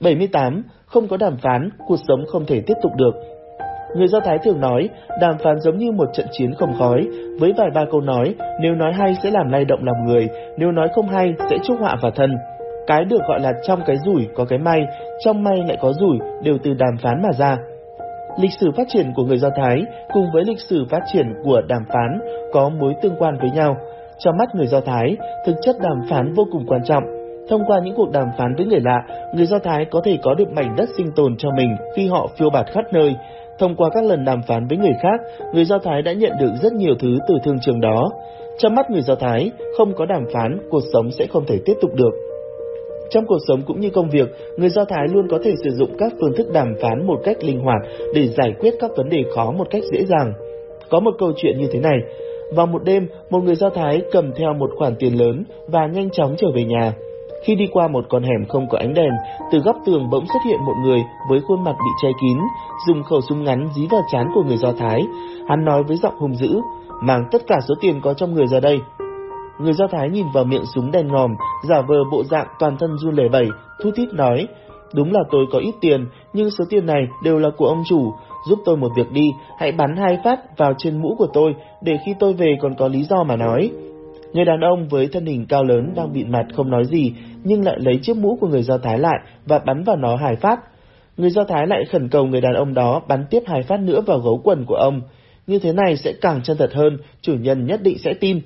78. Không có đàm phán, cuộc sống không thể tiếp tục được. Người Do Thái thường nói, đàm phán giống như một trận chiến không khói, với vài ba câu nói, nếu nói hay sẽ làm lay động lòng người, nếu nói không hay sẽ chúc họa vào thân. Cái được gọi là trong cái rủi có cái may, trong may lại có rủi, đều từ đàm phán mà ra. Lịch sử phát triển của người Do Thái cùng với lịch sử phát triển của đàm phán có mối tương quan với nhau. Trong mắt người Do Thái, thực chất đàm phán vô cùng quan trọng. Thông qua những cuộc đàm phán với người lạ, người Do Thái có thể có được mảnh đất sinh tồn cho mình khi họ phiêu bạt khắp nơi. Thông qua các lần đàm phán với người khác, người Do Thái đã nhận được rất nhiều thứ từ thương trường đó. Trong mắt người Do Thái, không có đàm phán, cuộc sống sẽ không thể tiếp tục được. Trong cuộc sống cũng như công việc, người Do Thái luôn có thể sử dụng các phương thức đàm phán một cách linh hoạt để giải quyết các vấn đề khó một cách dễ dàng. Có một câu chuyện như thế này. Vào một đêm, một người Do Thái cầm theo một khoản tiền lớn và nhanh chóng trở về nhà. Khi đi qua một con hẻm không có ánh đèn, từ góc tường bỗng xuất hiện một người với khuôn mặt bị che kín, dùng khẩu súng ngắn dí vào chán của người Do Thái. Hắn nói với giọng hùng dữ, mang tất cả số tiền có trong người ra đây. Người Do Thái nhìn vào miệng súng đen ngòm, giả vờ bộ dạng toàn thân run lẩy bẩy, thu thít nói, đúng là tôi có ít tiền, nhưng số tiền này đều là của ông chủ, giúp tôi một việc đi, hãy bắn hai phát vào trên mũ của tôi, để khi tôi về còn có lý do mà nói. Người đàn ông với thân hình cao lớn đang bịt mặt không nói gì, nhưng lại lấy chiếc mũ của người Do Thái lại và bắn vào nó hai phát. Người Do Thái lại khẩn cầu người đàn ông đó bắn tiếp hai phát nữa vào gấu quần của ông. Như thế này sẽ càng chân thật hơn, chủ nhân nhất định sẽ tin.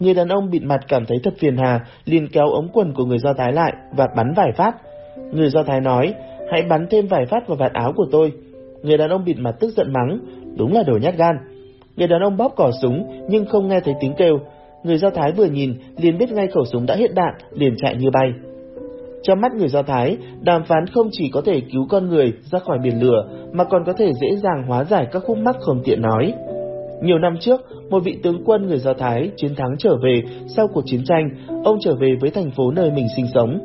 Người đàn ông bịt mặt cảm thấy thật phiền hà, liền kéo ống quần của người Do Thái lại và bắn vài phát. Người Do Thái nói, hãy bắn thêm vài phát vào vạt áo của tôi. Người đàn ông bịt mặt tức giận mắng, đúng là đồ nhát gan. Người đàn ông bóp cỏ súng nhưng không nghe thấy tiếng kêu. Người Do Thái vừa nhìn liền biết ngay khẩu súng đã hết đạn, liền chạy như bay. Trong mắt người Do Thái, đàm phán không chỉ có thể cứu con người ra khỏi biển lửa mà còn có thể dễ dàng hóa giải các khúc mắc không tiện nói. Nhiều năm trước, một vị tướng quân người Do Thái chiến thắng trở về sau cuộc chiến tranh, ông trở về với thành phố nơi mình sinh sống.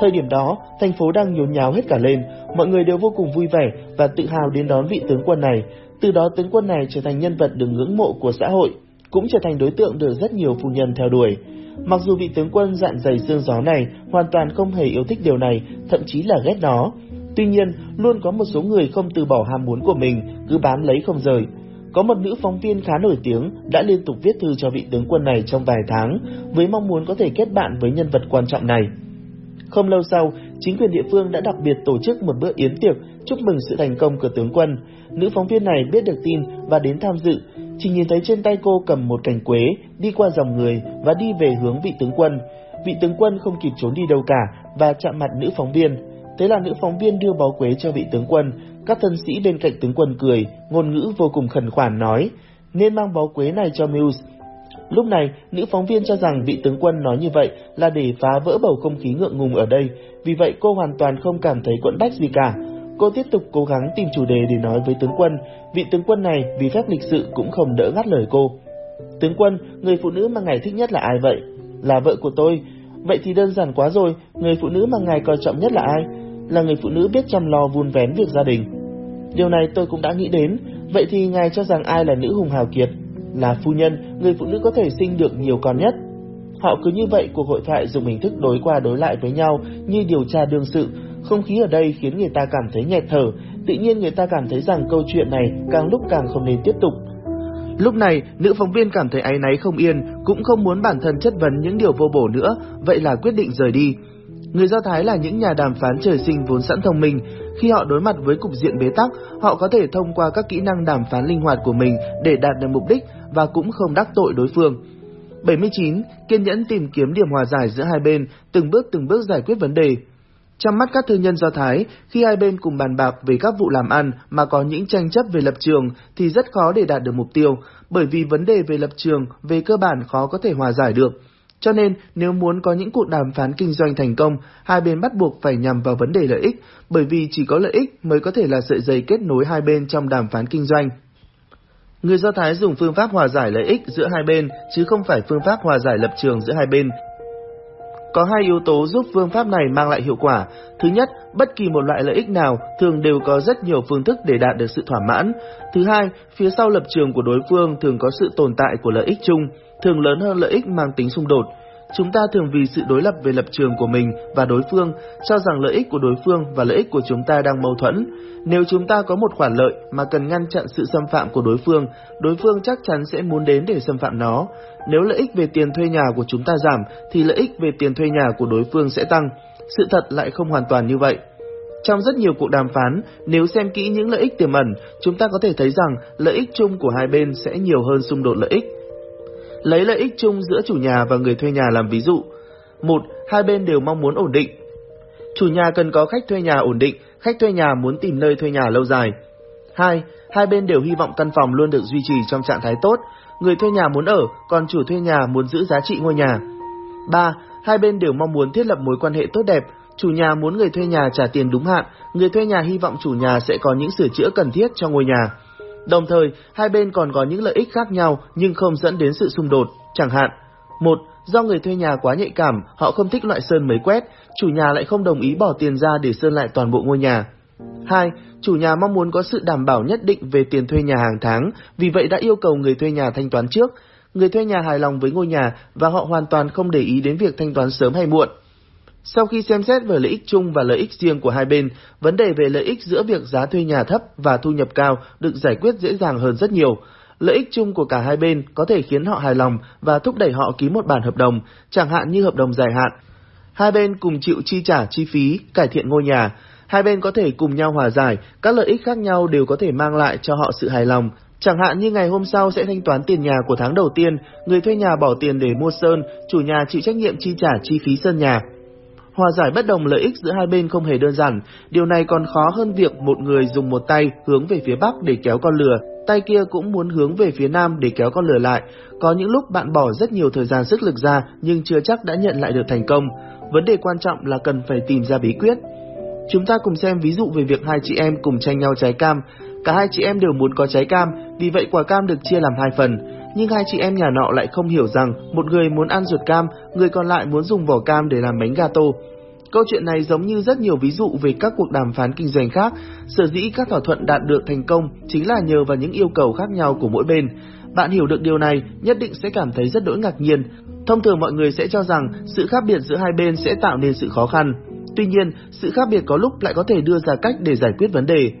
Thời điểm đó, thành phố đang nhốn nháo hết cả lên, mọi người đều vô cùng vui vẻ và tự hào đến đón vị tướng quân này. Từ đó tướng quân này trở thành nhân vật được ngưỡng mộ của xã hội, cũng trở thành đối tượng được rất nhiều phu nhân theo đuổi. Mặc dù vị tướng quân dạn dày dương gió này hoàn toàn không hề yêu thích điều này, thậm chí là ghét nó. Tuy nhiên, luôn có một số người không từ bỏ ham muốn của mình, cứ bám lấy không rời. Có một nữ phóng viên khá nổi tiếng đã liên tục viết thư cho vị tướng quân này trong vài tháng, với mong muốn có thể kết bạn với nhân vật quan trọng này. Không lâu sau, chính quyền địa phương đã đặc biệt tổ chức một bữa yến tiệc chúc mừng sự thành công của tướng quân. Nữ phóng viên này biết được tin và đến tham dự, chỉ nhìn thấy trên tay cô cầm một cành quế, đi qua dòng người và đi về hướng vị tướng quân. Vị tướng quân không kịp trốn đi đâu cả và chạm mặt nữ phóng viên. Thế là nữ phóng viên đưa bó quế cho vị tướng quân, các thân sĩ bên cạnh tướng quân cười, ngôn ngữ vô cùng khẩn khoản nói, nên mang bó quế này cho Muse. Lúc này, nữ phóng viên cho rằng vị tướng quân nói như vậy là để phá vỡ bầu không khí ngượng ngùng ở đây, vì vậy cô hoàn toàn không cảm thấy quẫn bách gì cả. Cô tiếp tục cố gắng tìm chủ đề để nói với tướng quân, vị tướng quân này vì phép lịch sự cũng không đỡ gắt lời cô. Tướng quân, người phụ nữ mà ngài thích nhất là ai vậy? Là vợ của tôi. Vậy thì đơn giản quá rồi, người phụ nữ mà ngài coi trọng nhất là ai? Là người phụ nữ biết chăm lo vun vén việc gia đình. Điều này tôi cũng đã nghĩ đến, vậy thì ngài cho rằng ai là nữ hùng hào kiệt? Là phu nhân, người phụ nữ có thể sinh được nhiều con nhất. Họ cứ như vậy cuộc hội thoại dùng hình thức đối qua đối lại với nhau như điều tra đương sự, không khí ở đây khiến người ta cảm thấy nghẹt thở, tự nhiên người ta cảm thấy rằng câu chuyện này càng lúc càng không nên tiếp tục. Lúc này, nữ phóng viên cảm thấy áy náy không yên, cũng không muốn bản thân chất vấn những điều vô bổ nữa, vậy là quyết định rời đi. Người Do Thái là những nhà đàm phán trời sinh vốn sẵn thông minh, khi họ đối mặt với cục diện bế tắc, họ có thể thông qua các kỹ năng đàm phán linh hoạt của mình để đạt được mục đích và cũng không đắc tội đối phương. 79. Kiên nhẫn tìm kiếm điểm hòa giải giữa hai bên, từng bước từng bước giải quyết vấn đề. Trong mắt các thương nhân Do Thái, khi hai bên cùng bàn bạc về các vụ làm ăn mà có những tranh chấp về lập trường thì rất khó để đạt được mục tiêu, bởi vì vấn đề về lập trường về cơ bản khó có thể hòa giải được. Cho nên, nếu muốn có những cuộc đàm phán kinh doanh thành công, hai bên bắt buộc phải nhằm vào vấn đề lợi ích, bởi vì chỉ có lợi ích mới có thể là sợi dây kết nối hai bên trong đàm phán kinh doanh. Người Do Thái dùng phương pháp hòa giải lợi ích giữa hai bên, chứ không phải phương pháp hòa giải lập trường giữa hai bên. Có hai yếu tố giúp phương pháp này mang lại hiệu quả. Thứ nhất, bất kỳ một loại lợi ích nào thường đều có rất nhiều phương thức để đạt được sự thỏa mãn. Thứ hai, phía sau lập trường của đối phương thường có sự tồn tại của lợi ích chung, thường lớn hơn lợi ích mang tính xung đột. Chúng ta thường vì sự đối lập về lập trường của mình và đối phương, cho rằng lợi ích của đối phương và lợi ích của chúng ta đang mâu thuẫn. Nếu chúng ta có một khoản lợi mà cần ngăn chặn sự xâm phạm của đối phương, đối phương chắc chắn sẽ muốn đến để xâm phạm nó. Nếu lợi ích về tiền thuê nhà của chúng ta giảm, thì lợi ích về tiền thuê nhà của đối phương sẽ tăng. Sự thật lại không hoàn toàn như vậy. Trong rất nhiều cuộc đàm phán, nếu xem kỹ những lợi ích tiềm ẩn, chúng ta có thể thấy rằng lợi ích chung của hai bên sẽ nhiều hơn xung đột lợi ích. Lấy lợi ích chung giữa chủ nhà và người thuê nhà làm ví dụ. Một, hai bên đều mong muốn ổn định. Chủ nhà cần có khách thuê nhà ổn định, khách thuê nhà muốn tìm nơi thuê nhà lâu dài. Hai, Hai bên đều hy vọng căn phòng luôn được duy trì trong trạng thái tốt, người thuê nhà muốn ở, còn chủ thuê nhà muốn giữ giá trị ngôi nhà. 3. Hai bên đều mong muốn thiết lập mối quan hệ tốt đẹp, chủ nhà muốn người thuê nhà trả tiền đúng hạn, người thuê nhà hy vọng chủ nhà sẽ có những sửa chữa cần thiết cho ngôi nhà. Đồng thời, hai bên còn có những lợi ích khác nhau nhưng không dẫn đến sự xung đột, chẳng hạn. một Do người thuê nhà quá nhạy cảm, họ không thích loại sơn mới quét, chủ nhà lại không đồng ý bỏ tiền ra để sơn lại toàn bộ ngôi nhà. 2. Chủ nhà mong muốn có sự đảm bảo nhất định về tiền thuê nhà hàng tháng, vì vậy đã yêu cầu người thuê nhà thanh toán trước. Người thuê nhà hài lòng với ngôi nhà và họ hoàn toàn không để ý đến việc thanh toán sớm hay muộn. Sau khi xem xét về lợi ích chung và lợi ích riêng của hai bên, vấn đề về lợi ích giữa việc giá thuê nhà thấp và thu nhập cao được giải quyết dễ dàng hơn rất nhiều. Lợi ích chung của cả hai bên có thể khiến họ hài lòng và thúc đẩy họ ký một bản hợp đồng, chẳng hạn như hợp đồng dài hạn. Hai bên cùng chịu chi trả chi phí, cải thiện ngôi nhà. Hai bên có thể cùng nhau hòa giải, các lợi ích khác nhau đều có thể mang lại cho họ sự hài lòng. Chẳng hạn như ngày hôm sau sẽ thanh toán tiền nhà của tháng đầu tiên, người thuê nhà bỏ tiền để mua sơn, chủ nhà chịu trách nhiệm chi trả chi phí sơn nhà. Hòa giải bất đồng lợi ích giữa hai bên không hề đơn giản, điều này còn khó hơn việc một người dùng một tay hướng về phía bắc để kéo con lừa, tay kia cũng muốn hướng về phía nam để kéo con lừa lại. Có những lúc bạn bỏ rất nhiều thời gian sức lực ra nhưng chưa chắc đã nhận lại được thành công. Vấn đề quan trọng là cần phải tìm ra bí quyết. Chúng ta cùng xem ví dụ về việc hai chị em cùng tranh nhau trái cam. Cả hai chị em đều muốn có trái cam, vì vậy quả cam được chia làm hai phần. Nhưng hai chị em nhà nọ lại không hiểu rằng một người muốn ăn ruột cam, người còn lại muốn dùng vỏ cam để làm bánh gato. Câu chuyện này giống như rất nhiều ví dụ về các cuộc đàm phán kinh doanh khác, sở dĩ các thỏa thuận đạt được thành công chính là nhờ vào những yêu cầu khác nhau của mỗi bên. Bạn hiểu được điều này, nhất định sẽ cảm thấy rất đỗi ngạc nhiên. Thông thường mọi người sẽ cho rằng sự khác biệt giữa hai bên sẽ tạo nên sự khó khăn. Tuy nhiên, sự khác biệt có lúc lại có thể đưa ra cách để giải quyết vấn đề.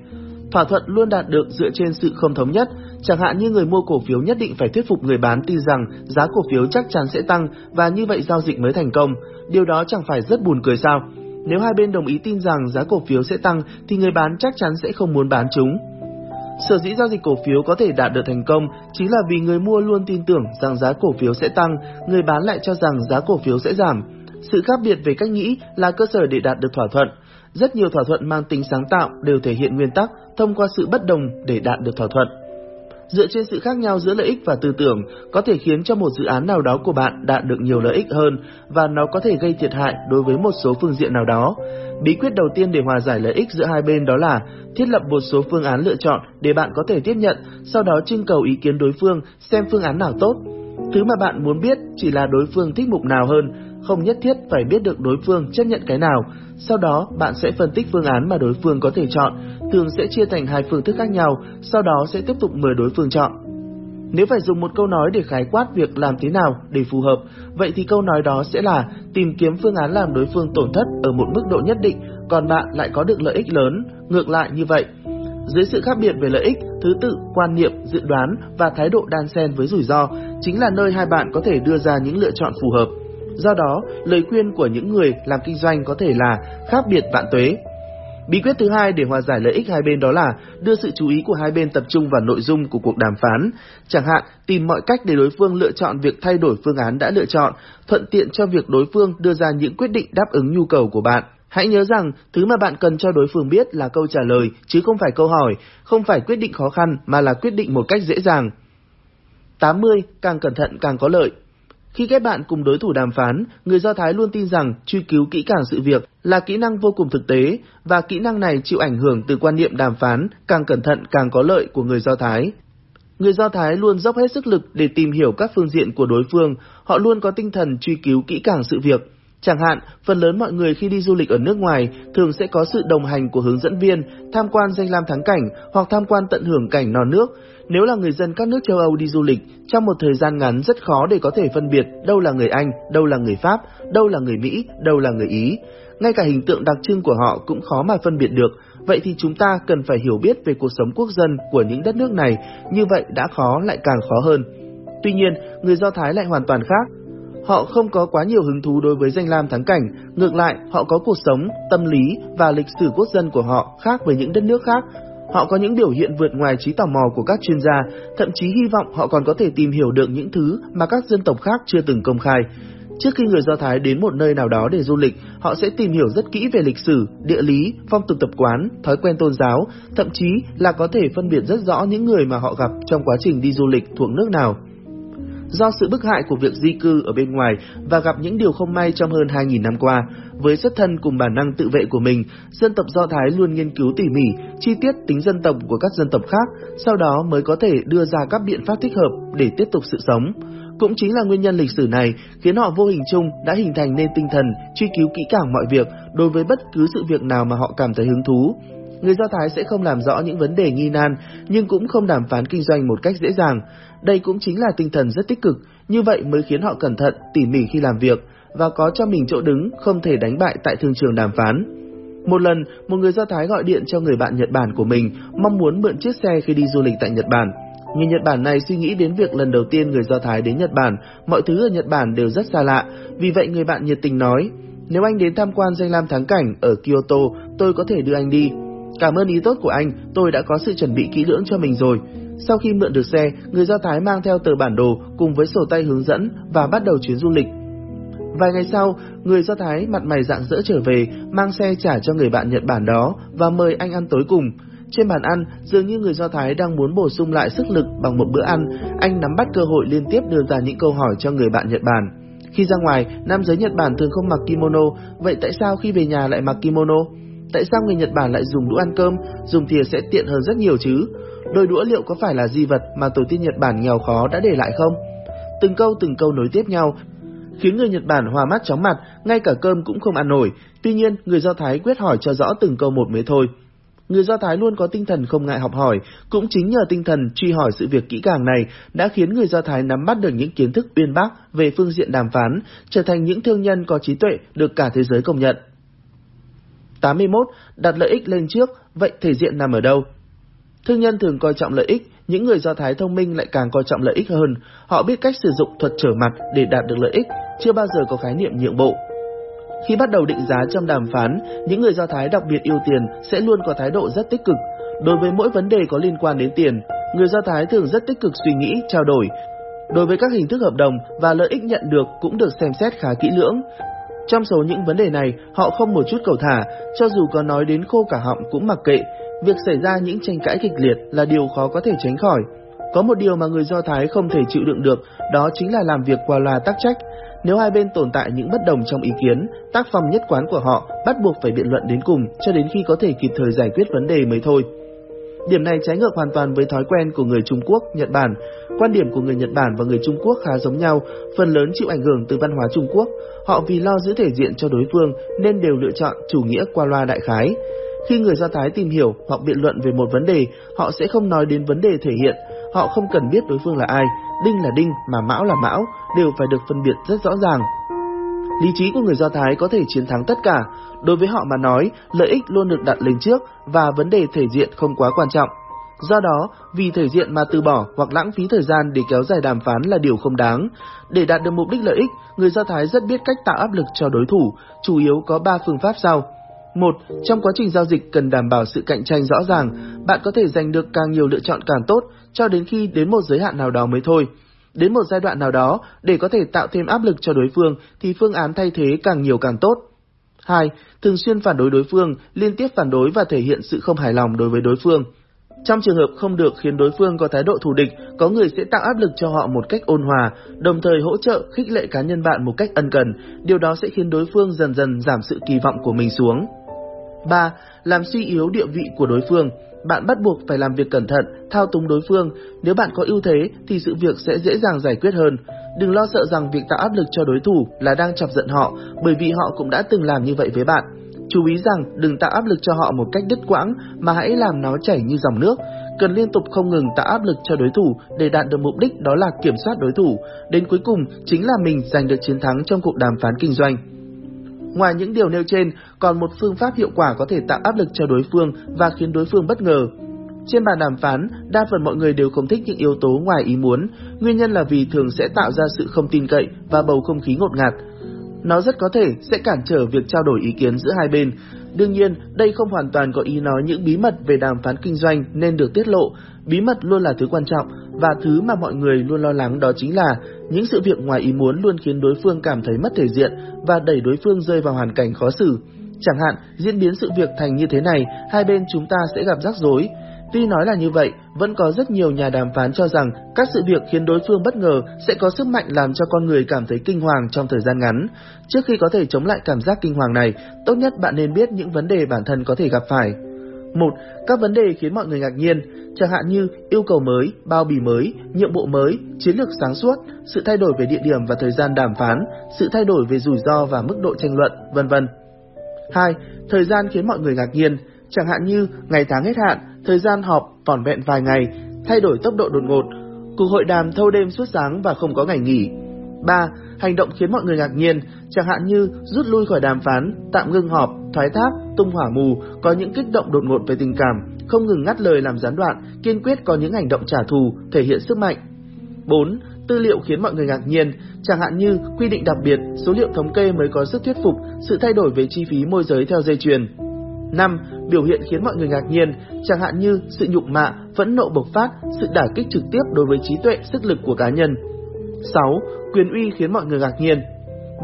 Thỏa thuận luôn đạt được dựa trên sự không thống nhất, chẳng hạn như người mua cổ phiếu nhất định phải thuyết phục người bán tin rằng giá cổ phiếu chắc chắn sẽ tăng và như vậy giao dịch mới thành công. Điều đó chẳng phải rất buồn cười sao? Nếu hai bên đồng ý tin rằng giá cổ phiếu sẽ tăng thì người bán chắc chắn sẽ không muốn bán chúng. Sở dĩ giao dịch cổ phiếu có thể đạt được thành công chính là vì người mua luôn tin tưởng rằng giá cổ phiếu sẽ tăng, người bán lại cho rằng giá cổ phiếu sẽ giảm. Sự khác biệt về cách nghĩ là cơ sở để đạt được thỏa thuận. Rất nhiều thỏa thuận mang tính sáng tạo đều thể hiện nguyên tắc thông qua sự bất đồng để đạt được thỏa thuận. Dựa trên sự khác nhau giữa lợi ích và tư tưởng có thể khiến cho một dự án nào đó của bạn đạt được nhiều lợi ích hơn và nó có thể gây thiệt hại đối với một số phương diện nào đó. Bí quyết đầu tiên để hòa giải lợi ích giữa hai bên đó là thiết lập một số phương án lựa chọn để bạn có thể tiếp nhận, sau đó trưng cầu ý kiến đối phương xem phương án nào tốt. Thứ mà bạn muốn biết chỉ là đối phương thích mục nào hơn, không nhất thiết phải biết được đối phương chấp nhận cái nào. Sau đó, bạn sẽ phân tích phương án mà đối phương có thể chọn, thường sẽ chia thành hai phương thức khác nhau, sau đó sẽ tiếp tục mời đối phương chọn. Nếu phải dùng một câu nói để khái quát việc làm thế nào để phù hợp, vậy thì câu nói đó sẽ là tìm kiếm phương án làm đối phương tổn thất ở một mức độ nhất định, còn bạn lại có được lợi ích lớn, ngược lại như vậy. Dưới sự khác biệt về lợi ích, thứ tự, quan niệm, dự đoán và thái độ đan xen với rủi ro chính là nơi hai bạn có thể đưa ra những lựa chọn phù hợp. Do đó, lời khuyên của những người làm kinh doanh có thể là khác biệt vạn tuế. Bí quyết thứ hai để hòa giải lợi ích hai bên đó là đưa sự chú ý của hai bên tập trung vào nội dung của cuộc đàm phán, chẳng hạn tìm mọi cách để đối phương lựa chọn việc thay đổi phương án đã lựa chọn, thuận tiện cho việc đối phương đưa ra những quyết định đáp ứng nhu cầu của bạn. Hãy nhớ rằng, thứ mà bạn cần cho đối phương biết là câu trả lời, chứ không phải câu hỏi, không phải quyết định khó khăn mà là quyết định một cách dễ dàng. 80. Càng cẩn thận càng có lợi khi kết bạn cùng đối thủ đàm phán, người Do Thái luôn tin rằng truy cứu kỹ càng sự việc là kỹ năng vô cùng thực tế và kỹ năng này chịu ảnh hưởng từ quan niệm đàm phán càng cẩn thận càng có lợi của người Do Thái. Người Do Thái luôn dốc hết sức lực để tìm hiểu các phương diện của đối phương, họ luôn có tinh thần truy cứu kỹ càng sự việc. Chẳng hạn, phần lớn mọi người khi đi du lịch ở nước ngoài thường sẽ có sự đồng hành của hướng dẫn viên, tham quan danh lam thắng cảnh hoặc tham quan tận hưởng cảnh non nước. Nếu là người dân các nước châu Âu đi du lịch, trong một thời gian ngắn rất khó để có thể phân biệt đâu là người Anh, đâu là người Pháp, đâu là người Mỹ, đâu là người Ý. Ngay cả hình tượng đặc trưng của họ cũng khó mà phân biệt được, vậy thì chúng ta cần phải hiểu biết về cuộc sống quốc dân của những đất nước này, như vậy đã khó lại càng khó hơn. Tuy nhiên, người Do Thái lại hoàn toàn khác. Họ không có quá nhiều hứng thú đối với danh lam thắng cảnh, ngược lại họ có cuộc sống, tâm lý và lịch sử quốc dân của họ khác với những đất nước khác. Họ có những biểu hiện vượt ngoài trí tò mò của các chuyên gia, thậm chí hy vọng họ còn có thể tìm hiểu được những thứ mà các dân tộc khác chưa từng công khai. Trước khi người Do Thái đến một nơi nào đó để du lịch, họ sẽ tìm hiểu rất kỹ về lịch sử, địa lý, phong tục tập quán, thói quen tôn giáo, thậm chí là có thể phân biệt rất rõ những người mà họ gặp trong quá trình đi du lịch thuộc nước nào. Do sự bức hại của việc di cư ở bên ngoài và gặp những điều không may trong hơn 2.000 năm qua, với xuất thân cùng bản năng tự vệ của mình, dân tộc Do Thái luôn nghiên cứu tỉ mỉ, chi tiết tính dân tộc của các dân tộc khác, sau đó mới có thể đưa ra các biện pháp thích hợp để tiếp tục sự sống. Cũng chính là nguyên nhân lịch sử này khiến họ vô hình chung đã hình thành nên tinh thần truy cứu kỹ càng mọi việc đối với bất cứ sự việc nào mà họ cảm thấy hứng thú. Người Do Thái sẽ không làm rõ những vấn đề nghi nan, nhưng cũng không đàm phán kinh doanh một cách dễ dàng. Đây cũng chính là tinh thần rất tích cực, như vậy mới khiến họ cẩn thận, tỉ mỉ khi làm việc, và có cho mình chỗ đứng, không thể đánh bại tại thương trường đàm phán. Một lần, một người Do Thái gọi điện cho người bạn Nhật Bản của mình, mong muốn mượn chiếc xe khi đi du lịch tại Nhật Bản. Người Nhật Bản này suy nghĩ đến việc lần đầu tiên người Do Thái đến Nhật Bản, mọi thứ ở Nhật Bản đều rất xa lạ, vì vậy người bạn nhiệt tình nói, nếu anh đến tham quan danh lam thắng cảnh ở Kyoto, tôi có thể đưa anh đi. Cảm ơn ý tốt của anh, tôi đã có sự chuẩn bị kỹ lưỡng cho mình rồi. Sau khi mượn được xe, người Do Thái mang theo tờ bản đồ cùng với sổ tay hướng dẫn và bắt đầu chuyến du lịch. Vài ngày sau, người Do Thái mặt mày dạng dỡ trở về, mang xe trả cho người bạn Nhật Bản đó và mời anh ăn tối cùng. Trên bàn ăn, dường như người Do Thái đang muốn bổ sung lại sức lực bằng một bữa ăn, anh nắm bắt cơ hội liên tiếp đưa ra những câu hỏi cho người bạn Nhật Bản. Khi ra ngoài, nam giới Nhật Bản thường không mặc kimono, vậy tại sao khi về nhà lại mặc kimono? Tại sao người Nhật Bản lại dùng đũa ăn cơm, dùng thìa sẽ tiện hơn rất nhiều chứ? Đôi đũa liệu có phải là di vật mà tổ tiên Nhật Bản nghèo khó đã để lại không? Từng câu từng câu nối tiếp nhau, khiến người Nhật Bản hòa mắt chóng mặt, ngay cả cơm cũng không ăn nổi. Tuy nhiên, người Do Thái quyết hỏi cho rõ từng câu một mới thôi. Người Do Thái luôn có tinh thần không ngại học hỏi, cũng chính nhờ tinh thần truy hỏi sự việc kỹ càng này đã khiến người Do Thái nắm bắt được những kiến thức uyên bác về phương diện đàm phán, trở thành những thương nhân có trí tuệ được cả thế giới công nhận. 81. Đặt lợi ích lên trước, vậy thể diện nằm ở đâu? Thương nhân thường coi trọng lợi ích, những người Do Thái thông minh lại càng coi trọng lợi ích hơn. Họ biết cách sử dụng thuật trở mặt để đạt được lợi ích, chưa bao giờ có khái niệm nhượng bộ. Khi bắt đầu định giá trong đàm phán, những người Do Thái đặc biệt ưu tiền sẽ luôn có thái độ rất tích cực. Đối với mỗi vấn đề có liên quan đến tiền, người Do Thái thường rất tích cực suy nghĩ, trao đổi. Đối với các hình thức hợp đồng và lợi ích nhận được cũng được xem xét khá kỹ lưỡng. Trong số những vấn đề này, họ không một chút cầu thả, cho dù có nói đến khô cả họng cũng mặc kệ. Việc xảy ra những tranh cãi kịch liệt là điều khó có thể tránh khỏi. Có một điều mà người Do Thái không thể chịu đựng được, đó chính là làm việc qua loa tắc trách. Nếu hai bên tồn tại những bất đồng trong ý kiến, tác phong nhất quán của họ bắt buộc phải biện luận đến cùng cho đến khi có thể kịp thời giải quyết vấn đề mới thôi. Điểm này trái ngược hoàn toàn với thói quen của người Trung Quốc, Nhật Bản. Quan điểm của người Nhật Bản và người Trung Quốc khá giống nhau, phần lớn chịu ảnh hưởng từ văn hóa Trung Quốc. Họ vì lo giữ thể diện cho đối phương nên đều lựa chọn chủ nghĩa qua loa đại khái. Khi người Do Thái tìm hiểu hoặc biện luận về một vấn đề, họ sẽ không nói đến vấn đề thể hiện, họ không cần biết đối phương là ai, đinh là đinh mà mão là mão, đều phải được phân biệt rất rõ ràng. Lý trí của người Do Thái có thể chiến thắng tất cả, đối với họ mà nói, lợi ích luôn được đặt lên trước và vấn đề thể diện không quá quan trọng. Do đó, vì thể diện mà từ bỏ hoặc lãng phí thời gian để kéo dài đàm phán là điều không đáng. Để đạt được mục đích lợi ích, người Do Thái rất biết cách tạo áp lực cho đối thủ, chủ yếu có 3 phương pháp sau. Một, trong quá trình giao dịch cần đảm bảo sự cạnh tranh rõ ràng, bạn có thể giành được càng nhiều lựa chọn càng tốt, cho đến khi đến một giới hạn nào đó mới thôi. Đến một giai đoạn nào đó, để có thể tạo thêm áp lực cho đối phương, thì phương án thay thế càng nhiều càng tốt. 2. Thường xuyên phản đối đối phương, liên tiếp phản đối và thể hiện sự không hài lòng đối với đối phương. Trong trường hợp không được khiến đối phương có thái độ thù địch, có người sẽ tạo áp lực cho họ một cách ôn hòa, đồng thời hỗ trợ khích lệ cá nhân bạn một cách ân cần. Điều đó sẽ khiến đối phương dần dần giảm sự kỳ vọng của mình xuống. 3. Làm suy yếu địa vị của đối phương. Bạn bắt buộc phải làm việc cẩn thận, thao túng đối phương. Nếu bạn có ưu thế thì sự việc sẽ dễ dàng giải quyết hơn. Đừng lo sợ rằng việc tạo áp lực cho đối thủ là đang chọc giận họ, bởi vì họ cũng đã từng làm như vậy với bạn. Chú ý rằng đừng tạo áp lực cho họ một cách đứt quãng mà hãy làm nó chảy như dòng nước. Cần liên tục không ngừng tạo áp lực cho đối thủ để đạt được mục đích đó là kiểm soát đối thủ. Đến cuối cùng chính là mình giành được chiến thắng trong cuộc đàm phán kinh doanh. Ngoài những điều nêu trên, còn một phương pháp hiệu quả có thể tạo áp lực cho đối phương và khiến đối phương bất ngờ. Trên bàn đàm phán, đa phần mọi người đều không thích những yếu tố ngoài ý muốn, nguyên nhân là vì thường sẽ tạo ra sự không tin cậy và bầu không khí ngột ngạt. Nó rất có thể sẽ cản trở việc trao đổi ý kiến giữa hai bên. Đương nhiên, đây không hoàn toàn có ý nói những bí mật về đàm phán kinh doanh nên được tiết lộ. Bí mật luôn là thứ quan trọng và thứ mà mọi người luôn lo lắng đó chính là những sự việc ngoài ý muốn luôn khiến đối phương cảm thấy mất thể diện và đẩy đối phương rơi vào hoàn cảnh khó xử. Chẳng hạn, diễn biến sự việc thành như thế này, hai bên chúng ta sẽ gặp rắc rối. Tuy nói là như vậy, vẫn có rất nhiều nhà đàm phán cho rằng các sự việc khiến đối phương bất ngờ sẽ có sức mạnh làm cho con người cảm thấy kinh hoàng trong thời gian ngắn. Trước khi có thể chống lại cảm giác kinh hoàng này, tốt nhất bạn nên biết những vấn đề bản thân có thể gặp phải. Một, các vấn đề khiến mọi người ngạc nhiên, chẳng hạn như yêu cầu mới, bao bì mới, nhiệm vụ mới, chiến lược sáng suốt, sự thay đổi về địa điểm và thời gian đàm phán, sự thay đổi về rủi ro và mức độ tranh luận, vân vân. 2. Thời gian khiến mọi người ngạc nhiên, chẳng hạn như ngày tháng hết hạn, thời gian họp vỏn vẹn vài ngày, thay đổi tốc độ đột ngột, cuộc hội đàm thâu đêm suốt sáng và không có ngày nghỉ. 3. Hành động khiến mọi người ngạc nhiên, chẳng hạn như rút lui khỏi đàm phán, tạm ngưng họp, thoái thác, tung hỏa mù, có những kích động đột ngột về tình cảm, không ngừng ngắt lời làm gián đoạn, kiên quyết có những hành động trả thù, thể hiện sức mạnh. 4. Tư liệu khiến mọi người ngạc nhiên, chẳng hạn như quy định đặc biệt, số liệu thống kê mới có sức thuyết phục, sự thay đổi về chi phí môi giới theo dây chuyền. 5. Biểu hiện khiến mọi người ngạc nhiên, chẳng hạn như sự nhục mạ, phẫn nộ bộc phát, sự đả kích trực tiếp đối với trí tuệ, sức lực của cá nhân. 6. Quyền uy khiến mọi người ngạc nhiên.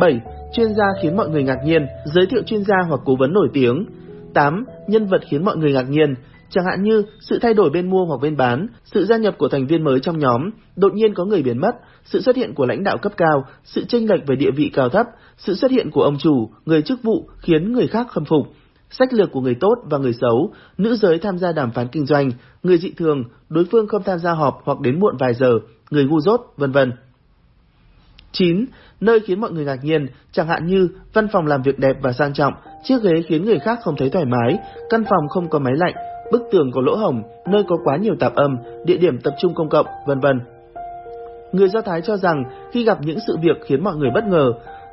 7. Chuyên gia khiến mọi người ngạc nhiên, giới thiệu chuyên gia hoặc cố vấn nổi tiếng. 8. Nhân vật khiến mọi người ngạc nhiên, chẳng hạn như sự thay đổi bên mua hoặc bên bán, sự gia nhập của thành viên mới trong nhóm, đột nhiên có người biến mất, sự xuất hiện của lãnh đạo cấp cao, sự chênh lệch về địa vị cao thấp, sự xuất hiện của ông chủ, người chức vụ khiến người khác khâm phục, sách lược của người tốt và người xấu, nữ giới tham gia đàm phán kinh doanh, người dị thường, đối phương không tham gia họp hoặc đến muộn vài giờ, người ngu dốt, vân vân. 9. Nơi khiến mọi người ngạc nhiên, chẳng hạn như văn phòng làm việc đẹp và sang trọng, chiếc ghế khiến người khác không thấy thoải mái, căn phòng không có máy lạnh, bức tường có lỗ hổng, nơi có quá nhiều tạp âm, địa điểm tập trung công cộng, vân vân. Người Do Thái cho rằng khi gặp những sự việc khiến mọi người bất ngờ,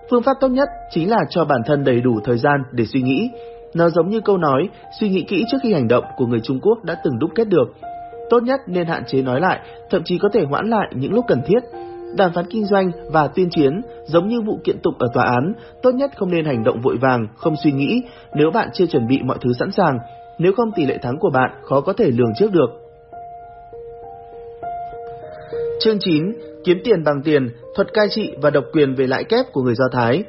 phương pháp tốt nhất chính là cho bản thân đầy đủ thời gian để suy nghĩ. Nó giống như câu nói, suy nghĩ kỹ trước khi hành động của người Trung Quốc đã từng đúc kết được. Tốt nhất nên hạn chế nói lại, thậm chí có thể hoãn lại những lúc cần thiết. Đàm phán kinh doanh và tuyên chiến giống như vụ kiện tụng ở tòa án, tốt nhất không nên hành động vội vàng, không suy nghĩ nếu bạn chưa chuẩn bị mọi thứ sẵn sàng, nếu không tỷ lệ thắng của bạn khó có thể lường trước được. Chương 9. Kiếm tiền bằng tiền, thuật cai trị và độc quyền về lãi kép của người Do Thái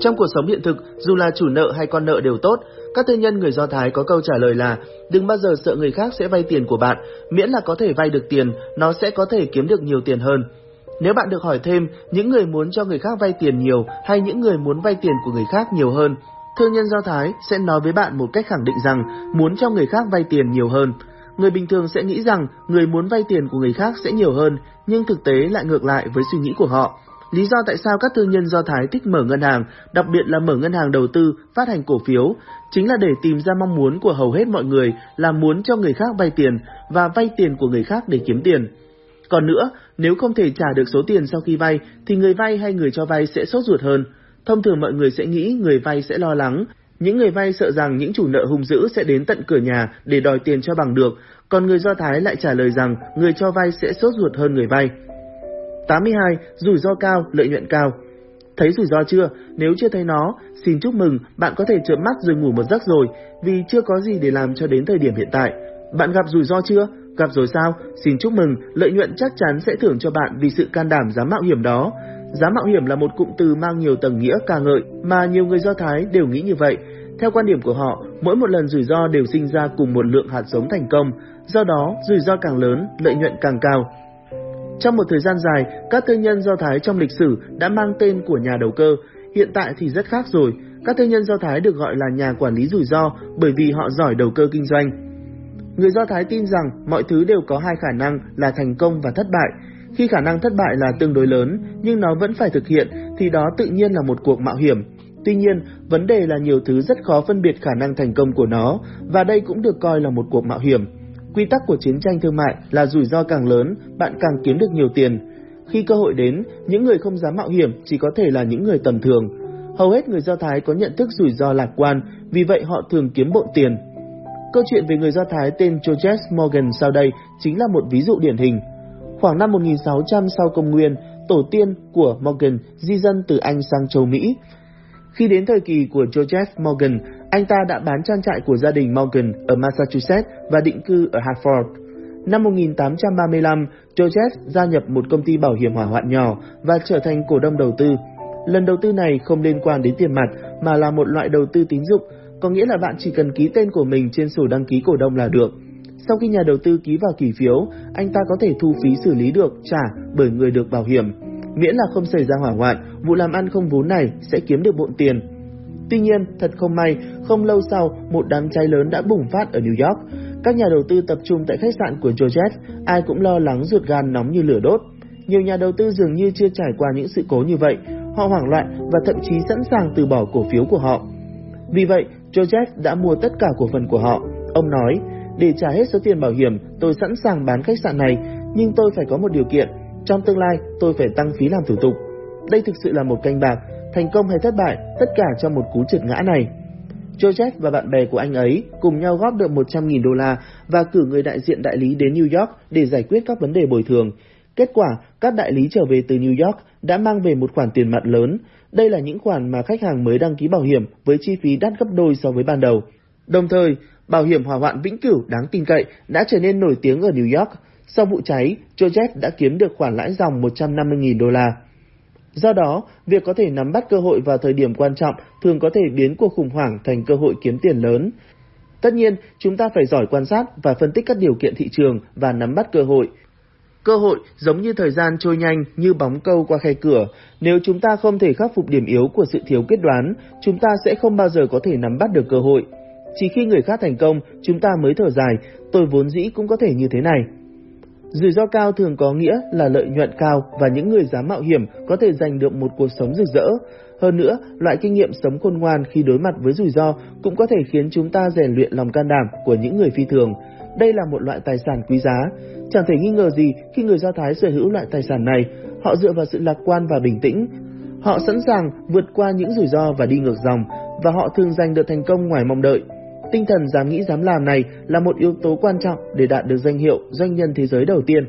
trong cuộc sống hiện thực, dù là chủ nợ hay con nợ đều tốt, các tư nhân người Do Thái có câu trả lời là đừng bao giờ sợ người khác sẽ vay tiền của bạn, miễn là có thể vay được tiền, nó sẽ có thể kiếm được nhiều tiền hơn. Nếu bạn được hỏi thêm những người muốn cho người khác vay tiền nhiều hay những người muốn vay tiền của người khác nhiều hơn, thương nhân Do Thái sẽ nói với bạn một cách khẳng định rằng muốn cho người khác vay tiền nhiều hơn. Người bình thường sẽ nghĩ rằng người muốn vay tiền của người khác sẽ nhiều hơn, nhưng thực tế lại ngược lại với suy nghĩ của họ. Lý do tại sao các thương nhân Do Thái thích mở ngân hàng, đặc biệt là mở ngân hàng đầu tư, phát hành cổ phiếu, chính là để tìm ra mong muốn của hầu hết mọi người là muốn cho người khác vay tiền và vay tiền của người khác để kiếm tiền. Còn nữa, nếu không thể trả được số tiền sau khi vay, thì người vay hay người cho vay sẽ sốt ruột hơn. Thông thường mọi người sẽ nghĩ người vay sẽ lo lắng, những người vay sợ rằng những chủ nợ hung dữ sẽ đến tận cửa nhà để đòi tiền cho bằng được, còn người Do Thái lại trả lời rằng người cho vay sẽ sốt ruột hơn người vay. 82. Rủi ro cao, lợi nhuận cao Thấy rủi ro chưa? Nếu chưa thấy nó, xin chúc mừng, bạn có thể chợp mắt rồi ngủ một giấc rồi, vì chưa có gì để làm cho đến thời điểm hiện tại. Bạn gặp rủi ro chưa? Gặp rồi sao? Xin chúc mừng, lợi nhuận chắc chắn sẽ thưởng cho bạn vì sự can đảm dám mạo hiểm đó. Dám mạo hiểm là một cụm từ mang nhiều tầng nghĩa ca ngợi mà nhiều người Do Thái đều nghĩ như vậy. Theo quan điểm của họ, mỗi một lần rủi ro đều sinh ra cùng một lượng hạt giống thành công, do đó rủi ro càng lớn, lợi nhuận càng cao. Trong một thời gian dài, các tư nhân Do Thái trong lịch sử đã mang tên của nhà đầu cơ, hiện tại thì rất khác rồi. Các tư nhân Do Thái được gọi là nhà quản lý rủi ro bởi vì họ giỏi đầu cơ kinh doanh. Người Do Thái tin rằng mọi thứ đều có hai khả năng là thành công và thất bại. Khi khả năng thất bại là tương đối lớn, nhưng nó vẫn phải thực hiện, thì đó tự nhiên là một cuộc mạo hiểm. Tuy nhiên, vấn đề là nhiều thứ rất khó phân biệt khả năng thành công của nó, và đây cũng được coi là một cuộc mạo hiểm. Quy tắc của chiến tranh thương mại là rủi ro càng lớn, bạn càng kiếm được nhiều tiền. Khi cơ hội đến, những người không dám mạo hiểm chỉ có thể là những người tầm thường. Hầu hết người Do Thái có nhận thức rủi ro lạc quan, vì vậy họ thường kiếm bộn tiền. Câu chuyện về người Do Thái tên George Morgan sau đây chính là một ví dụ điển hình. Khoảng năm 1600 sau công nguyên, tổ tiên của Morgan di dân từ Anh sang châu Mỹ. Khi đến thời kỳ của Joseph Morgan, anh ta đã bán trang trại của gia đình Morgan ở Massachusetts và định cư ở Hartford. Năm 1835, Joseph gia nhập một công ty bảo hiểm hỏa hoạn nhỏ và trở thành cổ đông đầu tư. Lần đầu tư này không liên quan đến tiền mặt mà là một loại đầu tư tín dụng, có nghĩa là bạn chỉ cần ký tên của mình trên sổ đăng ký cổ đông là được. Sau khi nhà đầu tư ký vào kỳ phiếu, anh ta có thể thu phí xử lý được trả bởi người được bảo hiểm. Miễn là không xảy ra hỏa hoạn, vụ làm ăn không vốn này sẽ kiếm được bộn tiền. Tuy nhiên, thật không may, không lâu sau, một đám cháy lớn đã bùng phát ở New York. Các nhà đầu tư tập trung tại khách sạn của Georgette, ai cũng lo lắng ruột gan nóng như lửa đốt. Nhiều nhà đầu tư dường như chưa trải qua những sự cố như vậy, họ hoảng loạn và thậm chí sẵn sàng từ bỏ cổ phiếu của họ. Vì vậy, Georgette đã mua tất cả cổ phần của họ. Ông nói, để trả hết số tiền bảo hiểm, tôi sẵn sàng bán khách sạn này, nhưng tôi phải có một điều kiện. Trong tương lai, tôi phải tăng phí làm thủ tục. Đây thực sự là một canh bạc, thành công hay thất bại, tất cả trong một cú trượt ngã này. Joseph và bạn bè của anh ấy cùng nhau góp được 100.000 đô la và cử người đại diện đại lý đến New York để giải quyết các vấn đề bồi thường. Kết quả, các đại lý trở về từ New York đã mang về một khoản tiền mặt lớn. Đây là những khoản mà khách hàng mới đăng ký bảo hiểm với chi phí đắt gấp đôi so với ban đầu. Đồng thời, bảo hiểm hỏa hoạn vĩnh cửu đáng tin cậy đã trở nên nổi tiếng ở New York. Sau vụ cháy, Joseph đã kiếm được khoản lãi dòng 150.000 đô la. Do đó, việc có thể nắm bắt cơ hội vào thời điểm quan trọng thường có thể biến cuộc khủng hoảng thành cơ hội kiếm tiền lớn. Tất nhiên, chúng ta phải giỏi quan sát và phân tích các điều kiện thị trường và nắm bắt cơ hội. Cơ hội giống như thời gian trôi nhanh như bóng câu qua khe cửa, nếu chúng ta không thể khắc phục điểm yếu của sự thiếu quyết đoán, chúng ta sẽ không bao giờ có thể nắm bắt được cơ hội. Chỉ khi người khác thành công, chúng ta mới thở dài, tôi vốn dĩ cũng có thể như thế này. Rủi ro cao thường có nghĩa là lợi nhuận cao và những người dám mạo hiểm có thể giành được một cuộc sống rực rỡ. Hơn nữa, loại kinh nghiệm sống khôn ngoan khi đối mặt với rủi ro cũng có thể khiến chúng ta rèn luyện lòng can đảm của những người phi thường. Đây là một loại tài sản quý giá. Chẳng thể nghi ngờ gì khi người Do Thái sở hữu loại tài sản này, họ dựa vào sự lạc quan và bình tĩnh. Họ sẵn sàng vượt qua những rủi ro và đi ngược dòng, và họ thường giành được thành công ngoài mong đợi. Tinh thần dám nghĩ dám làm này là một yếu tố quan trọng để đạt được danh hiệu doanh nhân thế giới đầu tiên.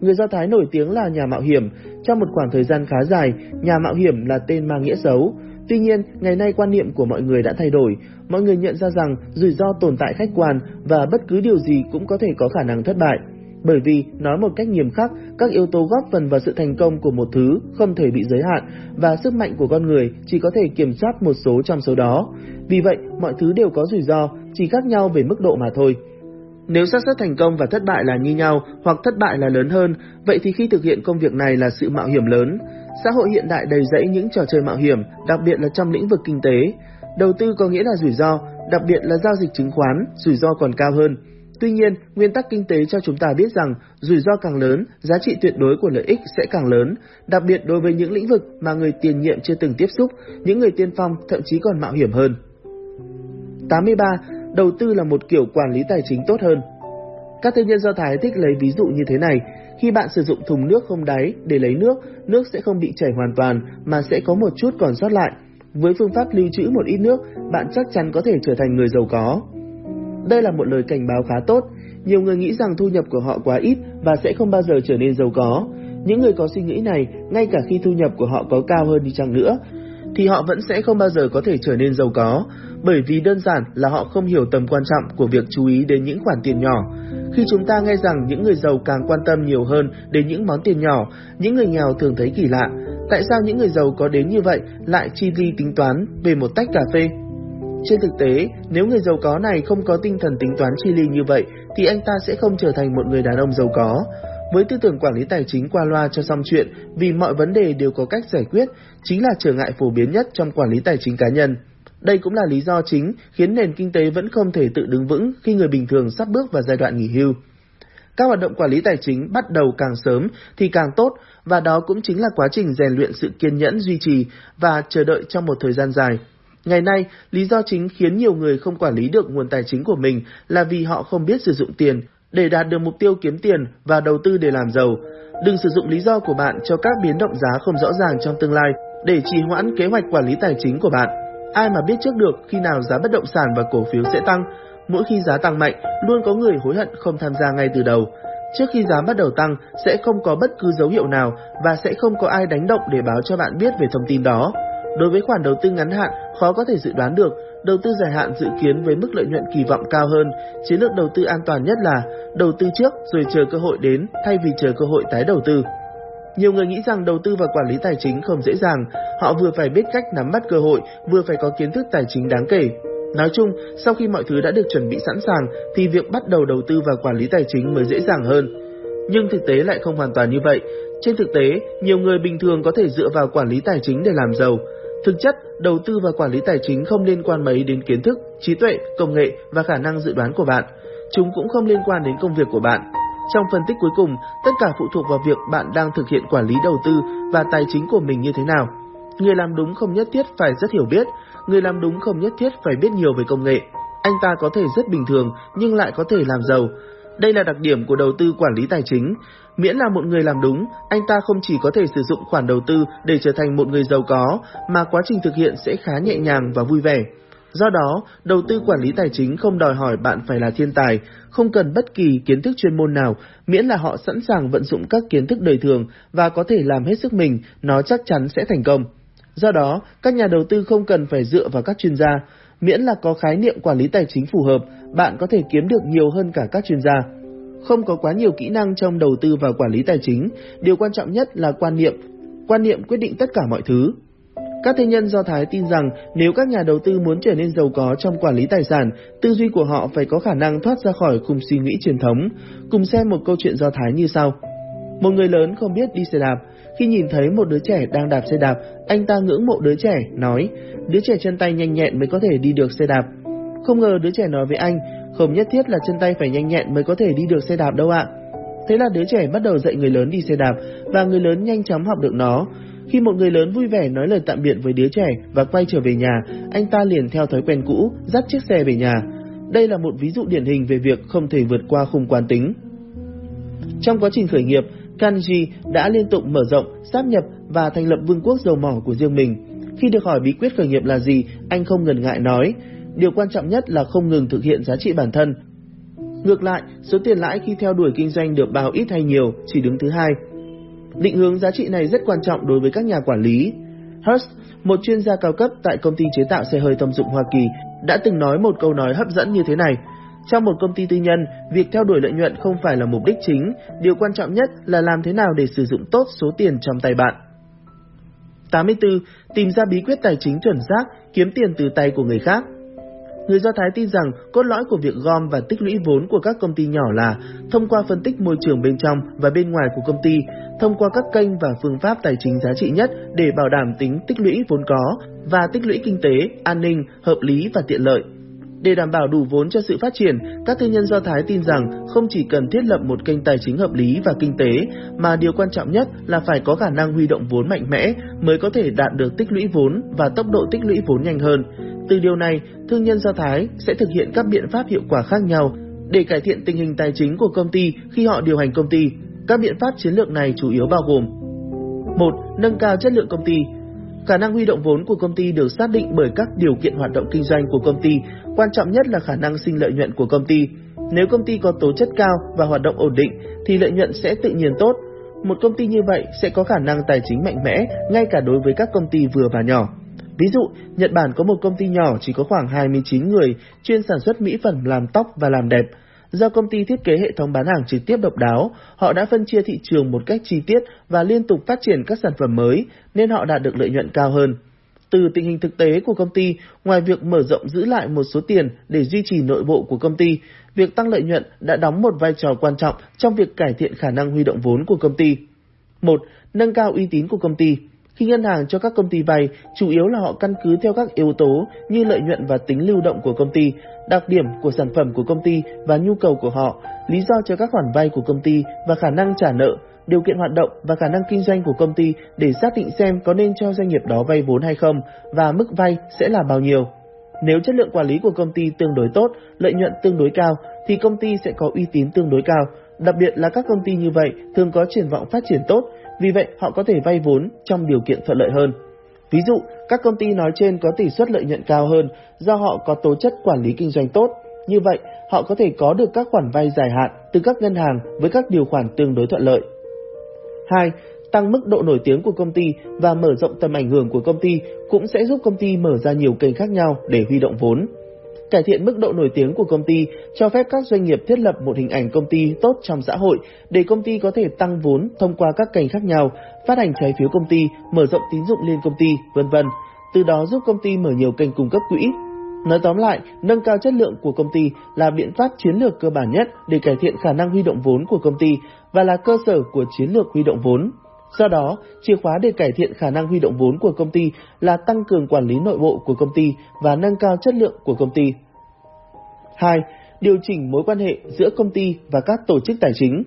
Người Do Thái nổi tiếng là nhà mạo hiểm, trong một khoảng thời gian khá dài, nhà mạo hiểm là tên mang nghĩa xấu. Tuy nhiên, ngày nay quan niệm của mọi người đã thay đổi, mọi người nhận ra rằng rủi ro tồn tại khách quan và bất cứ điều gì cũng có thể có khả năng thất bại. Bởi vì, nói một cách nghiêm khắc, các yếu tố góp phần vào sự thành công của một thứ không thể bị giới hạn và sức mạnh của con người chỉ có thể kiểm soát một số trong số đó. Vì vậy, mọi thứ đều có rủi ro, chỉ khác nhau về mức độ mà thôi. Nếu xác suất thành công và thất bại là như nhau hoặc thất bại là lớn hơn, vậy thì khi thực hiện công việc này là sự mạo hiểm lớn. Xã hội hiện đại đầy rẫy những trò chơi mạo hiểm, đặc biệt là trong lĩnh vực kinh tế. Đầu tư có nghĩa là rủi ro, đặc biệt là giao dịch chứng khoán, rủi ro còn cao hơn. Tuy nhiên, nguyên tắc kinh tế cho chúng ta biết rằng rủi ro càng lớn, giá trị tuyệt đối của lợi ích sẽ càng lớn, đặc biệt đối với những lĩnh vực mà người tiền nhiệm chưa từng tiếp xúc, những người tiên phong thậm chí còn mạo hiểm hơn. 83. Đầu tư là một kiểu quản lý tài chính tốt hơn. Các thương nhân Do Thái thích lấy ví dụ như thế này, khi bạn sử dụng thùng nước không đáy để lấy nước, nước sẽ không bị chảy hoàn toàn mà sẽ có một chút còn sót lại. Với phương pháp lưu trữ một ít nước, bạn chắc chắn có thể trở thành người giàu có. Đây là một lời cảnh báo khá tốt. Nhiều người nghĩ rằng thu nhập của họ quá ít và sẽ không bao giờ trở nên giàu có. Những người có suy nghĩ này, ngay cả khi thu nhập của họ có cao hơn đi chăng nữa, thì họ vẫn sẽ không bao giờ có thể trở nên giàu có, bởi vì đơn giản là họ không hiểu tầm quan trọng của việc chú ý đến những khoản tiền nhỏ. Khi chúng ta nghe rằng những người giàu càng quan tâm nhiều hơn đến những món tiền nhỏ, những người nghèo thường thấy kỳ lạ. Tại sao những người giàu có đến như vậy lại chi ly tính toán về một tách cà phê? Trên thực tế, nếu người giàu có này không có tinh thần tính toán chi ly như vậy, thì anh ta sẽ không trở thành một người đàn ông giàu có. Với tư tưởng quản lý tài chính qua loa cho xong chuyện vì mọi vấn đề đều có cách giải quyết, chính là trở ngại phổ biến nhất trong quản lý tài chính cá nhân. Đây cũng là lý do chính khiến nền kinh tế vẫn không thể tự đứng vững khi người bình thường sắp bước vào giai đoạn nghỉ hưu. Các hoạt động quản lý tài chính bắt đầu càng sớm thì càng tốt và đó cũng chính là quá trình rèn luyện sự kiên nhẫn duy trì và chờ đợi trong một thời gian dài. Ngày nay, lý do chính khiến nhiều người không quản lý được nguồn tài chính của mình là vì họ không biết sử dụng tiền để đạt được mục tiêu kiếm tiền và đầu tư để làm giàu. Đừng sử dụng lý do của bạn cho các biến động giá không rõ ràng trong tương lai để trì hoãn kế hoạch quản lý tài chính của bạn. Ai mà biết trước được khi nào giá bất động sản và cổ phiếu sẽ tăng, mỗi khi giá tăng mạnh, luôn có người hối hận không tham gia ngay từ đầu. Trước khi giá bắt đầu tăng, sẽ không có bất cứ dấu hiệu nào và sẽ không có ai đánh động để báo cho bạn biết về thông tin đó. Đối với khoản đầu tư ngắn hạn, khó có thể dự đoán được, đầu tư dài hạn dự kiến với mức lợi nhuận kỳ vọng cao hơn. Chiến lược đầu tư an toàn nhất là đầu tư trước rồi chờ cơ hội đến thay vì chờ cơ hội tái đầu tư. Nhiều người nghĩ rằng đầu tư và quản lý tài chính không dễ dàng, họ vừa phải biết cách nắm bắt cơ hội, vừa phải có kiến thức tài chính đáng kể. Nói chung, sau khi mọi thứ đã được chuẩn bị sẵn sàng thì việc bắt đầu đầu tư và quản lý tài chính mới dễ dàng hơn. Nhưng thực tế lại không hoàn toàn như vậy. Trên thực tế, nhiều người bình thường có thể dựa vào quản lý tài chính để làm giàu. Thực chất, đầu tư và quản lý tài chính không liên quan mấy đến kiến thức, trí tuệ, công nghệ và khả năng dự đoán của bạn. Chúng cũng không liên quan đến công việc của bạn. Trong phân tích cuối cùng, tất cả phụ thuộc vào việc bạn đang thực hiện quản lý đầu tư và tài chính của mình như thế nào. Người làm đúng không nhất thiết phải rất hiểu biết, người làm đúng không nhất thiết phải biết nhiều về công nghệ. Anh ta có thể rất bình thường nhưng lại có thể làm giàu. Đây là đặc điểm của đầu tư quản lý tài chính. Miễn là một người làm đúng, anh ta không chỉ có thể sử dụng khoản đầu tư để trở thành một người giàu có, mà quá trình thực hiện sẽ khá nhẹ nhàng và vui vẻ. Do đó, đầu tư quản lý tài chính không đòi hỏi bạn phải là thiên tài, không cần bất kỳ kiến thức chuyên môn nào, miễn là họ sẵn sàng vận dụng các kiến thức đời thường và có thể làm hết sức mình, nó chắc chắn sẽ thành công. Do đó, các nhà đầu tư không cần phải dựa vào các chuyên gia, miễn là có khái niệm quản lý tài chính phù hợp, bạn có thể kiếm được nhiều hơn cả các chuyên gia. Không có quá nhiều kỹ năng trong đầu tư và quản lý tài chính, điều quan trọng nhất là quan niệm. Quan niệm quyết định tất cả mọi thứ. Các thương nhân Do Thái tin rằng nếu các nhà đầu tư muốn trở nên giàu có trong quản lý tài sản, tư duy của họ phải có khả năng thoát ra khỏi khung suy nghĩ truyền thống. Cùng xem một câu chuyện Do Thái như sau. Một người lớn không biết đi xe đạp, khi nhìn thấy một đứa trẻ đang đạp xe đạp, anh ta ngưỡng mộ đứa trẻ, nói, đứa trẻ chân tay nhanh nhẹn mới có thể đi được xe đạp. Không ngờ đứa trẻ nói với anh, không nhất thiết là chân tay phải nhanh nhẹn mới có thể đi được xe đạp đâu ạ. Thế là đứa trẻ bắt đầu dạy người lớn đi xe đạp và người lớn nhanh chóng học được nó. Khi một người lớn vui vẻ nói lời tạm biệt với đứa trẻ và quay trở về nhà, anh ta liền theo thói quen cũ, dắt chiếc xe về nhà. Đây là một ví dụ điển hình về việc không thể vượt qua khung quán tính. Trong quá trình khởi nghiệp, Kanji đã liên tục mở rộng, sáp nhập và thành lập vương quốc dầu mỏ của riêng mình. Khi được hỏi bí quyết khởi nghiệp là gì, anh không ngần ngại nói, điều quan trọng nhất là không ngừng thực hiện giá trị bản thân. Ngược lại, số tiền lãi khi theo đuổi kinh doanh được bao ít hay nhiều chỉ đứng thứ hai. Định hướng giá trị này rất quan trọng đối với các nhà quản lý. Hurst, một chuyên gia cao cấp tại công ty chế tạo xe hơi thông dụng Hoa Kỳ, đã từng nói một câu nói hấp dẫn như thế này. Trong một công ty tư nhân, việc theo đuổi lợi nhuận không phải là mục đích chính, điều quan trọng nhất là làm thế nào để sử dụng tốt số tiền trong tay bạn. 84. Tìm ra bí quyết tài chính chuẩn xác, kiếm tiền từ tay của người khác. Người Do Thái tin rằng cốt lõi của việc gom và tích lũy vốn của các công ty nhỏ là thông qua phân tích môi trường bên trong và bên ngoài của công ty, thông qua các kênh và phương pháp tài chính giá trị nhất để bảo đảm tính tích lũy vốn có và tích lũy kinh tế, an ninh, hợp lý và tiện lợi. Để đảm bảo đủ vốn cho sự phát triển, các thương nhân Do Thái tin rằng không chỉ cần thiết lập một kênh tài chính hợp lý và kinh tế, mà điều quan trọng nhất là phải có khả năng huy động vốn mạnh mẽ mới có thể đạt được tích lũy vốn và tốc độ tích lũy vốn nhanh hơn. Từ điều này, thương nhân Do Thái sẽ thực hiện các biện pháp hiệu quả khác nhau để cải thiện tình hình tài chính của công ty khi họ điều hành công ty. Các biện pháp chiến lược này chủ yếu bao gồm 1. Nâng cao chất lượng công ty Khả năng huy động vốn của công ty được xác định bởi các điều kiện hoạt động kinh doanh của công ty, quan trọng nhất là khả năng sinh lợi nhuận của công ty. Nếu công ty có tố chất cao và hoạt động ổn định thì lợi nhuận sẽ tự nhiên tốt. Một công ty như vậy sẽ có khả năng tài chính mạnh mẽ ngay cả đối với các công ty vừa và nhỏ. Ví dụ, Nhật Bản có một công ty nhỏ chỉ có khoảng 29 người chuyên sản xuất mỹ phẩm làm tóc và làm đẹp. Do công ty thiết kế hệ thống bán hàng trực tiếp độc đáo, họ đã phân chia thị trường một cách chi tiết và liên tục phát triển các sản phẩm mới, nên họ đạt được lợi nhuận cao hơn. Từ tình hình thực tế của công ty, ngoài việc mở rộng giữ lại một số tiền để duy trì nội bộ của công ty, việc tăng lợi nhuận đã đóng một vai trò quan trọng trong việc cải thiện khả năng huy động vốn của công ty. 1. Nâng cao uy tín của công ty. Khi ngân hàng cho các công ty vay, chủ yếu là họ căn cứ theo các yếu tố như lợi nhuận và tính lưu động của công ty, đặc điểm của sản phẩm của công ty và nhu cầu của họ, lý do cho các khoản vay của công ty và khả năng trả nợ, điều kiện hoạt động và khả năng kinh doanh của công ty để xác định xem có nên cho doanh nghiệp đó vay vốn hay không và mức vay sẽ là bao nhiêu. Nếu chất lượng quản lý của công ty tương đối tốt, lợi nhuận tương đối cao thì công ty sẽ có uy tín tương đối cao, đặc biệt là các công ty như vậy thường có triển vọng phát triển tốt, vì vậy họ có thể vay vốn trong điều kiện thuận lợi hơn. Ví dụ, các công ty nói trên có tỷ suất lợi nhuận cao hơn do họ có tố chất quản lý kinh doanh tốt. Như vậy, họ có thể có được các khoản vay dài hạn từ các ngân hàng với các điều khoản tương đối thuận lợi. 2. Tăng mức độ nổi tiếng của công ty và mở rộng tầm ảnh hưởng của công ty cũng sẽ giúp công ty mở ra nhiều kênh khác nhau để huy động vốn. Cải thiện mức độ nổi tiếng của công ty cho phép các doanh nghiệp thiết lập một hình ảnh công ty tốt trong xã hội để công ty có thể tăng vốn thông qua các kênh khác nhau, phát hành trái phiếu công ty, mở rộng tín dụng liên công ty, vân vân. Từ đó giúp công ty mở nhiều kênh cung cấp quỹ. Nói tóm lại, nâng cao chất lượng của công ty là biện pháp chiến lược cơ bản nhất để cải thiện khả năng huy động vốn của công ty và là cơ sở của chiến lược huy động vốn. Do đó, chìa khóa để cải thiện khả năng huy động vốn của công ty là tăng cường quản lý nội bộ của công ty và nâng cao chất lượng của công ty. 2. Điều chỉnh mối quan hệ giữa công ty và các tổ chức tài chính.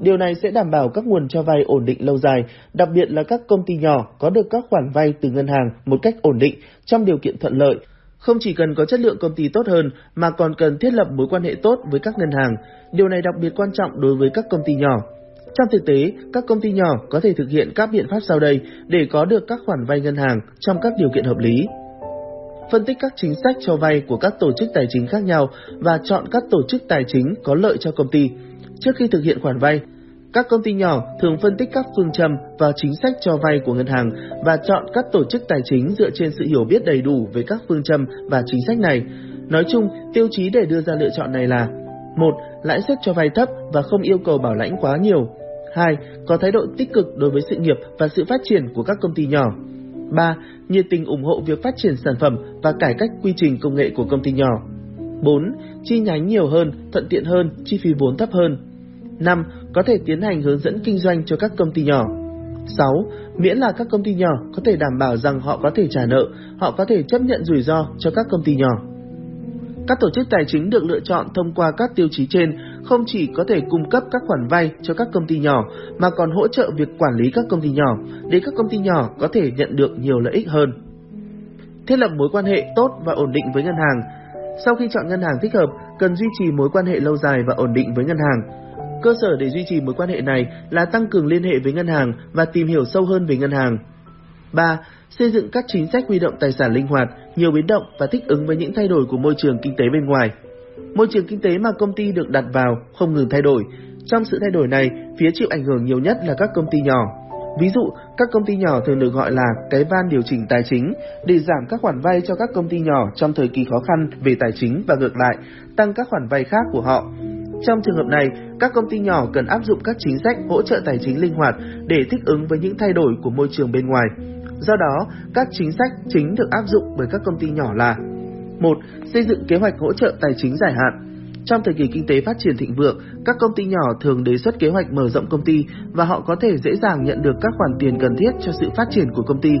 Điều này sẽ đảm bảo các nguồn cho vay ổn định lâu dài, đặc biệt là các công ty nhỏ có được các khoản vay từ ngân hàng một cách ổn định trong điều kiện thuận lợi. Không chỉ cần có chất lượng công ty tốt hơn mà còn cần thiết lập mối quan hệ tốt với các ngân hàng. Điều này đặc biệt quan trọng đối với các công ty nhỏ. Trong thực tế, các công ty nhỏ có thể thực hiện các biện pháp sau đây để có được các khoản vay ngân hàng trong các điều kiện hợp lý. Phân tích các chính sách cho vay của các tổ chức tài chính khác nhau và chọn các tổ chức tài chính có lợi cho công ty. Trước khi thực hiện khoản vay, các công ty nhỏ thường phân tích các phương châm và chính sách cho vay của ngân hàng và chọn các tổ chức tài chính dựa trên sự hiểu biết đầy đủ về các phương châm và chính sách này. Nói chung, tiêu chí để đưa ra lựa chọn này là một Lãi suất cho vay thấp và không yêu cầu bảo lãnh quá nhiều. 2. Có thái độ tích cực đối với sự nghiệp và sự phát triển của các công ty nhỏ. 3. Nhiệt tình ủng hộ việc phát triển sản phẩm và cải cách quy trình công nghệ của công ty nhỏ. 4. Chi nhánh nhiều hơn, thuận tiện hơn, chi phí vốn thấp hơn. 5. Có thể tiến hành hướng dẫn kinh doanh cho các công ty nhỏ. 6. Miễn là các công ty nhỏ có thể đảm bảo rằng họ có thể trả nợ, họ có thể chấp nhận rủi ro cho các công ty nhỏ. Các tổ chức tài chính được lựa chọn thông qua các tiêu chí trên không chỉ có thể cung cấp các khoản vay cho các công ty nhỏ mà còn hỗ trợ việc quản lý các công ty nhỏ để các công ty nhỏ có thể nhận được nhiều lợi ích hơn. Thiết lập mối quan hệ tốt và ổn định với ngân hàng. Sau khi chọn ngân hàng thích hợp, cần duy trì mối quan hệ lâu dài và ổn định với ngân hàng. Cơ sở để duy trì mối quan hệ này là tăng cường liên hệ với ngân hàng và tìm hiểu sâu hơn về ngân hàng. 3 xây dựng các chính sách huy động tài sản linh hoạt, nhiều biến động và thích ứng với những thay đổi của môi trường kinh tế bên ngoài. Môi trường kinh tế mà công ty được đặt vào không ngừng thay đổi. Trong sự thay đổi này, phía chịu ảnh hưởng nhiều nhất là các công ty nhỏ. Ví dụ, các công ty nhỏ thường được gọi là cái van điều chỉnh tài chính để giảm các khoản vay cho các công ty nhỏ trong thời kỳ khó khăn về tài chính và ngược lại, tăng các khoản vay khác của họ. Trong trường hợp này, các công ty nhỏ cần áp dụng các chính sách hỗ trợ tài chính linh hoạt để thích ứng với những thay đổi của môi trường bên ngoài. Do đó, các chính sách chính được áp dụng bởi các công ty nhỏ là một Xây dựng kế hoạch hỗ trợ tài chính dài hạn trong thời kỳ kinh tế phát triển thịnh vượng, các công ty nhỏ thường đề xuất kế hoạch mở rộng công ty và họ có thể dễ dàng nhận được các khoản tiền cần thiết cho sự phát triển của công ty.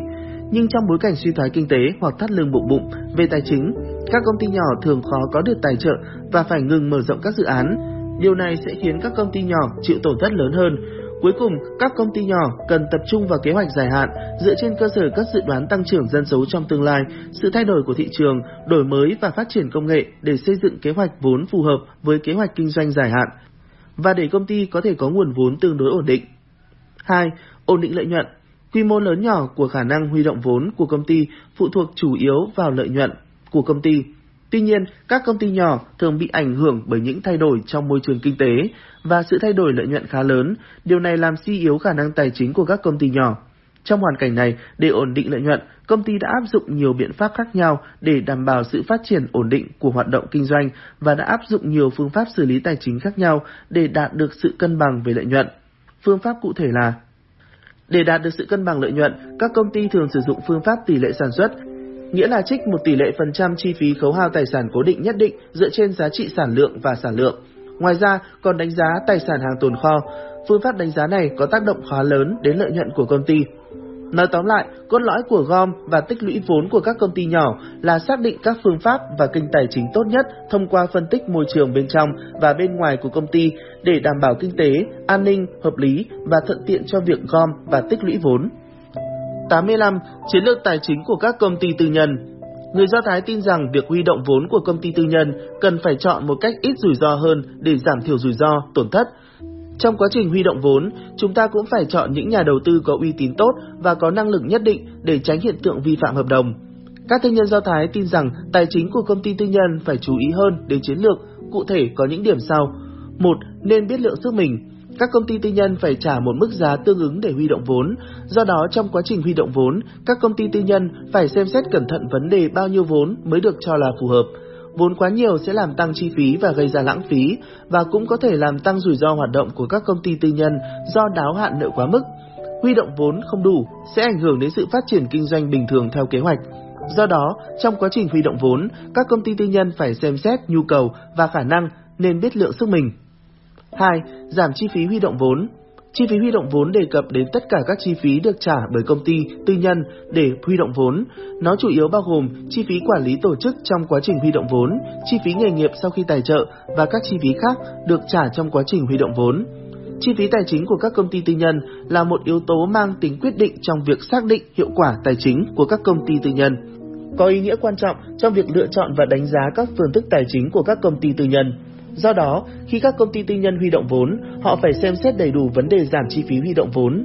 Nhưng trong bối cảnh suy thoái kinh tế hoặc thắt lưng bụng bụng về tài chính, các công ty nhỏ thường khó có được tài trợ và phải ngừng mở rộng các dự án. Điều này sẽ khiến các công ty nhỏ chịu tổn thất lớn hơn, Cuối cùng, các công ty nhỏ cần tập trung vào kế hoạch dài hạn dựa trên cơ sở các dự đoán tăng trưởng dân số trong tương lai, sự thay đổi của thị trường, đổi mới và phát triển công nghệ để xây dựng kế hoạch vốn phù hợp với kế hoạch kinh doanh dài hạn và để công ty có thể có nguồn vốn tương đối ổn định. 2. Ổn định lợi nhuận. Quy mô lớn nhỏ của khả năng huy động vốn của công ty phụ thuộc chủ yếu vào lợi nhuận của công ty. Tuy nhiên, các công ty nhỏ thường bị ảnh hưởng bởi những thay đổi trong môi trường kinh tế và sự thay đổi lợi nhuận khá lớn, điều này làm suy yếu khả năng tài chính của các công ty nhỏ. Trong hoàn cảnh này, để ổn định lợi nhuận, công ty đã áp dụng nhiều biện pháp khác nhau để đảm bảo sự phát triển ổn định của hoạt động kinh doanh và đã áp dụng nhiều phương pháp xử lý tài chính khác nhau để đạt được sự cân bằng về lợi nhuận. Phương pháp cụ thể là Để đạt được sự cân bằng lợi nhuận, các công ty thường sử dụng phương pháp tỷ lệ sản xuất nghĩa là trích một tỷ lệ phần trăm chi phí khấu hao tài sản cố định nhất định dựa trên giá trị sản lượng và sản lượng. Ngoài ra, còn đánh giá tài sản hàng tồn kho. Phương pháp đánh giá này có tác động khá lớn đến lợi nhuận của công ty. Nói tóm lại, cốt lõi của gom và tích lũy vốn của các công ty nhỏ là xác định các phương pháp và kênh tài chính tốt nhất thông qua phân tích môi trường bên trong và bên ngoài của công ty để đảm bảo kinh tế, an ninh, hợp lý và thuận tiện cho việc gom và tích lũy vốn. 85. Chiến lược tài chính của các công ty tư nhân Người Do Thái tin rằng việc huy động vốn của công ty tư nhân cần phải chọn một cách ít rủi ro hơn để giảm thiểu rủi ro, tổn thất. Trong quá trình huy động vốn, chúng ta cũng phải chọn những nhà đầu tư có uy tín tốt và có năng lực nhất định để tránh hiện tượng vi phạm hợp đồng. Các thương nhân Do Thái tin rằng tài chính của công ty tư nhân phải chú ý hơn đến chiến lược, cụ thể có những điểm sau. một Nên biết lượng sức mình. Các công ty tư nhân phải trả một mức giá tương ứng để huy động vốn, do đó trong quá trình huy động vốn, các công ty tư nhân phải xem xét cẩn thận vấn đề bao nhiêu vốn mới được cho là phù hợp. Vốn quá nhiều sẽ làm tăng chi phí và gây ra lãng phí, và cũng có thể làm tăng rủi ro hoạt động của các công ty tư nhân do đáo hạn nợ quá mức. Huy động vốn không đủ sẽ ảnh hưởng đến sự phát triển kinh doanh bình thường theo kế hoạch. Do đó, trong quá trình huy động vốn, các công ty tư nhân phải xem xét nhu cầu và khả năng nên biết lượng sức mình. 2. Giảm chi phí huy động vốn. Chi phí huy động vốn đề cập đến tất cả các chi phí được trả bởi công ty, tư nhân để huy động vốn. Nó chủ yếu bao gồm chi phí quản lý tổ chức trong quá trình huy động vốn, chi phí nghề nghiệp sau khi tài trợ và các chi phí khác được trả trong quá trình huy động vốn. Chi phí tài chính của các công ty tư nhân là một yếu tố mang tính quyết định trong việc xác định hiệu quả tài chính của các công ty tư nhân. Có ý nghĩa quan trọng trong việc lựa chọn và đánh giá các phương thức tài chính của các công ty tư nhân. Do đó, khi các công ty tư nhân huy động vốn, họ phải xem xét đầy đủ vấn đề giảm chi phí huy động vốn.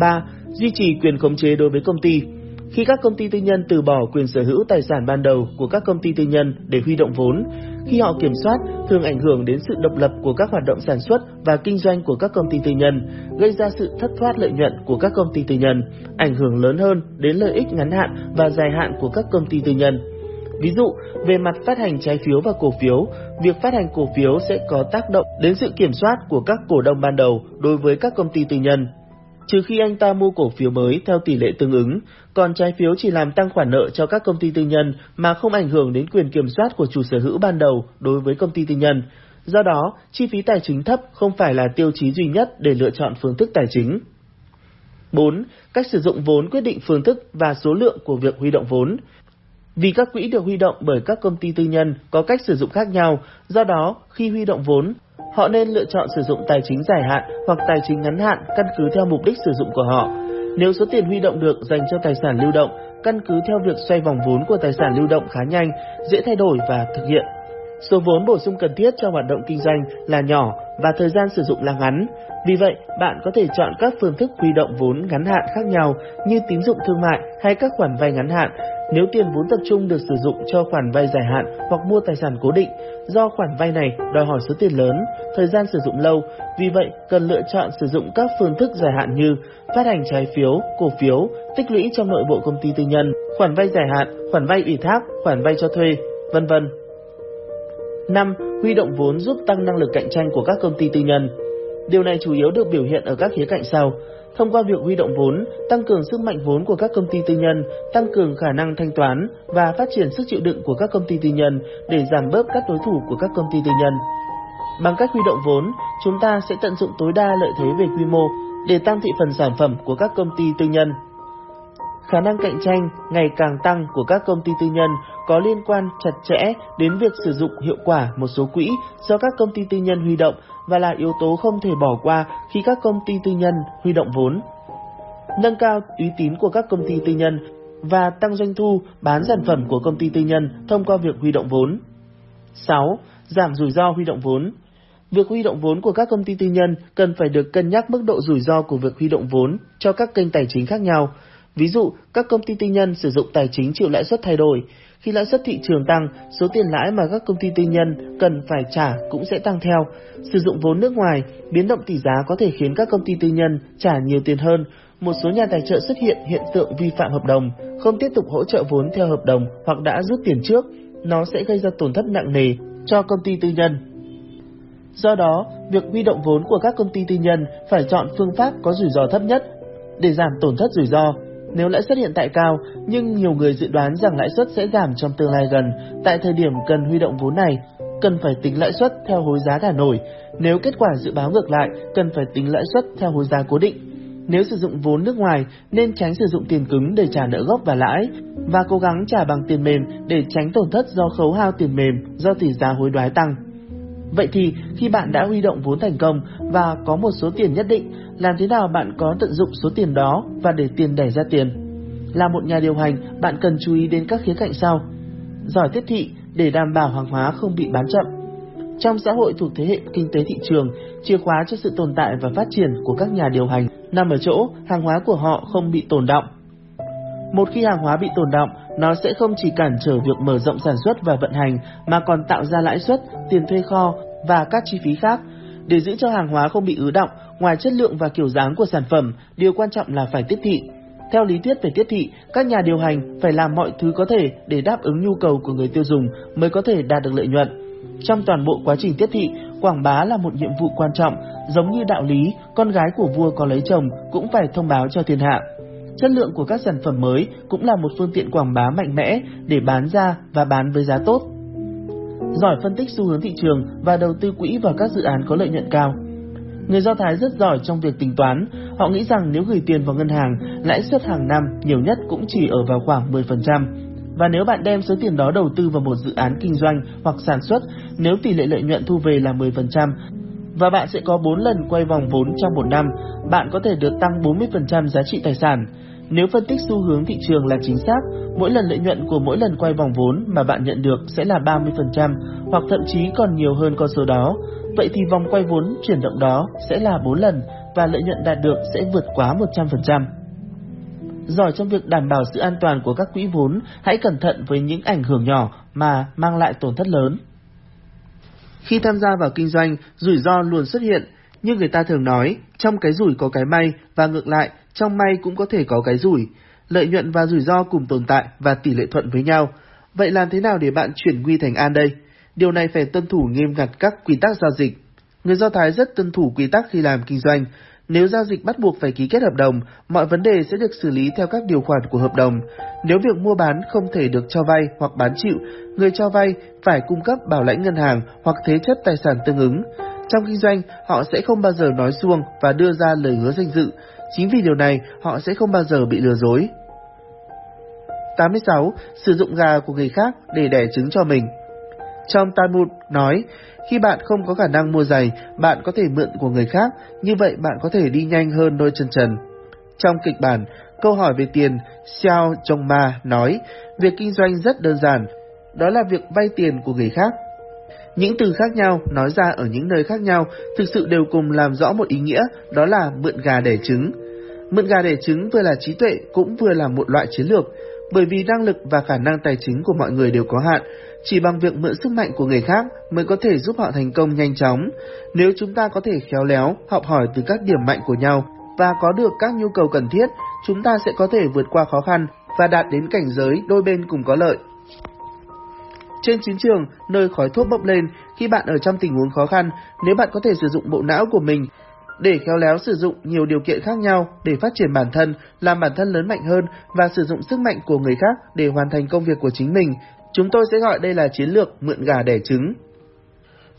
3. Duy trì quyền khống chế đối với công ty. Khi các công ty tư nhân từ bỏ quyền sở hữu tài sản ban đầu của các công ty tư nhân để huy động vốn, khi họ kiểm soát thường ảnh hưởng đến sự độc lập của các hoạt động sản xuất và kinh doanh của các công ty tư nhân, gây ra sự thất thoát lợi nhuận của các công ty tư nhân, ảnh hưởng lớn hơn đến lợi ích ngắn hạn và dài hạn của các công ty tư nhân. Ví dụ, về mặt phát hành trái phiếu và cổ phiếu, việc phát hành cổ phiếu sẽ có tác động đến sự kiểm soát của các cổ đông ban đầu đối với các công ty tư nhân. Trừ khi anh ta mua cổ phiếu mới theo tỷ lệ tương ứng, còn trái phiếu chỉ làm tăng khoản nợ cho các công ty tư nhân mà không ảnh hưởng đến quyền kiểm soát của chủ sở hữu ban đầu đối với công ty tư nhân. Do đó, chi phí tài chính thấp không phải là tiêu chí duy nhất để lựa chọn phương thức tài chính. 4. Cách sử dụng vốn quyết định phương thức và số lượng của việc huy động vốn. Vì các quỹ được huy động bởi các công ty tư nhân có cách sử dụng khác nhau, do đó khi huy động vốn, họ nên lựa chọn sử dụng tài chính dài hạn hoặc tài chính ngắn hạn căn cứ theo mục đích sử dụng của họ. Nếu số tiền huy động được dành cho tài sản lưu động, căn cứ theo việc xoay vòng vốn của tài sản lưu động khá nhanh, dễ thay đổi và thực hiện. Số vốn bổ sung cần thiết cho hoạt động kinh doanh là nhỏ và thời gian sử dụng là ngắn. Vì vậy, bạn có thể chọn các phương thức huy động vốn ngắn hạn khác nhau như tín dụng thương mại hay các khoản vay ngắn hạn nếu tiền vốn tập trung được sử dụng cho khoản vay dài hạn hoặc mua tài sản cố định, do khoản vay này đòi hỏi số tiền lớn, thời gian sử dụng lâu, vì vậy cần lựa chọn sử dụng các phương thức dài hạn như phát hành trái phiếu, cổ phiếu, tích lũy trong nội bộ công ty tư nhân, khoản vay dài hạn, khoản vay ủy thác, khoản vay cho thuê, vân vân. 5. Huy động vốn giúp tăng năng lực cạnh tranh của các công ty tư nhân. Điều này chủ yếu được biểu hiện ở các khía cạnh sau thông qua việc huy động vốn, tăng cường sức mạnh vốn của các công ty tư nhân, tăng cường khả năng thanh toán và phát triển sức chịu đựng của các công ty tư nhân để giảm bớt các đối thủ của các công ty tư nhân. Bằng cách huy động vốn, chúng ta sẽ tận dụng tối đa lợi thế về quy mô để tăng thị phần sản phẩm của các công ty tư nhân. Khả năng cạnh tranh ngày càng tăng của các công ty tư nhân có liên quan chặt chẽ đến việc sử dụng hiệu quả một số quỹ do các công ty tư nhân huy động và là yếu tố không thể bỏ qua khi các công ty tư nhân huy động vốn. Nâng cao uy tín của các công ty tư nhân và tăng doanh thu bán sản phẩm của công ty tư nhân thông qua việc huy động vốn. 6. Giảm rủi ro huy động vốn. Việc huy động vốn của các công ty tư nhân cần phải được cân nhắc mức độ rủi ro của việc huy động vốn cho các kênh tài chính khác nhau. Ví dụ, các công ty tư nhân sử dụng tài chính chịu lãi suất thay đổi, khi lãi suất thị trường tăng, số tiền lãi mà các công ty tư nhân cần phải trả cũng sẽ tăng theo. Sử dụng vốn nước ngoài, biến động tỷ giá có thể khiến các công ty tư nhân trả nhiều tiền hơn. Một số nhà tài trợ xuất hiện hiện tượng vi phạm hợp đồng, không tiếp tục hỗ trợ vốn theo hợp đồng hoặc đã rút tiền trước. Nó sẽ gây ra tổn thất nặng nề cho công ty tư nhân. Do đó, việc huy động vốn của các công ty tư nhân phải chọn phương pháp có rủi ro thấp nhất để giảm tổn thất rủi ro. Nếu lãi suất hiện tại cao, nhưng nhiều người dự đoán rằng lãi suất sẽ giảm trong tương lai gần, tại thời điểm cần huy động vốn này, cần phải tính lãi suất theo hối giá thả nổi. Nếu kết quả dự báo ngược lại, cần phải tính lãi suất theo hối giá cố định. Nếu sử dụng vốn nước ngoài nên tránh sử dụng tiền cứng để trả nợ gốc và lãi và cố gắng trả bằng tiền mềm để tránh tổn thất do khấu hao tiền mềm do tỷ giá hối đoái tăng. Vậy thì khi bạn đã huy động vốn thành công và có một số tiền nhất định, làm thế nào bạn có tận dụng số tiền đó và để tiền đẩy ra tiền? Là một nhà điều hành, bạn cần chú ý đến các khía cạnh sau. Giỏi tiếp thị để đảm bảo hàng hóa không bị bán chậm. Trong xã hội thuộc thế hệ kinh tế thị trường, chìa khóa cho sự tồn tại và phát triển của các nhà điều hành nằm ở chỗ hàng hóa của họ không bị tồn động. Một khi hàng hóa bị tồn động, nó sẽ không chỉ cản trở việc mở rộng sản xuất và vận hành mà còn tạo ra lãi suất, tiền thuê kho và các chi phí khác. Để giữ cho hàng hóa không bị ứ động, ngoài chất lượng và kiểu dáng của sản phẩm, điều quan trọng là phải tiếp thị. Theo lý thuyết về tiếp thị, các nhà điều hành phải làm mọi thứ có thể để đáp ứng nhu cầu của người tiêu dùng mới có thể đạt được lợi nhuận. Trong toàn bộ quá trình tiếp thị, quảng bá là một nhiệm vụ quan trọng, giống như đạo lý, con gái của vua có lấy chồng cũng phải thông báo cho thiên hạ. Chất lượng của các sản phẩm mới cũng là một phương tiện quảng bá mạnh mẽ để bán ra và bán với giá tốt. Giỏi phân tích xu hướng thị trường và đầu tư quỹ vào các dự án có lợi nhuận cao. Người Do Thái rất giỏi trong việc tính toán, họ nghĩ rằng nếu gửi tiền vào ngân hàng, lãi suất hàng năm nhiều nhất cũng chỉ ở vào khoảng 10%. Và nếu bạn đem số tiền đó đầu tư vào một dự án kinh doanh hoặc sản xuất, nếu tỷ lệ lợi nhuận thu về là 10%, và bạn sẽ có 4 lần quay vòng vốn trong một năm, bạn có thể được tăng 40% giá trị tài sản. Nếu phân tích xu hướng thị trường là chính xác, mỗi lần lợi nhuận của mỗi lần quay vòng vốn mà bạn nhận được sẽ là 30% hoặc thậm chí còn nhiều hơn con số đó. Vậy thì vòng quay vốn chuyển động đó sẽ là 4 lần và lợi nhuận đạt được sẽ vượt quá 100%. Giỏi trong việc đảm bảo sự an toàn của các quỹ vốn, hãy cẩn thận với những ảnh hưởng nhỏ mà mang lại tổn thất lớn. Khi tham gia vào kinh doanh, rủi ro luôn xuất hiện, Như người ta thường nói, trong cái rủi có cái may và ngược lại, trong may cũng có thể có cái rủi. Lợi nhuận và rủi ro cùng tồn tại và tỷ lệ thuận với nhau. Vậy làm thế nào để bạn chuyển nguy thành an đây? Điều này phải tuân thủ nghiêm ngặt các quy tắc giao dịch. Người Do Thái rất tuân thủ quy tắc khi làm kinh doanh. Nếu giao dịch bắt buộc phải ký kết hợp đồng, mọi vấn đề sẽ được xử lý theo các điều khoản của hợp đồng. Nếu việc mua bán không thể được cho vay hoặc bán chịu, người cho vay phải cung cấp bảo lãnh ngân hàng hoặc thế chấp tài sản tương ứng. Trong kinh doanh, họ sẽ không bao giờ nói xuông và đưa ra lời hứa danh dự. Chính vì điều này, họ sẽ không bao giờ bị lừa dối. 86. Sử dụng gà của người khác để đẻ trứng cho mình trong Talmud nói, khi bạn không có khả năng mua giày, bạn có thể mượn của người khác, như vậy bạn có thể đi nhanh hơn đôi chân trần. Trong kịch bản, câu hỏi về tiền, Xiao Chong Ma nói, việc kinh doanh rất đơn giản, đó là việc vay tiền của người khác. Những từ khác nhau nói ra ở những nơi khác nhau thực sự đều cùng làm rõ một ý nghĩa, đó là mượn gà đẻ trứng. Mượn gà đẻ trứng vừa là trí tuệ cũng vừa là một loại chiến lược, bởi vì năng lực và khả năng tài chính của mọi người đều có hạn, chỉ bằng việc mượn sức mạnh của người khác mới có thể giúp họ thành công nhanh chóng. Nếu chúng ta có thể khéo léo, học hỏi từ các điểm mạnh của nhau và có được các nhu cầu cần thiết, chúng ta sẽ có thể vượt qua khó khăn và đạt đến cảnh giới đôi bên cùng có lợi. Trên chiến trường, nơi khói thuốc bốc lên, khi bạn ở trong tình huống khó khăn, nếu bạn có thể sử dụng bộ não của mình để khéo léo sử dụng nhiều điều kiện khác nhau để phát triển bản thân, làm bản thân lớn mạnh hơn và sử dụng sức mạnh của người khác để hoàn thành công việc của chính mình, chúng tôi sẽ gọi đây là chiến lược mượn gà đẻ trứng.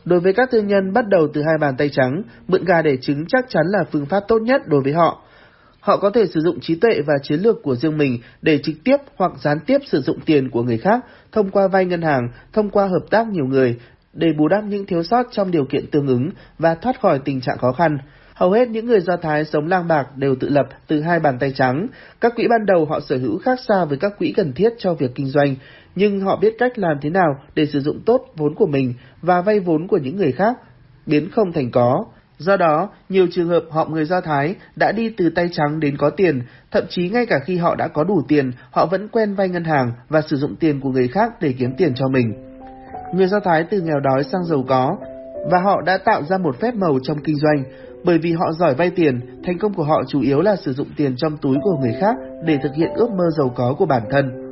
Đối với các thương nhân bắt đầu từ hai bàn tay trắng, mượn gà đẻ trứng chắc chắn là phương pháp tốt nhất đối với họ. Họ có thể sử dụng trí tuệ và chiến lược của riêng mình để trực tiếp hoặc gián tiếp sử dụng tiền của người khác thông qua vay ngân hàng, thông qua hợp tác nhiều người, để bù đắp những thiếu sót trong điều kiện tương ứng và thoát khỏi tình trạng khó khăn. Hầu hết những người Do Thái sống lang bạc đều tự lập từ hai bàn tay trắng. Các quỹ ban đầu họ sở hữu khác xa với các quỹ cần thiết cho việc kinh doanh, nhưng họ biết cách làm thế nào để sử dụng tốt vốn của mình và vay vốn của những người khác, biến không thành có. Do đó, nhiều trường hợp họ người Do Thái đã đi từ tay trắng đến có tiền, thậm chí ngay cả khi họ đã có đủ tiền, họ vẫn quen vay ngân hàng và sử dụng tiền của người khác để kiếm tiền cho mình. Người Do Thái từ nghèo đói sang giàu có, và họ đã tạo ra một phép màu trong kinh doanh, bởi vì họ giỏi vay tiền, thành công của họ chủ yếu là sử dụng tiền trong túi của người khác để thực hiện ước mơ giàu có của bản thân.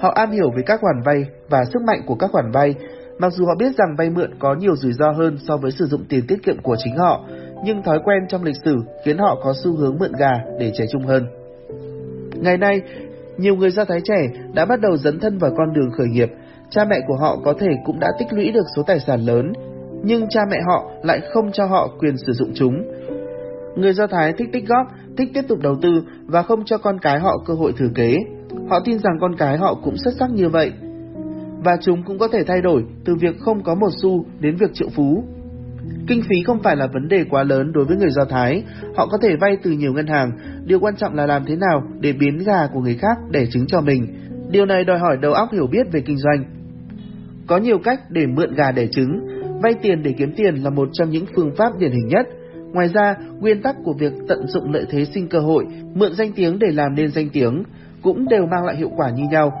Họ am hiểu về các khoản vay và sức mạnh của các khoản vay, mặc dù họ biết rằng vay mượn có nhiều rủi ro hơn so với sử dụng tiền tiết kiệm của chính họ, nhưng thói quen trong lịch sử khiến họ có xu hướng mượn gà để trẻ trung hơn. Ngày nay, nhiều người Do Thái trẻ đã bắt đầu dấn thân vào con đường khởi nghiệp, cha mẹ của họ có thể cũng đã tích lũy được số tài sản lớn, nhưng cha mẹ họ lại không cho họ quyền sử dụng chúng. Người Do Thái thích tích góp, thích tiếp tục đầu tư và không cho con cái họ cơ hội thừa kế. Họ tin rằng con cái họ cũng xuất sắc như vậy. Và chúng cũng có thể thay đổi từ việc không có một xu đến việc triệu phú. Kinh phí không phải là vấn đề quá lớn đối với người Do Thái, họ có thể vay từ nhiều ngân hàng, điều quan trọng là làm thế nào để biến gà của người khác đẻ trứng cho mình. Điều này đòi hỏi đầu óc hiểu biết về kinh doanh. Có nhiều cách để mượn gà đẻ trứng, vay tiền để kiếm tiền là một trong những phương pháp điển hình nhất. Ngoài ra, nguyên tắc của việc tận dụng lợi thế sinh cơ hội, mượn danh tiếng để làm nên danh tiếng cũng đều mang lại hiệu quả như nhau.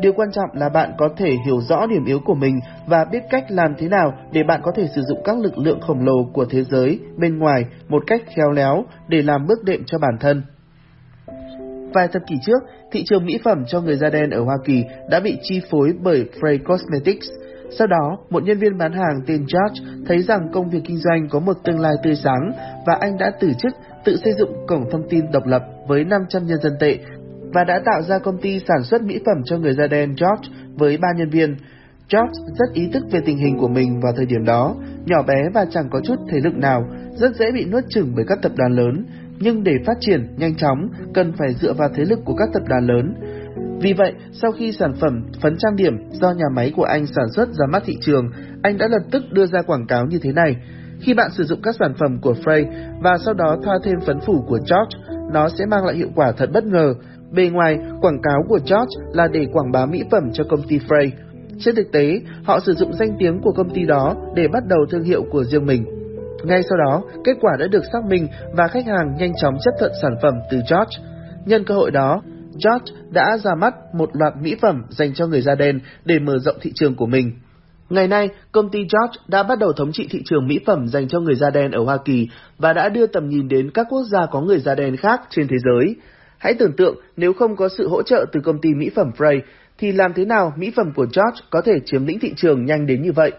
Điều quan trọng là bạn có thể hiểu rõ điểm yếu của mình và biết cách làm thế nào để bạn có thể sử dụng các lực lượng khổng lồ của thế giới bên ngoài một cách khéo léo để làm bước đệm cho bản thân. Vài thập kỷ trước, thị trường mỹ phẩm cho người da đen ở Hoa Kỳ đã bị chi phối bởi Frey Cosmetics. Sau đó, một nhân viên bán hàng tên George thấy rằng công việc kinh doanh có một tương lai tươi sáng và anh đã từ chức tự xây dựng cổng thông tin độc lập với 500 nhân dân tệ và đã tạo ra công ty sản xuất mỹ phẩm cho người da đen George với ba nhân viên. George rất ý thức về tình hình của mình vào thời điểm đó, nhỏ bé và chẳng có chút thế lực nào, rất dễ bị nuốt chửng bởi các tập đoàn lớn, nhưng để phát triển nhanh chóng cần phải dựa vào thế lực của các tập đoàn lớn. Vì vậy, sau khi sản phẩm phấn trang điểm do nhà máy của anh sản xuất ra mắt thị trường, anh đã lập tức đưa ra quảng cáo như thế này. Khi bạn sử dụng các sản phẩm của Frey và sau đó thoa thêm phấn phủ của George, nó sẽ mang lại hiệu quả thật bất ngờ. Bề ngoài, quảng cáo của George là để quảng bá mỹ phẩm cho công ty Frey. Trên thực tế, họ sử dụng danh tiếng của công ty đó để bắt đầu thương hiệu của riêng mình. Ngay sau đó, kết quả đã được xác minh và khách hàng nhanh chóng chấp thuận sản phẩm từ George. Nhân cơ hội đó, George đã ra mắt một loạt mỹ phẩm dành cho người da đen để mở rộng thị trường của mình. Ngày nay, công ty George đã bắt đầu thống trị thị trường mỹ phẩm dành cho người da đen ở Hoa Kỳ và đã đưa tầm nhìn đến các quốc gia có người da đen khác trên thế giới. Hãy tưởng tượng nếu không có sự hỗ trợ từ công ty mỹ phẩm Frey, thì làm thế nào mỹ phẩm của George có thể chiếm lĩnh thị trường nhanh đến như vậy?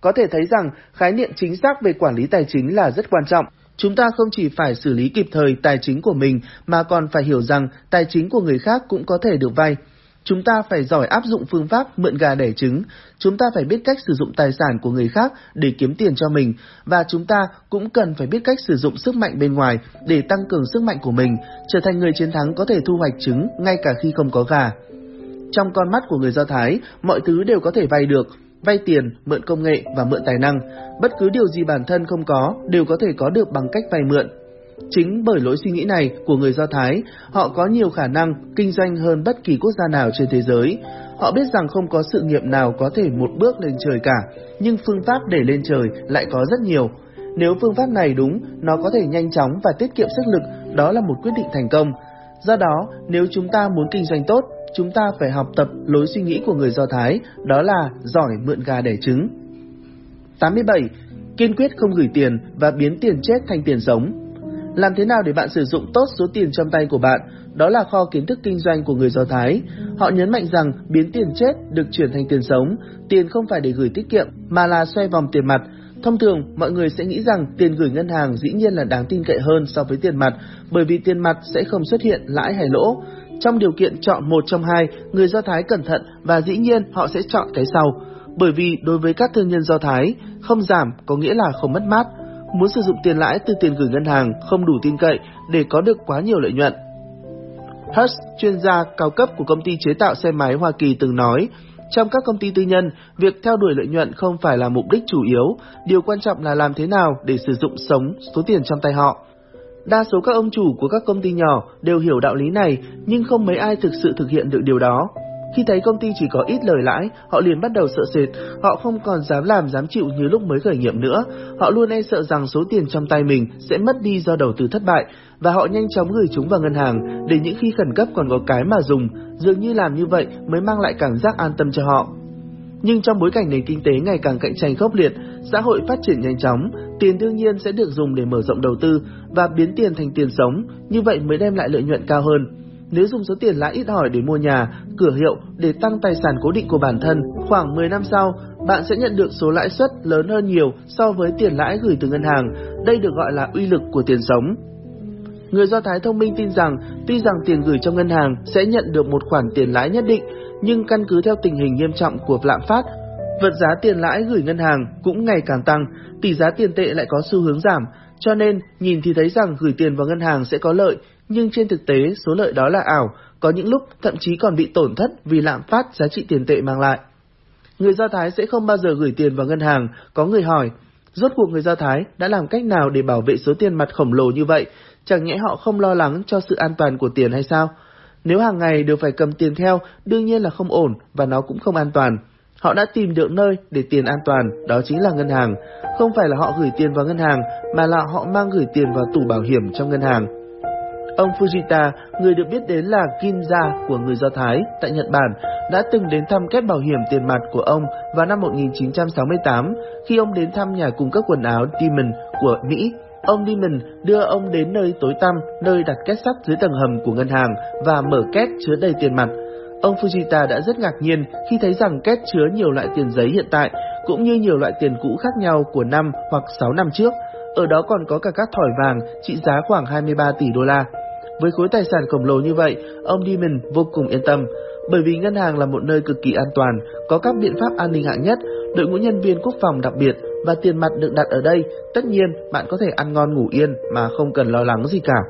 Có thể thấy rằng khái niệm chính xác về quản lý tài chính là rất quan trọng. Chúng ta không chỉ phải xử lý kịp thời tài chính của mình mà còn phải hiểu rằng tài chính của người khác cũng có thể được vay. Chúng ta phải giỏi áp dụng phương pháp mượn gà đẻ trứng, chúng ta phải biết cách sử dụng tài sản của người khác để kiếm tiền cho mình, và chúng ta cũng cần phải biết cách sử dụng sức mạnh bên ngoài để tăng cường sức mạnh của mình, trở thành người chiến thắng có thể thu hoạch trứng ngay cả khi không có gà. Trong con mắt của người Do Thái, mọi thứ đều có thể vay được, vay tiền, mượn công nghệ và mượn tài năng. Bất cứ điều gì bản thân không có đều có thể có được bằng cách vay mượn. Chính bởi lỗi suy nghĩ này của người Do Thái, họ có nhiều khả năng kinh doanh hơn bất kỳ quốc gia nào trên thế giới. Họ biết rằng không có sự nghiệp nào có thể một bước lên trời cả, nhưng phương pháp để lên trời lại có rất nhiều. Nếu phương pháp này đúng, nó có thể nhanh chóng và tiết kiệm sức lực, đó là một quyết định thành công. Do đó, nếu chúng ta muốn kinh doanh tốt, chúng ta phải học tập lối suy nghĩ của người Do Thái, đó là giỏi mượn gà đẻ trứng. 87. Kiên quyết không gửi tiền và biến tiền chết thành tiền sống. Làm thế nào để bạn sử dụng tốt số tiền trong tay của bạn? Đó là kho kiến thức kinh doanh của người Do Thái. Họ nhấn mạnh rằng biến tiền chết được chuyển thành tiền sống, tiền không phải để gửi tiết kiệm mà là xoay vòng tiền mặt. Thông thường, mọi người sẽ nghĩ rằng tiền gửi ngân hàng dĩ nhiên là đáng tin cậy hơn so với tiền mặt, bởi vì tiền mặt sẽ không xuất hiện lãi hay lỗ. Trong điều kiện chọn một trong hai, người Do Thái cẩn thận và dĩ nhiên họ sẽ chọn cái sau. Bởi vì đối với các thương nhân Do Thái, không giảm có nghĩa là không mất mát. Muốn sử dụng tiền lãi từ tiền gửi ngân hàng không đủ tin cậy để có được quá nhiều lợi nhuận. Hertz, chuyên gia cao cấp của công ty chế tạo xe máy Hoa Kỳ từng nói, trong các công ty tư nhân, việc theo đuổi lợi nhuận không phải là mục đích chủ yếu, điều quan trọng là làm thế nào để sử dụng sống số tiền trong tay họ. Đa số các ông chủ của các công ty nhỏ đều hiểu đạo lý này, nhưng không mấy ai thực sự thực hiện được điều đó. Khi thấy công ty chỉ có ít lời lãi, họ liền bắt đầu sợ sệt, họ không còn dám làm dám chịu như lúc mới khởi nghiệp nữa. Họ luôn e sợ rằng số tiền trong tay mình sẽ mất đi do đầu tư thất bại, và họ nhanh chóng gửi chúng vào ngân hàng để những khi khẩn cấp còn có cái mà dùng, dường như làm như vậy mới mang lại cảm giác an tâm cho họ. Nhưng trong bối cảnh nền kinh tế ngày càng cạnh tranh khốc liệt, xã hội phát triển nhanh chóng, tiền đương nhiên sẽ được dùng để mở rộng đầu tư và biến tiền thành tiền sống, như vậy mới đem lại lợi nhuận cao hơn. Nếu dùng số tiền lãi ít ỏi để mua nhà, cửa hiệu để tăng tài sản cố định của bản thân, khoảng 10 năm sau, bạn sẽ nhận được số lãi suất lớn hơn nhiều so với tiền lãi gửi từ ngân hàng. Đây được gọi là uy lực của tiền sống. Người Do Thái thông minh tin rằng, tuy rằng tiền gửi trong ngân hàng sẽ nhận được một khoản tiền lãi nhất định, nhưng căn cứ theo tình hình nghiêm trọng của lạm phát, vật giá tiền lãi gửi ngân hàng cũng ngày càng tăng, tỷ giá tiền tệ lại có xu hướng giảm, Cho nên, nhìn thì thấy rằng gửi tiền vào ngân hàng sẽ có lợi, nhưng trên thực tế số lợi đó là ảo, có những lúc thậm chí còn bị tổn thất vì lạm phát giá trị tiền tệ mang lại. Người Do Thái sẽ không bao giờ gửi tiền vào ngân hàng, có người hỏi, rốt cuộc người Do Thái đã làm cách nào để bảo vệ số tiền mặt khổng lồ như vậy, chẳng nhẽ họ không lo lắng cho sự an toàn của tiền hay sao? Nếu hàng ngày đều phải cầm tiền theo, đương nhiên là không ổn và nó cũng không an toàn. Họ đã tìm được nơi để tiền an toàn, đó chính là ngân hàng. Không phải là họ gửi tiền vào ngân hàng, mà là họ mang gửi tiền vào tủ bảo hiểm trong ngân hàng. Ông Fujita, người được biết đến là Kinza của người Do Thái tại Nhật Bản, đã từng đến thăm kết bảo hiểm tiền mặt của ông vào năm 1968 khi ông đến thăm nhà cung cấp quần áo Demon của Mỹ. Ông Demon đưa ông đến nơi tối tăm, nơi đặt két sắt dưới tầng hầm của ngân hàng và mở két chứa đầy tiền mặt. Ông Fujita đã rất ngạc nhiên khi thấy rằng két chứa nhiều loại tiền giấy hiện tại, cũng như nhiều loại tiền cũ khác nhau của năm hoặc 6 năm trước. Ở đó còn có cả các thỏi vàng trị giá khoảng 23 tỷ đô la. Với khối tài sản khổng lồ như vậy, ông Demon vô cùng yên tâm, bởi vì ngân hàng là một nơi cực kỳ an toàn, có các biện pháp an ninh hạng nhất, đội ngũ nhân viên quốc phòng đặc biệt và tiền mặt được đặt ở đây, tất nhiên bạn có thể ăn ngon ngủ yên mà không cần lo lắng gì cả.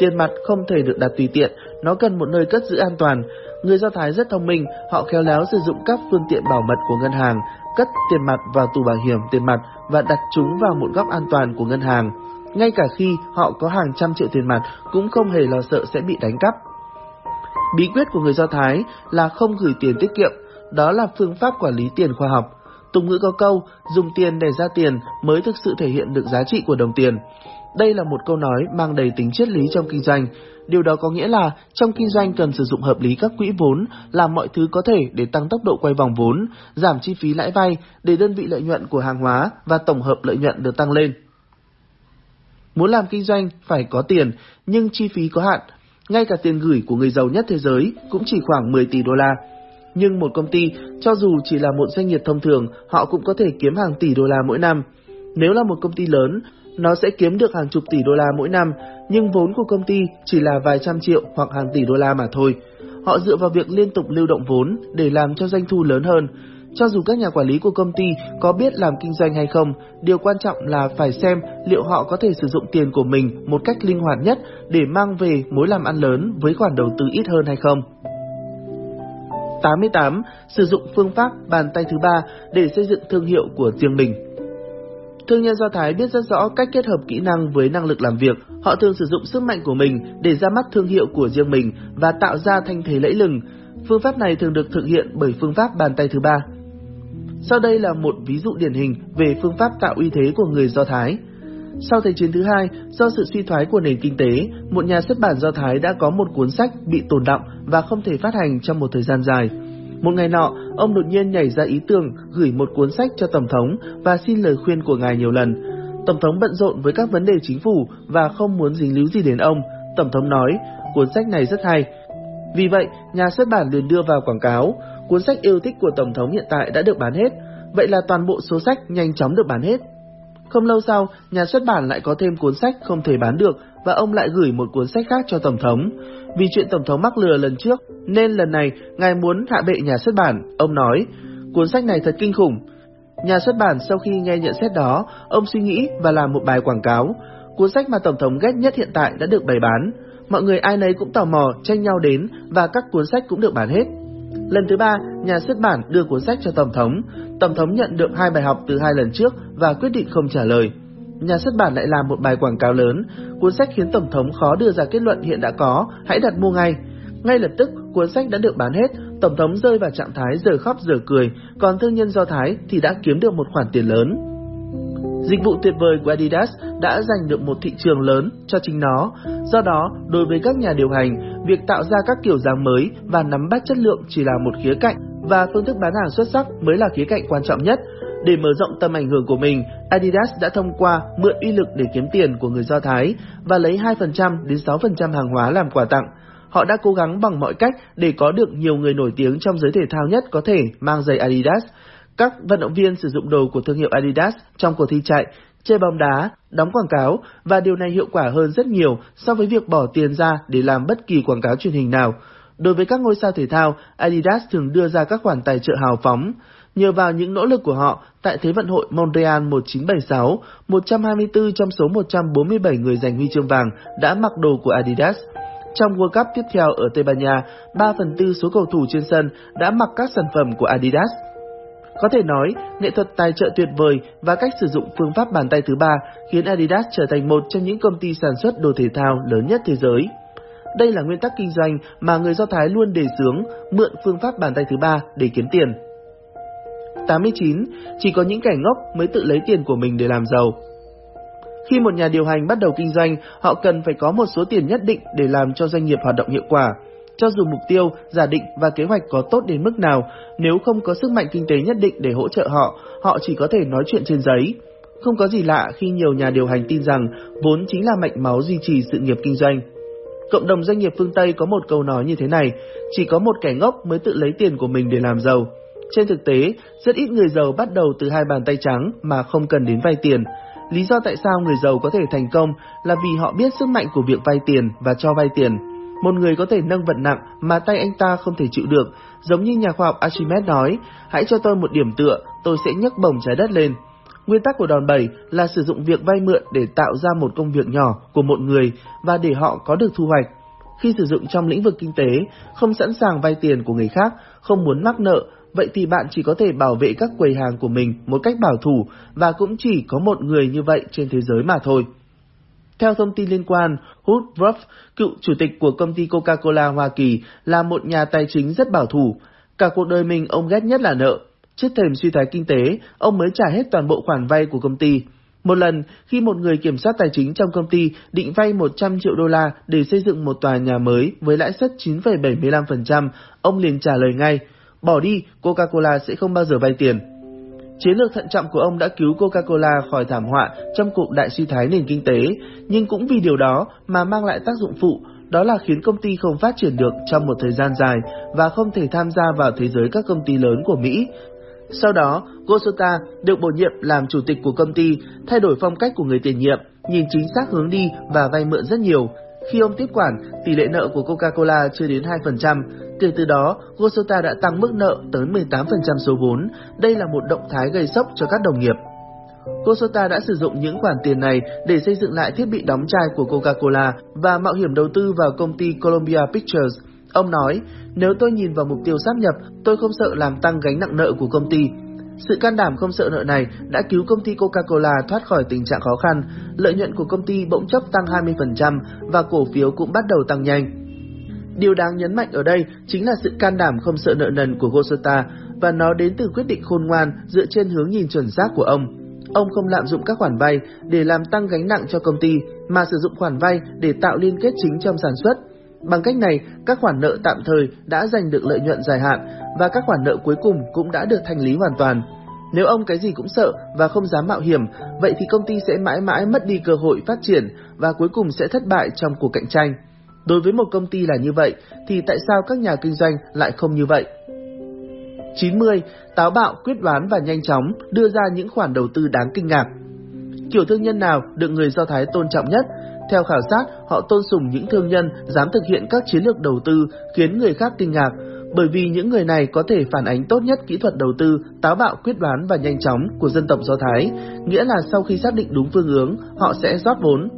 Tiền mặt không thể được đặt tùy tiện, nó cần một nơi cất giữ an toàn. Người Do Thái rất thông minh, họ khéo léo sử dụng các phương tiện bảo mật của ngân hàng, cất tiền mặt vào tủ bảo hiểm tiền mặt và đặt chúng vào một góc an toàn của ngân hàng. Ngay cả khi họ có hàng trăm triệu tiền mặt cũng không hề lo sợ sẽ bị đánh cắp. Bí quyết của người Do Thái là không gửi tiền tiết kiệm, đó là phương pháp quản lý tiền khoa học. Tục ngữ có câu, dùng tiền để ra tiền mới thực sự thể hiện được giá trị của đồng tiền. Đây là một câu nói mang đầy tính triết lý trong kinh doanh. Điều đó có nghĩa là trong kinh doanh cần sử dụng hợp lý các quỹ vốn, làm mọi thứ có thể để tăng tốc độ quay vòng vốn, giảm chi phí lãi vay để đơn vị lợi nhuận của hàng hóa và tổng hợp lợi nhuận được tăng lên. Muốn làm kinh doanh phải có tiền, nhưng chi phí có hạn. Ngay cả tiền gửi của người giàu nhất thế giới cũng chỉ khoảng 10 tỷ đô la. Nhưng một công ty, cho dù chỉ là một doanh nghiệp thông thường, họ cũng có thể kiếm hàng tỷ đô la mỗi năm. Nếu là một công ty lớn, nó sẽ kiếm được hàng chục tỷ đô la mỗi năm, nhưng vốn của công ty chỉ là vài trăm triệu hoặc hàng tỷ đô la mà thôi. Họ dựa vào việc liên tục lưu động vốn để làm cho doanh thu lớn hơn. Cho dù các nhà quản lý của công ty có biết làm kinh doanh hay không, điều quan trọng là phải xem liệu họ có thể sử dụng tiền của mình một cách linh hoạt nhất để mang về mối làm ăn lớn với khoản đầu tư ít hơn hay không. 88. Sử dụng phương pháp bàn tay thứ ba để xây dựng thương hiệu của riêng mình. Thương nhân Do Thái biết rất rõ cách kết hợp kỹ năng với năng lực làm việc. Họ thường sử dụng sức mạnh của mình để ra mắt thương hiệu của riêng mình và tạo ra thanh thế lẫy lừng. Phương pháp này thường được thực hiện bởi phương pháp bàn tay thứ ba. Sau đây là một ví dụ điển hình về phương pháp tạo uy thế của người Do Thái. Sau Thế chiến thứ hai, do sự suy thoái của nền kinh tế, một nhà xuất bản Do Thái đã có một cuốn sách bị tồn động và không thể phát hành trong một thời gian dài. Một ngày nọ, ông đột nhiên nhảy ra ý tưởng gửi một cuốn sách cho Tổng thống và xin lời khuyên của ngài nhiều lần. Tổng thống bận rộn với các vấn đề chính phủ và không muốn dính líu gì đến ông. Tổng thống nói, cuốn sách này rất hay. Vì vậy, nhà xuất bản liền đưa vào quảng cáo, cuốn sách yêu thích của Tổng thống hiện tại đã được bán hết, vậy là toàn bộ số sách nhanh chóng được bán hết. Không lâu sau, nhà xuất bản lại có thêm cuốn sách không thể bán được và ông lại gửi một cuốn sách khác cho Tổng thống. Vì chuyện Tổng thống mắc lừa lần trước, nên lần này ngài muốn hạ bệ nhà xuất bản. Ông nói, cuốn sách này thật kinh khủng. Nhà xuất bản sau khi nghe nhận xét đó, ông suy nghĩ và làm một bài quảng cáo. Cuốn sách mà Tổng thống ghét nhất hiện tại đã được bày bán. Mọi người ai nấy cũng tò mò, tranh nhau đến và các cuốn sách cũng được bán hết. Lần thứ ba, nhà xuất bản đưa cuốn sách cho Tổng thống. Tổng thống nhận được hai bài học từ hai lần trước và quyết định không trả lời. Nhà xuất bản lại làm một bài quảng cáo lớn, cuốn sách khiến Tổng thống khó đưa ra kết luận hiện đã có, hãy đặt mua ngay. Ngay lập tức, cuốn sách đã được bán hết, Tổng thống rơi vào trạng thái giờ khóc giờ cười, còn thương nhân Do Thái thì đã kiếm được một khoản tiền lớn. Dịch vụ tuyệt vời của Adidas đã giành được một thị trường lớn cho chính nó. Do đó, đối với các nhà điều hành, việc tạo ra các kiểu dáng mới và nắm bắt chất lượng chỉ là một khía cạnh và phương thức bán hàng xuất sắc mới là khía cạnh quan trọng nhất. Để mở rộng tầm ảnh hưởng của mình, Adidas đã thông qua mượn uy lực để kiếm tiền của người Do Thái và lấy 2% đến 6% hàng hóa làm quà tặng. Họ đã cố gắng bằng mọi cách để có được nhiều người nổi tiếng trong giới thể thao nhất có thể mang giày Adidas. Các vận động viên sử dụng đồ của thương hiệu Adidas trong cuộc thi chạy, chơi bóng đá, đóng quảng cáo và điều này hiệu quả hơn rất nhiều so với việc bỏ tiền ra để làm bất kỳ quảng cáo truyền hình nào. Đối với các ngôi sao thể thao, Adidas thường đưa ra các khoản tài trợ hào phóng. Nhờ vào những nỗ lực của họ, tại Thế vận hội Montreal 1976, 124 trong số 147 người giành huy chương vàng đã mặc đồ của Adidas. Trong World Cup tiếp theo ở Tây Ban Nha, 3 phần tư số cầu thủ trên sân đã mặc các sản phẩm của Adidas. Có thể nói, nghệ thuật tài trợ tuyệt vời và cách sử dụng phương pháp bàn tay thứ ba khiến Adidas trở thành một trong những công ty sản xuất đồ thể thao lớn nhất thế giới. Đây là nguyên tắc kinh doanh mà người Do Thái luôn đề xướng, mượn phương pháp bàn tay thứ ba để kiếm tiền. 89. Chỉ có những kẻ ngốc mới tự lấy tiền của mình để làm giàu. Khi một nhà điều hành bắt đầu kinh doanh, họ cần phải có một số tiền nhất định để làm cho doanh nghiệp hoạt động hiệu quả. Cho dù mục tiêu, giả định và kế hoạch có tốt đến mức nào, nếu không có sức mạnh kinh tế nhất định để hỗ trợ họ, họ chỉ có thể nói chuyện trên giấy. Không có gì lạ khi nhiều nhà điều hành tin rằng vốn chính là mạch máu duy trì sự nghiệp kinh doanh. Cộng đồng doanh nghiệp phương Tây có một câu nói như thế này, chỉ có một kẻ ngốc mới tự lấy tiền của mình để làm giàu. Trên thực tế, rất ít người giàu bắt đầu từ hai bàn tay trắng mà không cần đến vay tiền. Lý do tại sao người giàu có thể thành công là vì họ biết sức mạnh của việc vay tiền và cho vay tiền. Một người có thể nâng vật nặng mà tay anh ta không thể chịu được, giống như nhà khoa học Archimedes nói, hãy cho tôi một điểm tựa, tôi sẽ nhấc bổng trái đất lên. Nguyên tắc của đòn bẩy là sử dụng việc vay mượn để tạo ra một công việc nhỏ của một người và để họ có được thu hoạch. Khi sử dụng trong lĩnh vực kinh tế, không sẵn sàng vay tiền của người khác, không muốn mắc nợ, vậy thì bạn chỉ có thể bảo vệ các quầy hàng của mình một cách bảo thủ và cũng chỉ có một người như vậy trên thế giới mà thôi. Theo thông tin liên quan, Hood Ruff, cựu chủ tịch của công ty Coca-Cola Hoa Kỳ, là một nhà tài chính rất bảo thủ. Cả cuộc đời mình ông ghét nhất là nợ. Trước thềm suy thoái kinh tế, ông mới trả hết toàn bộ khoản vay của công ty. Một lần, khi một người kiểm soát tài chính trong công ty định vay 100 triệu đô la để xây dựng một tòa nhà mới với lãi suất 9,75%, ông liền trả lời ngay, bỏ đi, Coca-Cola sẽ không bao giờ vay tiền. Chiến lược thận trọng của ông đã cứu Coca-Cola khỏi thảm họa trong cuộc đại suy thoái nền kinh tế, nhưng cũng vì điều đó mà mang lại tác dụng phụ, đó là khiến công ty không phát triển được trong một thời gian dài và không thể tham gia vào thế giới các công ty lớn của Mỹ. Sau đó, Gosota được bổ nhiệm làm chủ tịch của công ty, thay đổi phong cách của người tiền nhiệm, nhìn chính xác hướng đi và vay mượn rất nhiều. Khi ông tiếp quản, tỷ lệ nợ của Coca-Cola chưa đến 2%, Kể từ đó, Gosota đã tăng mức nợ tới 18% số vốn. Đây là một động thái gây sốc cho các đồng nghiệp. Gosota đã sử dụng những khoản tiền này để xây dựng lại thiết bị đóng chai của Coca-Cola và mạo hiểm đầu tư vào công ty Columbia Pictures. Ông nói, nếu tôi nhìn vào mục tiêu sáp nhập, tôi không sợ làm tăng gánh nặng nợ của công ty. Sự can đảm không sợ nợ này đã cứu công ty Coca-Cola thoát khỏi tình trạng khó khăn, lợi nhuận của công ty bỗng chốc tăng 20% và cổ phiếu cũng bắt đầu tăng nhanh. Điều đáng nhấn mạnh ở đây chính là sự can đảm không sợ nợ nần của Gosota và nó đến từ quyết định khôn ngoan dựa trên hướng nhìn chuẩn xác của ông. Ông không lạm dụng các khoản vay để làm tăng gánh nặng cho công ty, mà sử dụng khoản vay để tạo liên kết chính trong sản xuất. Bằng cách này, các khoản nợ tạm thời đã giành được lợi nhuận dài hạn và các khoản nợ cuối cùng cũng đã được thanh lý hoàn toàn. Nếu ông cái gì cũng sợ và không dám mạo hiểm, vậy thì công ty sẽ mãi mãi mất đi cơ hội phát triển và cuối cùng sẽ thất bại trong cuộc cạnh tranh. Đối với một công ty là như vậy, thì tại sao các nhà kinh doanh lại không như vậy? 90. Táo bạo, quyết đoán và nhanh chóng đưa ra những khoản đầu tư đáng kinh ngạc. Kiểu thương nhân nào được người Do Thái tôn trọng nhất? Theo khảo sát, họ tôn sùng những thương nhân dám thực hiện các chiến lược đầu tư khiến người khác kinh ngạc, bởi vì những người này có thể phản ánh tốt nhất kỹ thuật đầu tư, táo bạo quyết đoán và nhanh chóng của dân tộc Do Thái, nghĩa là sau khi xác định đúng phương hướng, họ sẽ rót vốn,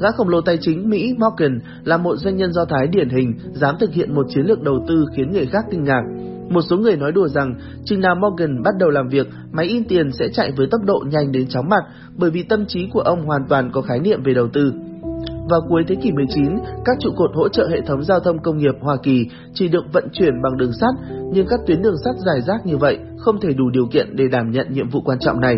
Gã khổng lồ tài chính Mỹ Morgan là một doanh nhân Do Thái điển hình, dám thực hiện một chiến lược đầu tư khiến người khác kinh ngạc. Một số người nói đùa rằng, chừng nào Morgan bắt đầu làm việc, máy in tiền sẽ chạy với tốc độ nhanh đến chóng mặt, bởi vì tâm trí của ông hoàn toàn có khái niệm về đầu tư. Vào cuối thế kỷ 19, các trụ cột hỗ trợ hệ thống giao thông công nghiệp Hoa Kỳ chỉ được vận chuyển bằng đường sắt, nhưng các tuyến đường sắt dài rác như vậy không thể đủ điều kiện để đảm nhận nhiệm vụ quan trọng này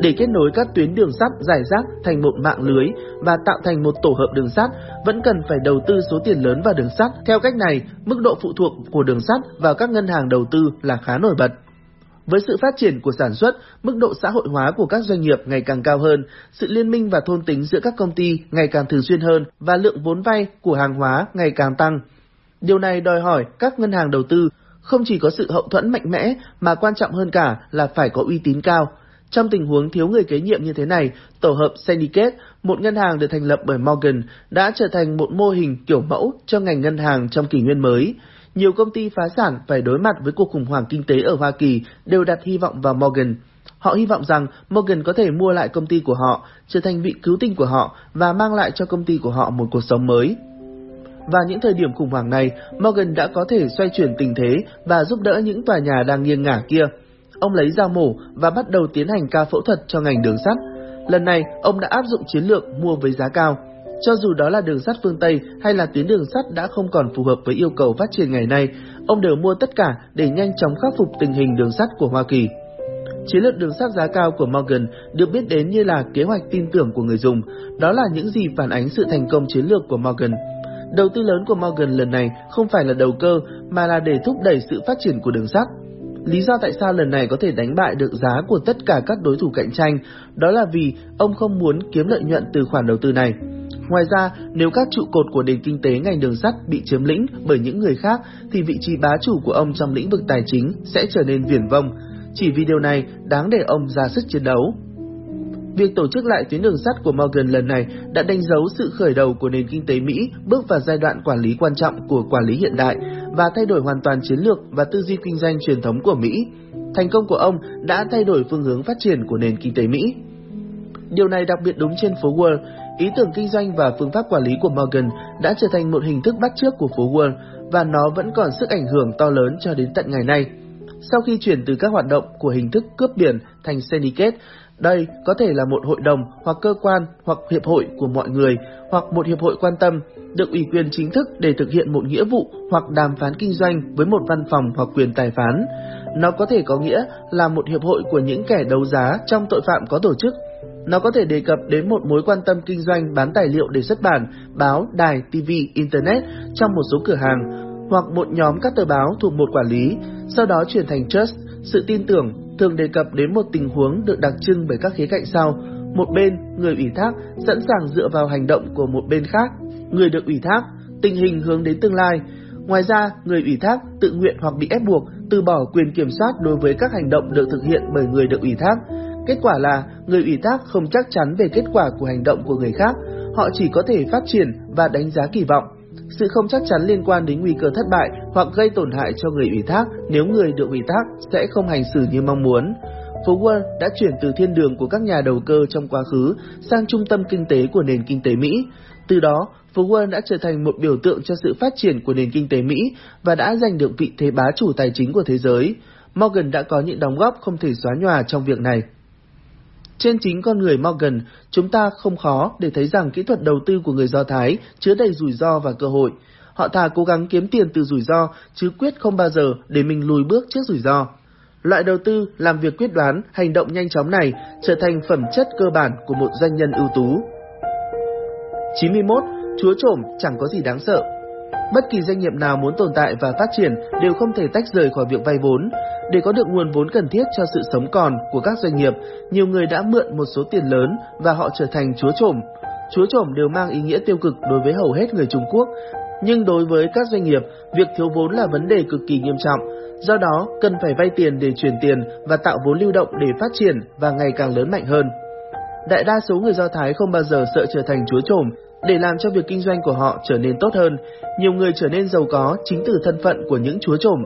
để kết nối các tuyến đường sắt giải rác thành một mạng lưới và tạo thành một tổ hợp đường sắt, vẫn cần phải đầu tư số tiền lớn vào đường sắt. Theo cách này, mức độ phụ thuộc của đường sắt vào các ngân hàng đầu tư là khá nổi bật. Với sự phát triển của sản xuất, mức độ xã hội hóa của các doanh nghiệp ngày càng cao hơn, sự liên minh và thôn tính giữa các công ty ngày càng thường xuyên hơn và lượng vốn vay của hàng hóa ngày càng tăng. Điều này đòi hỏi các ngân hàng đầu tư không chỉ có sự hậu thuẫn mạnh mẽ mà quan trọng hơn cả là phải có uy tín cao. Trong tình huống thiếu người kế nhiệm như thế này, tổ hợp Syndicate, một ngân hàng được thành lập bởi Morgan, đã trở thành một mô hình kiểu mẫu cho ngành ngân hàng trong kỷ nguyên mới. Nhiều công ty phá sản phải đối mặt với cuộc khủng hoảng kinh tế ở Hoa Kỳ đều đặt hy vọng vào Morgan. Họ hy vọng rằng Morgan có thể mua lại công ty của họ, trở thành vị cứu tinh của họ và mang lại cho công ty của họ một cuộc sống mới. Và những thời điểm khủng hoảng này, Morgan đã có thể xoay chuyển tình thế và giúp đỡ những tòa nhà đang nghiêng ngả kia. Ông lấy dao mổ và bắt đầu tiến hành ca phẫu thuật cho ngành đường sắt. Lần này, ông đã áp dụng chiến lược mua với giá cao. Cho dù đó là đường sắt phương Tây hay là tuyến đường sắt đã không còn phù hợp với yêu cầu phát triển ngày nay, ông đều mua tất cả để nhanh chóng khắc phục tình hình đường sắt của Hoa Kỳ. Chiến lược đường sắt giá cao của Morgan được biết đến như là kế hoạch tin tưởng của người dùng, đó là những gì phản ánh sự thành công chiến lược của Morgan. Đầu tư lớn của Morgan lần này không phải là đầu cơ mà là để thúc đẩy sự phát triển của đường sắt. Lý do tại sao lần này có thể đánh bại được giá của tất cả các đối thủ cạnh tranh, đó là vì ông không muốn kiếm lợi nhuận từ khoản đầu tư này. Ngoài ra, nếu các trụ cột của nền kinh tế ngành đường sắt bị chiếm lĩnh bởi những người khác, thì vị trí bá chủ của ông trong lĩnh vực tài chính sẽ trở nên viển vông. Chỉ vì điều này đáng để ông ra sức chiến đấu. Việc tổ chức lại tuyến đường sắt của Morgan lần này đã đánh dấu sự khởi đầu của nền kinh tế Mỹ bước vào giai đoạn quản lý quan trọng của quản lý hiện đại và thay đổi hoàn toàn chiến lược và tư duy kinh doanh truyền thống của Mỹ. Thành công của ông đã thay đổi phương hướng phát triển của nền kinh tế Mỹ. Điều này đặc biệt đúng trên phố Wall, ý tưởng kinh doanh và phương pháp quản lý của Morgan đã trở thành một hình thức bắt chước của phố Wall và nó vẫn còn sức ảnh hưởng to lớn cho đến tận ngày nay. Sau khi chuyển từ các hoạt động của hình thức cướp biển thành syndicate, đây có thể là một hội đồng hoặc cơ quan hoặc hiệp hội của mọi người hoặc một hiệp hội quan tâm được ủy quyền chính thức để thực hiện một nghĩa vụ hoặc đàm phán kinh doanh với một văn phòng hoặc quyền tài phán. Nó có thể có nghĩa là một hiệp hội của những kẻ đấu giá trong tội phạm có tổ chức. Nó có thể đề cập đến một mối quan tâm kinh doanh bán tài liệu để xuất bản, báo, đài, TV, Internet trong một số cửa hàng hoặc một nhóm các tờ báo thuộc một quản lý, sau đó chuyển thành trust, sự tin tưởng thường đề cập đến một tình huống được đặc trưng bởi các khía cạnh sau. Một bên, người ủy thác, sẵn sàng dựa vào hành động của một bên khác, người được ủy thác, tình hình hướng đến tương lai. Ngoài ra, người ủy thác tự nguyện hoặc bị ép buộc từ bỏ quyền kiểm soát đối với các hành động được thực hiện bởi người được ủy thác. Kết quả là người ủy thác không chắc chắn về kết quả của hành động của người khác, họ chỉ có thể phát triển và đánh giá kỳ vọng. Sự không chắc chắn liên quan đến nguy cơ thất bại hoặc gây tổn hại cho người ủy thác nếu người được ủy thác sẽ không hành xử như mong muốn. Phố Wall đã chuyển từ thiên đường của các nhà đầu cơ trong quá khứ sang trung tâm kinh tế của nền kinh tế Mỹ. Từ đó, phố Wall đã trở thành một biểu tượng cho sự phát triển của nền kinh tế Mỹ và đã giành được vị thế bá chủ tài chính của thế giới. Morgan đã có những đóng góp không thể xóa nhòa trong việc này. Trên chính con người Morgan, chúng ta không khó để thấy rằng kỹ thuật đầu tư của người Do Thái chứa đầy rủi ro và cơ hội. Họ thà cố gắng kiếm tiền từ rủi ro, chứ quyết không bao giờ để mình lùi bước trước rủi ro. Loại đầu tư, làm việc quyết đoán, hành động nhanh chóng này trở thành phẩm chất cơ bản của một doanh nhân ưu tú. 91. Chúa trổm chẳng có gì đáng sợ. Bất kỳ doanh nghiệp nào muốn tồn tại và phát triển đều không thể tách rời khỏi việc vay vốn. Để có được nguồn vốn cần thiết cho sự sống còn của các doanh nghiệp, nhiều người đã mượn một số tiền lớn và họ trở thành chúa trộm. Chúa trộm đều mang ý nghĩa tiêu cực đối với hầu hết người Trung Quốc, nhưng đối với các doanh nghiệp, việc thiếu vốn là vấn đề cực kỳ nghiêm trọng. Do đó, cần phải vay tiền để chuyển tiền và tạo vốn lưu động để phát triển và ngày càng lớn mạnh hơn. Đại đa số người Do Thái không bao giờ sợ trở thành chúa trộm, để làm cho việc kinh doanh của họ trở nên tốt hơn, nhiều người trở nên giàu có chính từ thân phận của những chúa trộm.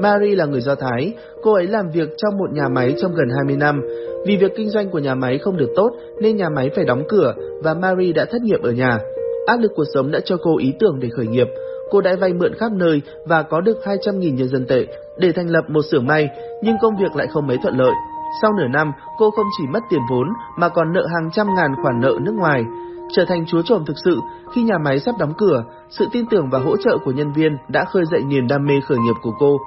Mary là người Do Thái, cô ấy làm việc trong một nhà máy trong gần 20 năm. Vì việc kinh doanh của nhà máy không được tốt nên nhà máy phải đóng cửa và Mary đã thất nghiệp ở nhà. Áp lực cuộc sống đã cho cô ý tưởng để khởi nghiệp. Cô đã vay mượn khắp nơi và có được 200.000 nhân dân tệ để thành lập một xưởng may, nhưng công việc lại không mấy thuận lợi. Sau nửa năm, cô không chỉ mất tiền vốn mà còn nợ hàng trăm ngàn khoản nợ nước ngoài trở thành chúa trộm thực sự khi nhà máy sắp đóng cửa, sự tin tưởng và hỗ trợ của nhân viên đã khơi dậy niềm đam mê khởi nghiệp của cô.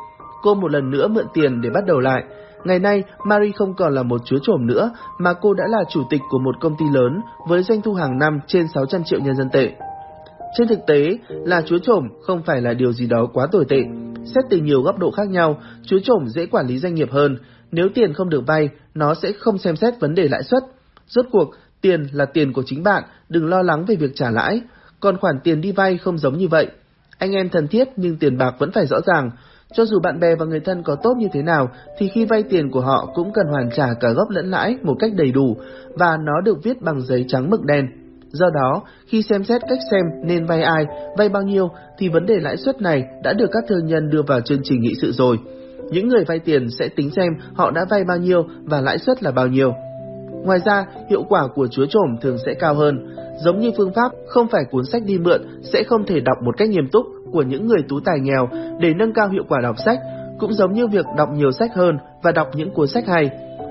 Cô một lần nữa mượn tiền để bắt đầu lại. Ngày nay, Marie không còn là một chúa trộm nữa, mà cô đã là chủ tịch của một công ty lớn với doanh thu hàng năm trên 600 triệu nhân dân tệ. Trên thực tế, là chúa trộm không phải là điều gì đó quá tồi tệ. Xét từ nhiều góc độ khác nhau, chúa trộm dễ quản lý doanh nghiệp hơn. Nếu tiền không được vay, nó sẽ không xem xét vấn đề lãi suất. Rốt cuộc, Tiền là tiền của chính bạn, đừng lo lắng về việc trả lãi. Còn khoản tiền đi vay không giống như vậy. Anh em thân thiết nhưng tiền bạc vẫn phải rõ ràng. Cho dù bạn bè và người thân có tốt như thế nào, thì khi vay tiền của họ cũng cần hoàn trả cả gốc lẫn lãi một cách đầy đủ, và nó được viết bằng giấy trắng mực đen. Do đó, khi xem xét cách xem nên vay ai, vay bao nhiêu thì vấn đề lãi suất này đã được các thương nhân đưa vào chương trình nghị sự rồi. Những người vay tiền sẽ tính xem họ đã vay bao nhiêu và lãi suất là bao nhiêu. Ngoài ra, hiệu quả của chúa trổm thường sẽ cao hơn. Giống như phương pháp không phải cuốn sách đi mượn sẽ không thể đọc một cách nghiêm túc của những người tú tài nghèo để nâng cao hiệu quả đọc sách, cũng giống như việc đọc nhiều sách hơn và đọc những cuốn sách hay.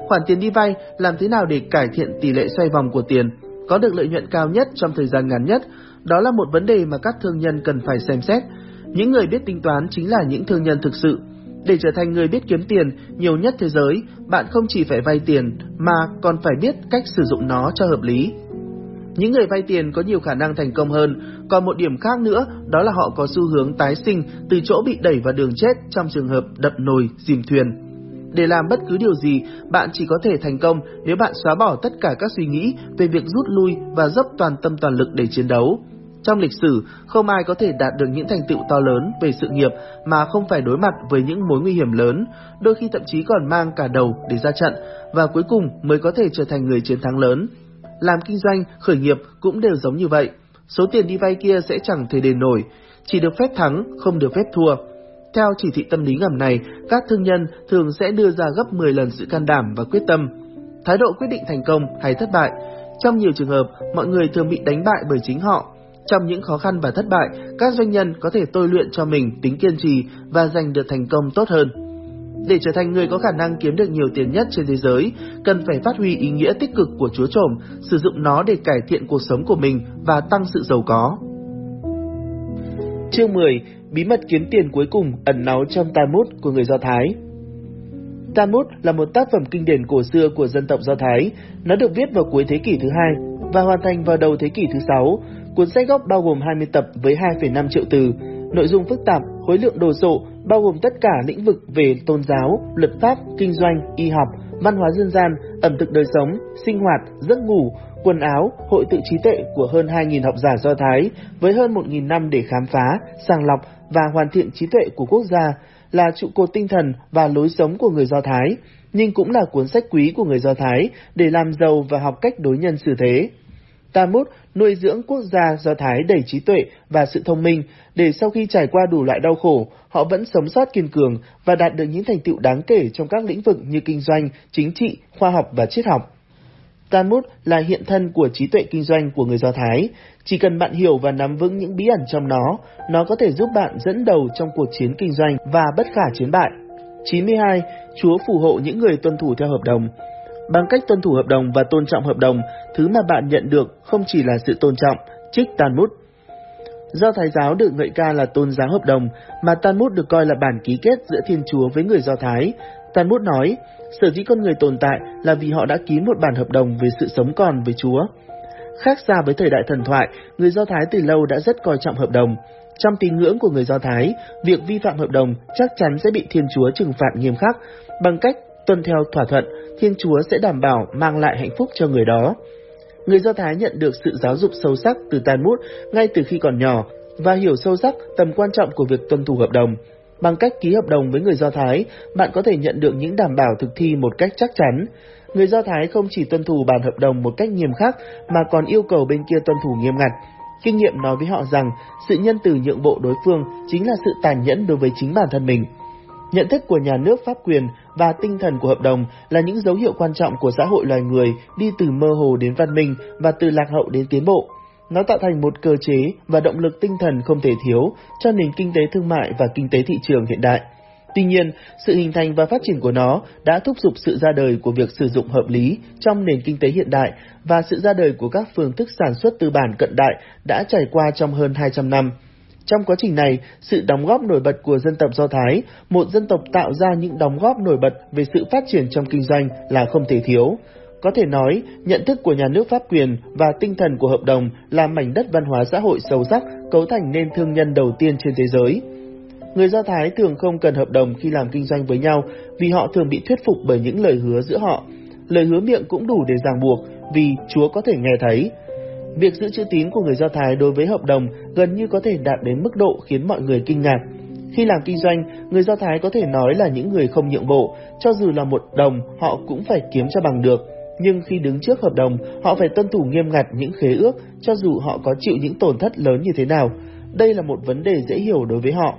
Khoản tiền đi vay làm thế nào để cải thiện tỷ lệ xoay vòng của tiền, có được lợi nhuận cao nhất trong thời gian ngắn nhất, đó là một vấn đề mà các thương nhân cần phải xem xét. Những người biết tính toán chính là những thương nhân thực sự. Để trở thành người biết kiếm tiền nhiều nhất thế giới, bạn không chỉ phải vay tiền mà còn phải biết cách sử dụng nó cho hợp lý. Những người vay tiền có nhiều khả năng thành công hơn, còn một điểm khác nữa đó là họ có xu hướng tái sinh từ chỗ bị đẩy vào đường chết trong trường hợp đập nồi, dìm thuyền. Để làm bất cứ điều gì, bạn chỉ có thể thành công nếu bạn xóa bỏ tất cả các suy nghĩ về việc rút lui và dốc toàn tâm toàn lực để chiến đấu. Trong lịch sử, không ai có thể đạt được những thành tựu to lớn về sự nghiệp mà không phải đối mặt với những mối nguy hiểm lớn, đôi khi thậm chí còn mang cả đầu để ra trận, và cuối cùng mới có thể trở thành người chiến thắng lớn. Làm kinh doanh, khởi nghiệp cũng đều giống như vậy. Số tiền đi vay kia sẽ chẳng thể đền nổi, chỉ được phép thắng, không được phép thua. Theo chỉ thị tâm lý ngầm này, các thương nhân thường sẽ đưa ra gấp 10 lần sự can đảm và quyết tâm. Thái độ quyết định thành công hay thất bại. Trong nhiều trường hợp, mọi người thường bị đánh bại bởi chính họ. Trong những khó khăn và thất bại, các doanh nhân có thể tôi luyện cho mình tính kiên trì và giành được thành công tốt hơn. Để trở thành người có khả năng kiếm được nhiều tiền nhất trên thế giới, cần phải phát huy ý nghĩa tích cực của chúa trổm, sử dụng nó để cải thiện cuộc sống của mình và tăng sự giàu có. Chương 10. Bí mật kiếm tiền cuối cùng ẩn náu trong Talmud của người Do Thái Talmud là một tác phẩm kinh điển cổ xưa của dân tộc Do Thái. Nó được viết vào cuối thế kỷ thứ hai và hoàn thành vào đầu thế kỷ thứ sáu. Cuốn sách gốc bao gồm 20 tập với 2,5 triệu từ. Nội dung phức tạp, khối lượng đồ sộ, bao gồm tất cả lĩnh vực về tôn giáo, luật pháp, kinh doanh, y học, văn hóa dân gian, ẩm thực đời sống, sinh hoạt, giấc ngủ, quần áo, hội tự trí tuệ của hơn 2.000 học giả Do Thái với hơn 1.000 năm để khám phá, sàng lọc và hoàn thiện trí tuệ của quốc gia là trụ cột tinh thần và lối sống của người Do Thái, nhưng cũng là cuốn sách quý của người Do Thái để làm giàu và học cách đối nhân xử thế. Talmud nuôi dưỡng quốc gia Do Thái đầy trí tuệ và sự thông minh để sau khi trải qua đủ loại đau khổ, họ vẫn sống sót kiên cường và đạt được những thành tựu đáng kể trong các lĩnh vực như kinh doanh, chính trị, khoa học và triết học. Talmud là hiện thân của trí tuệ kinh doanh của người Do Thái. Chỉ cần bạn hiểu và nắm vững những bí ẩn trong nó, nó có thể giúp bạn dẫn đầu trong cuộc chiến kinh doanh và bất khả chiến bại. 92. Chúa phù hộ những người tuân thủ theo hợp đồng. Bằng cách tuân thủ hợp đồng và tôn trọng hợp đồng, thứ mà bạn nhận được không chỉ là sự tôn trọng, trích Talmud. Do Thái giáo được ngợi ca là tôn giáo hợp đồng, mà Talmud được coi là bản ký kết giữa Thiên Chúa với người Do Thái. Talmud nói, sở dĩ con người tồn tại là vì họ đã ký một bản hợp đồng về sự sống còn với Chúa. Khác xa với thời đại thần thoại, người Do Thái từ lâu đã rất coi trọng hợp đồng. Trong tín ngưỡng của người Do Thái, việc vi phạm hợp đồng chắc chắn sẽ bị Thiên Chúa trừng phạt nghiêm khắc. Bằng cách tuân theo thỏa thuận, Thiên Chúa sẽ đảm bảo mang lại hạnh phúc cho người đó. Người Do Thái nhận được sự giáo dục sâu sắc từ Talmud ngay từ khi còn nhỏ và hiểu sâu sắc tầm quan trọng của việc tuân thủ hợp đồng. Bằng cách ký hợp đồng với người Do Thái, bạn có thể nhận được những đảm bảo thực thi một cách chắc chắn. Người Do Thái không chỉ tuân thủ bản hợp đồng một cách nghiêm khắc mà còn yêu cầu bên kia tuân thủ nghiêm ngặt. Kinh nghiệm nói với họ rằng sự nhân từ nhượng bộ đối phương chính là sự tàn nhẫn đối với chính bản thân mình. Nhận thức của nhà nước pháp quyền và tinh thần của hợp đồng là những dấu hiệu quan trọng của xã hội loài người đi từ mơ hồ đến văn minh và từ lạc hậu đến tiến bộ. Nó tạo thành một cơ chế và động lực tinh thần không thể thiếu cho nền kinh tế thương mại và kinh tế thị trường hiện đại. Tuy nhiên, sự hình thành và phát triển của nó đã thúc giục sự ra đời của việc sử dụng hợp lý trong nền kinh tế hiện đại và sự ra đời của các phương thức sản xuất tư bản cận đại đã trải qua trong hơn 200 năm. Trong quá trình này, sự đóng góp nổi bật của dân tộc Do Thái, một dân tộc tạo ra những đóng góp nổi bật về sự phát triển trong kinh doanh là không thể thiếu. Có thể nói, nhận thức của nhà nước pháp quyền và tinh thần của hợp đồng là mảnh đất văn hóa xã hội sâu sắc cấu thành nên thương nhân đầu tiên trên thế giới. Người Do Thái thường không cần hợp đồng khi làm kinh doanh với nhau vì họ thường bị thuyết phục bởi những lời hứa giữa họ. Lời hứa miệng cũng đủ để ràng buộc vì Chúa có thể nghe thấy. Việc giữ chữ tín của người Do Thái đối với hợp đồng gần như có thể đạt đến mức độ khiến mọi người kinh ngạc. Khi làm kinh doanh, người Do Thái có thể nói là những người không nhượng bộ, cho dù là một đồng họ cũng phải kiếm cho bằng được. nhưng khi đứng trước hợp đồng, họ phải tuân thủ nghiêm ngặt những khế ước cho dù họ có chịu những tổn thất lớn như thế nào. Đây là một vấn đề dễ hiểu đối với họ.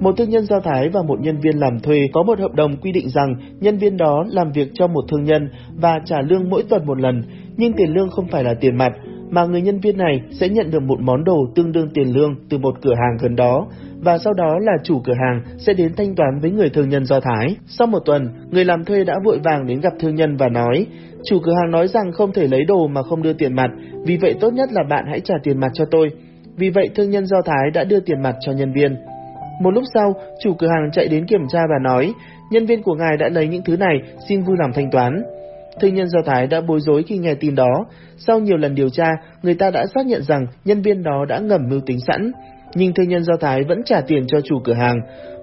Một thương nhân Do Thái và một nhân viên làm thuê có một hợp đồng quy định rằng nhân viên đó làm việc cho một thương nhân và trả lương mỗi tuần một lần, nhưng tiền lương không phải là tiền mặt, mà người nhân viên này sẽ nhận được một món đồ tương đương tiền lương từ một cửa hàng gần đó, và sau đó là chủ cửa hàng sẽ đến thanh toán với người thương nhân Do Thái. Sau một tuần, người làm thuê đã vội vàng đến gặp thương nhân và nói, chủ cửa hàng nói rằng không thể lấy đồ mà không đưa tiền mặt, vì vậy tốt nhất là bạn hãy trả tiền mặt cho tôi. Vì vậy thương nhân Do Thái đã đưa tiền mặt cho nhân viên. Một lúc sau, chủ cửa hàng chạy đến kiểm tra và nói, nhân viên của ngài đã lấy những thứ này, xin vui lòng thanh toán. Thương nhân Do Thái đã bối rối khi nghe tin đó. Sau nhiều lần điều tra, người ta đã xác nhận rằng nhân viên đó đã ngầm mưu tính sẵn. Nhưng thương nhân Do Thái vẫn trả tiền cho chủ cửa hàng,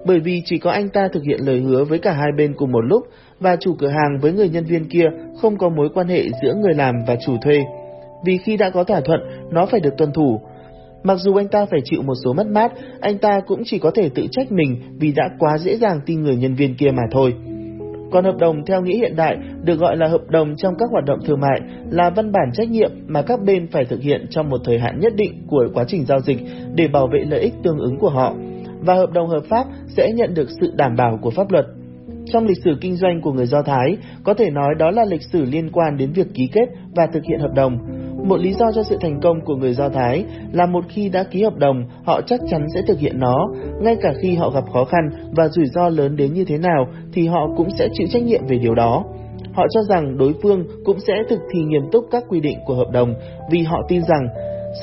bởi vì chỉ có anh ta thực hiện lời hứa với cả hai bên cùng một lúc, và chủ cửa hàng với người nhân viên kia không có mối quan hệ giữa người làm và chủ thuê. Vì khi đã có thỏa thuận, nó phải được tuân thủ. Mặc dù anh ta phải chịu một số mất mát, anh ta cũng chỉ có thể tự trách mình vì đã quá dễ dàng tin người nhân viên kia mà thôi. Còn hợp đồng theo nghĩa hiện đại được gọi là hợp đồng trong các hoạt động thương mại là văn bản trách nhiệm mà các bên phải thực hiện trong một thời hạn nhất định của quá trình giao dịch để bảo vệ lợi ích tương ứng của họ. Và hợp đồng hợp pháp sẽ nhận được sự đảm bảo của pháp luật. Trong lịch sử kinh doanh của người Do Thái, có thể nói đó là lịch sử liên quan đến việc ký kết và thực hiện hợp đồng. Một lý do cho sự thành công của người Do Thái là một khi đã ký hợp đồng, họ chắc chắn sẽ thực hiện nó, ngay cả khi họ gặp khó khăn và rủi ro lớn đến như thế nào thì họ cũng sẽ chịu trách nhiệm về điều đó. Họ cho rằng đối phương cũng sẽ thực thi nghiêm túc các quy định của hợp đồng vì họ tin rằng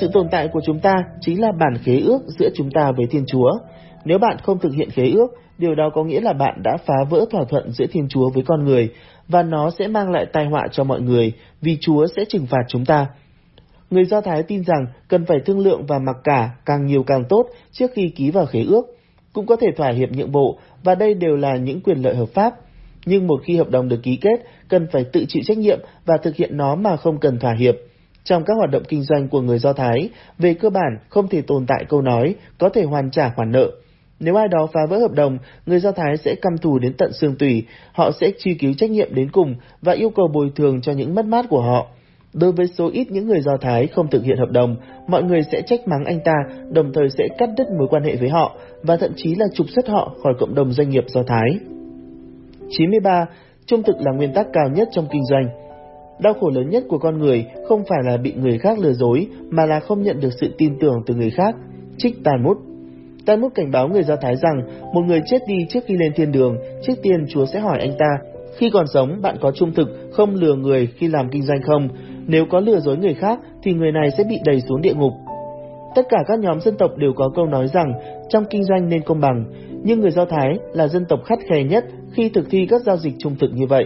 sự tồn tại của chúng ta chính là bản khế ước giữa chúng ta với Thiên Chúa. Nếu bạn không thực hiện khế ước, điều đó có nghĩa là bạn đã phá vỡ thỏa thuận giữa Thiên Chúa với con người và nó sẽ mang lại tai họa cho mọi người vì Chúa sẽ trừng phạt chúng ta. Người Do Thái tin rằng cần phải thương lượng và mặc cả càng nhiều càng tốt trước khi ký vào khế ước. Cũng có thể thỏa hiệp nhượng bộ và đây đều là những quyền lợi hợp pháp. Nhưng một khi hợp đồng được ký kết, cần phải tự chịu trách nhiệm và thực hiện nó mà không cần thỏa hiệp. Trong các hoạt động kinh doanh của người Do Thái, về cơ bản không thể tồn tại câu nói có thể hoàn trả khoản nợ. Nếu ai đó phá vỡ hợp đồng, người Do Thái sẽ căm thù đến tận xương tủy, họ sẽ truy cứu trách nhiệm đến cùng và yêu cầu bồi thường cho những mất mát của họ. Đối với số ít những người Do Thái không thực hiện hợp đồng, mọi người sẽ trách mắng anh ta, đồng thời sẽ cắt đứt mối quan hệ với họ và thậm chí là trục xuất họ khỏi cộng đồng doanh nghiệp Do Thái. 93. Trung thực là nguyên tắc cao nhất trong kinh doanh. Đau khổ lớn nhất của con người không phải là bị người khác lừa dối, mà là không nhận được sự tin tưởng từ người khác. Trích Talmud Talmud cảnh báo người Do Thái rằng một người chết đi trước khi lên thiên đường, trước tiên Chúa sẽ hỏi anh ta, khi còn sống bạn có trung thực, không lừa người khi làm kinh doanh không? Nếu có lừa dối người khác thì người này sẽ bị đẩy xuống địa ngục. Tất cả các nhóm dân tộc đều có câu nói rằng trong kinh doanh nên công bằng, nhưng người Do Thái là dân tộc khắt khe nhất khi thực thi các giao dịch trung thực như vậy.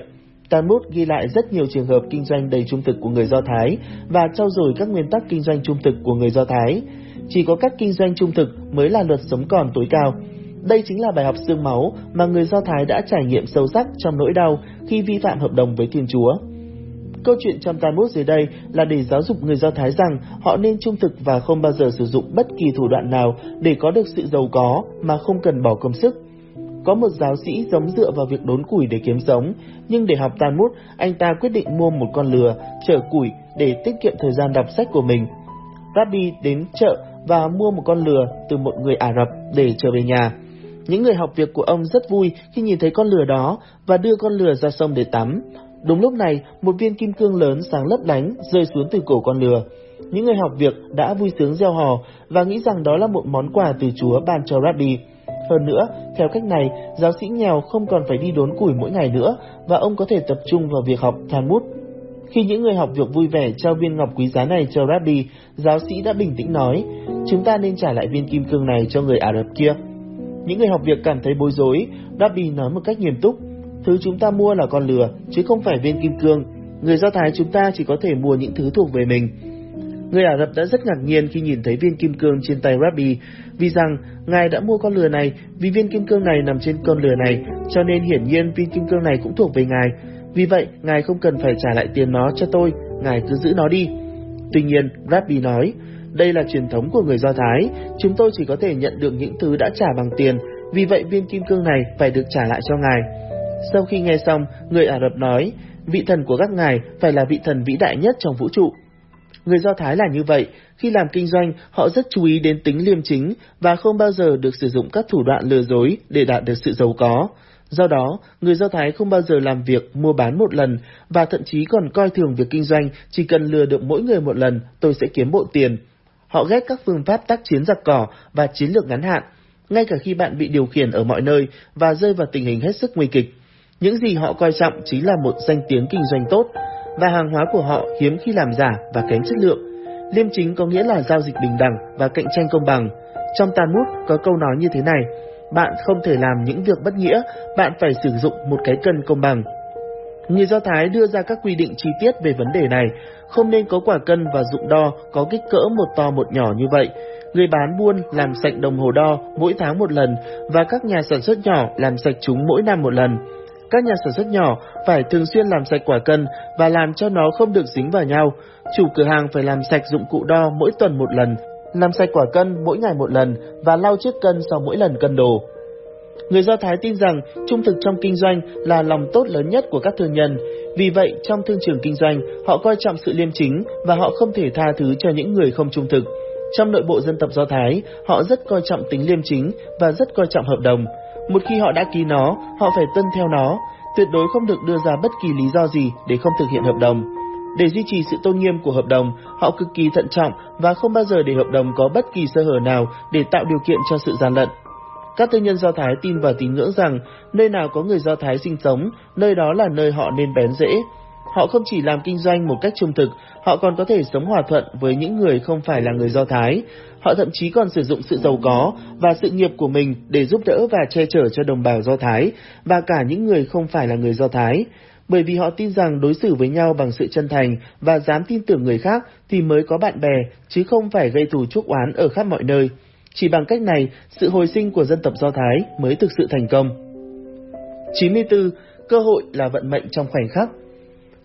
Talmud ghi lại rất nhiều trường hợp kinh doanh đầy trung thực của người Do Thái và trao dồi các nguyên tắc kinh doanh trung thực của người Do Thái. Chỉ có cách kinh doanh trung thực mới là luật sống còn tối cao. Đây chính là bài học xương máu mà người Do Thái đã trải nghiệm sâu sắc trong nỗi đau khi vi phạm hợp đồng với Thiên Chúa. Câu chuyện trong Talmud dưới đây là để giáo dục người Do Thái rằng họ nên trung thực và không bao giờ sử dụng bất kỳ thủ đoạn nào để có được sự giàu có mà không cần bỏ công sức. Có một giáo sĩ giống dựa vào việc đốn củi để kiếm sống, nhưng để học Talmud, anh ta quyết định mua một con lừa, chở củi để tiết kiệm thời gian đọc sách của mình. Rabbi đến chợ và mua một con lừa từ một người Ả Rập để trở về nhà. Những người học việc của ông rất vui khi nhìn thấy con lừa đó và đưa con lừa ra sông để tắm. Đúng lúc này, một viên kim cương lớn sáng lấp lánh rơi xuống từ cổ con lừa. Những người học việc đã vui sướng gieo hò và nghĩ rằng đó là một món quà từ Chúa ban cho Rabbi. Hơn nữa, theo cách này, giáo sĩ nghèo không còn phải đi đốn củi mỗi ngày nữa và ông có thể tập trung vào việc học Talmud. Khi những người học việc vui vẻ trao viên ngọc quý giá này cho Rabbi, giáo sĩ đã bình tĩnh nói, chúng ta nên trả lại viên kim cương này cho người Ả Rập kia. Những người học việc cảm thấy bối rối, Rabbi nói một cách nghiêm túc, thứ chúng ta mua là con lừa, chứ không phải viên kim cương. Người Do Thái chúng ta chỉ có thể mua những thứ thuộc về mình. Người Ả Rập đã rất ngạc nhiên khi nhìn thấy viên kim cương trên tay Rabbi, vì rằng ngài đã mua con lừa này vì viên kim cương này nằm trên con lừa này, cho nên hiển nhiên viên kim cương này cũng thuộc về ngài. Vì vậy, ngài không cần phải trả lại tiền nó cho tôi, ngài cứ giữ nó đi. Tuy nhiên, Rabbi nói, đây là truyền thống của người Do Thái, chúng tôi chỉ có thể nhận được những thứ đã trả bằng tiền, vì vậy viên kim cương này phải được trả lại cho ngài. Sau khi nghe xong, người Ả Rập nói, vị thần của các ngài phải là vị thần vĩ đại nhất trong vũ trụ. Người Do Thái là như vậy, khi làm kinh doanh, họ rất chú ý đến tính liêm chính và không bao giờ được sử dụng các thủ đoạn lừa dối để đạt được sự giàu có. Do đó, người Do Thái không bao giờ làm việc mua bán một lần và thậm chí còn coi thường việc kinh doanh, chỉ cần lừa được mỗi người một lần, tôi sẽ kiếm bộ tiền. Họ ghét các phương pháp tác chiến giặc cỏ và chiến lược ngắn hạn, ngay cả khi bạn bị điều khiển ở mọi nơi và rơi vào tình hình hết sức nguy kịch. Những gì họ coi trọng chính là một danh tiếng kinh doanh tốt, và hàng hóa của họ hiếm khi làm giả và kém chất lượng. Liêm chính có nghĩa là giao dịch bình đẳng và cạnh tranh công bằng. Trong Talmud có câu nói như thế này, bạn không thể làm những việc bất nghĩa, bạn phải sử dụng một cái cân công bằng. Người Do Thái đưa ra các quy định chi tiết về vấn đề này, không nên có quả cân và dụng đo có kích cỡ một to một nhỏ như vậy. Người bán buôn làm sạch đồng hồ đo mỗi tháng một lần và các nhà sản xuất nhỏ làm sạch chúng mỗi năm một lần. Các nhà sản xuất nhỏ phải thường xuyên làm sạch quả cân và làm cho nó không được dính vào nhau. Chủ cửa hàng phải làm sạch dụng cụ đo mỗi tuần một lần, làm sạch quả cân mỗi ngày một lần và lau chiếc cân sau mỗi lần cân đồ. Người Do Thái tin rằng trung thực trong kinh doanh là lòng tốt lớn nhất của các thương nhân. Vì vậy, trong thương trường kinh doanh, họ coi trọng sự liêm chính và họ không thể tha thứ cho những người không trung thực. Trong nội bộ dân tộc Do Thái, họ rất coi trọng tính liêm chính và rất coi trọng hợp đồng. Một khi họ đã ký nó, họ phải tuân theo nó, tuyệt đối không được đưa ra bất kỳ lý do gì để không thực hiện hợp đồng. Để duy trì sự tôn nghiêm của hợp đồng, họ cực kỳ thận trọng và không bao giờ để hợp đồng có bất kỳ sơ hở nào để tạo điều kiện cho sự gian lận. Các tư nhân Do Thái tin vào tín ngưỡng rằng nơi nào có người Do Thái sinh sống, nơi đó là nơi họ nên bén rễ. Họ không chỉ làm kinh doanh một cách trung thực, họ còn có thể sống hòa thuận với những người không phải là người Do Thái. Họ thậm chí còn sử dụng sự giàu có và sự nghiệp của mình để giúp đỡ và che chở cho đồng bào Do Thái và cả những người không phải là người Do Thái. Bởi vì họ tin rằng đối xử với nhau bằng sự chân thành và dám tin tưởng người khác thì mới có bạn bè, chứ không phải gây thù chuốc oán ở khắp mọi nơi. Chỉ bằng cách này, sự hồi sinh của dân tộc Do Thái mới thực sự thành công. 94. Cơ hội là vận mệnh trong khoảnh khắc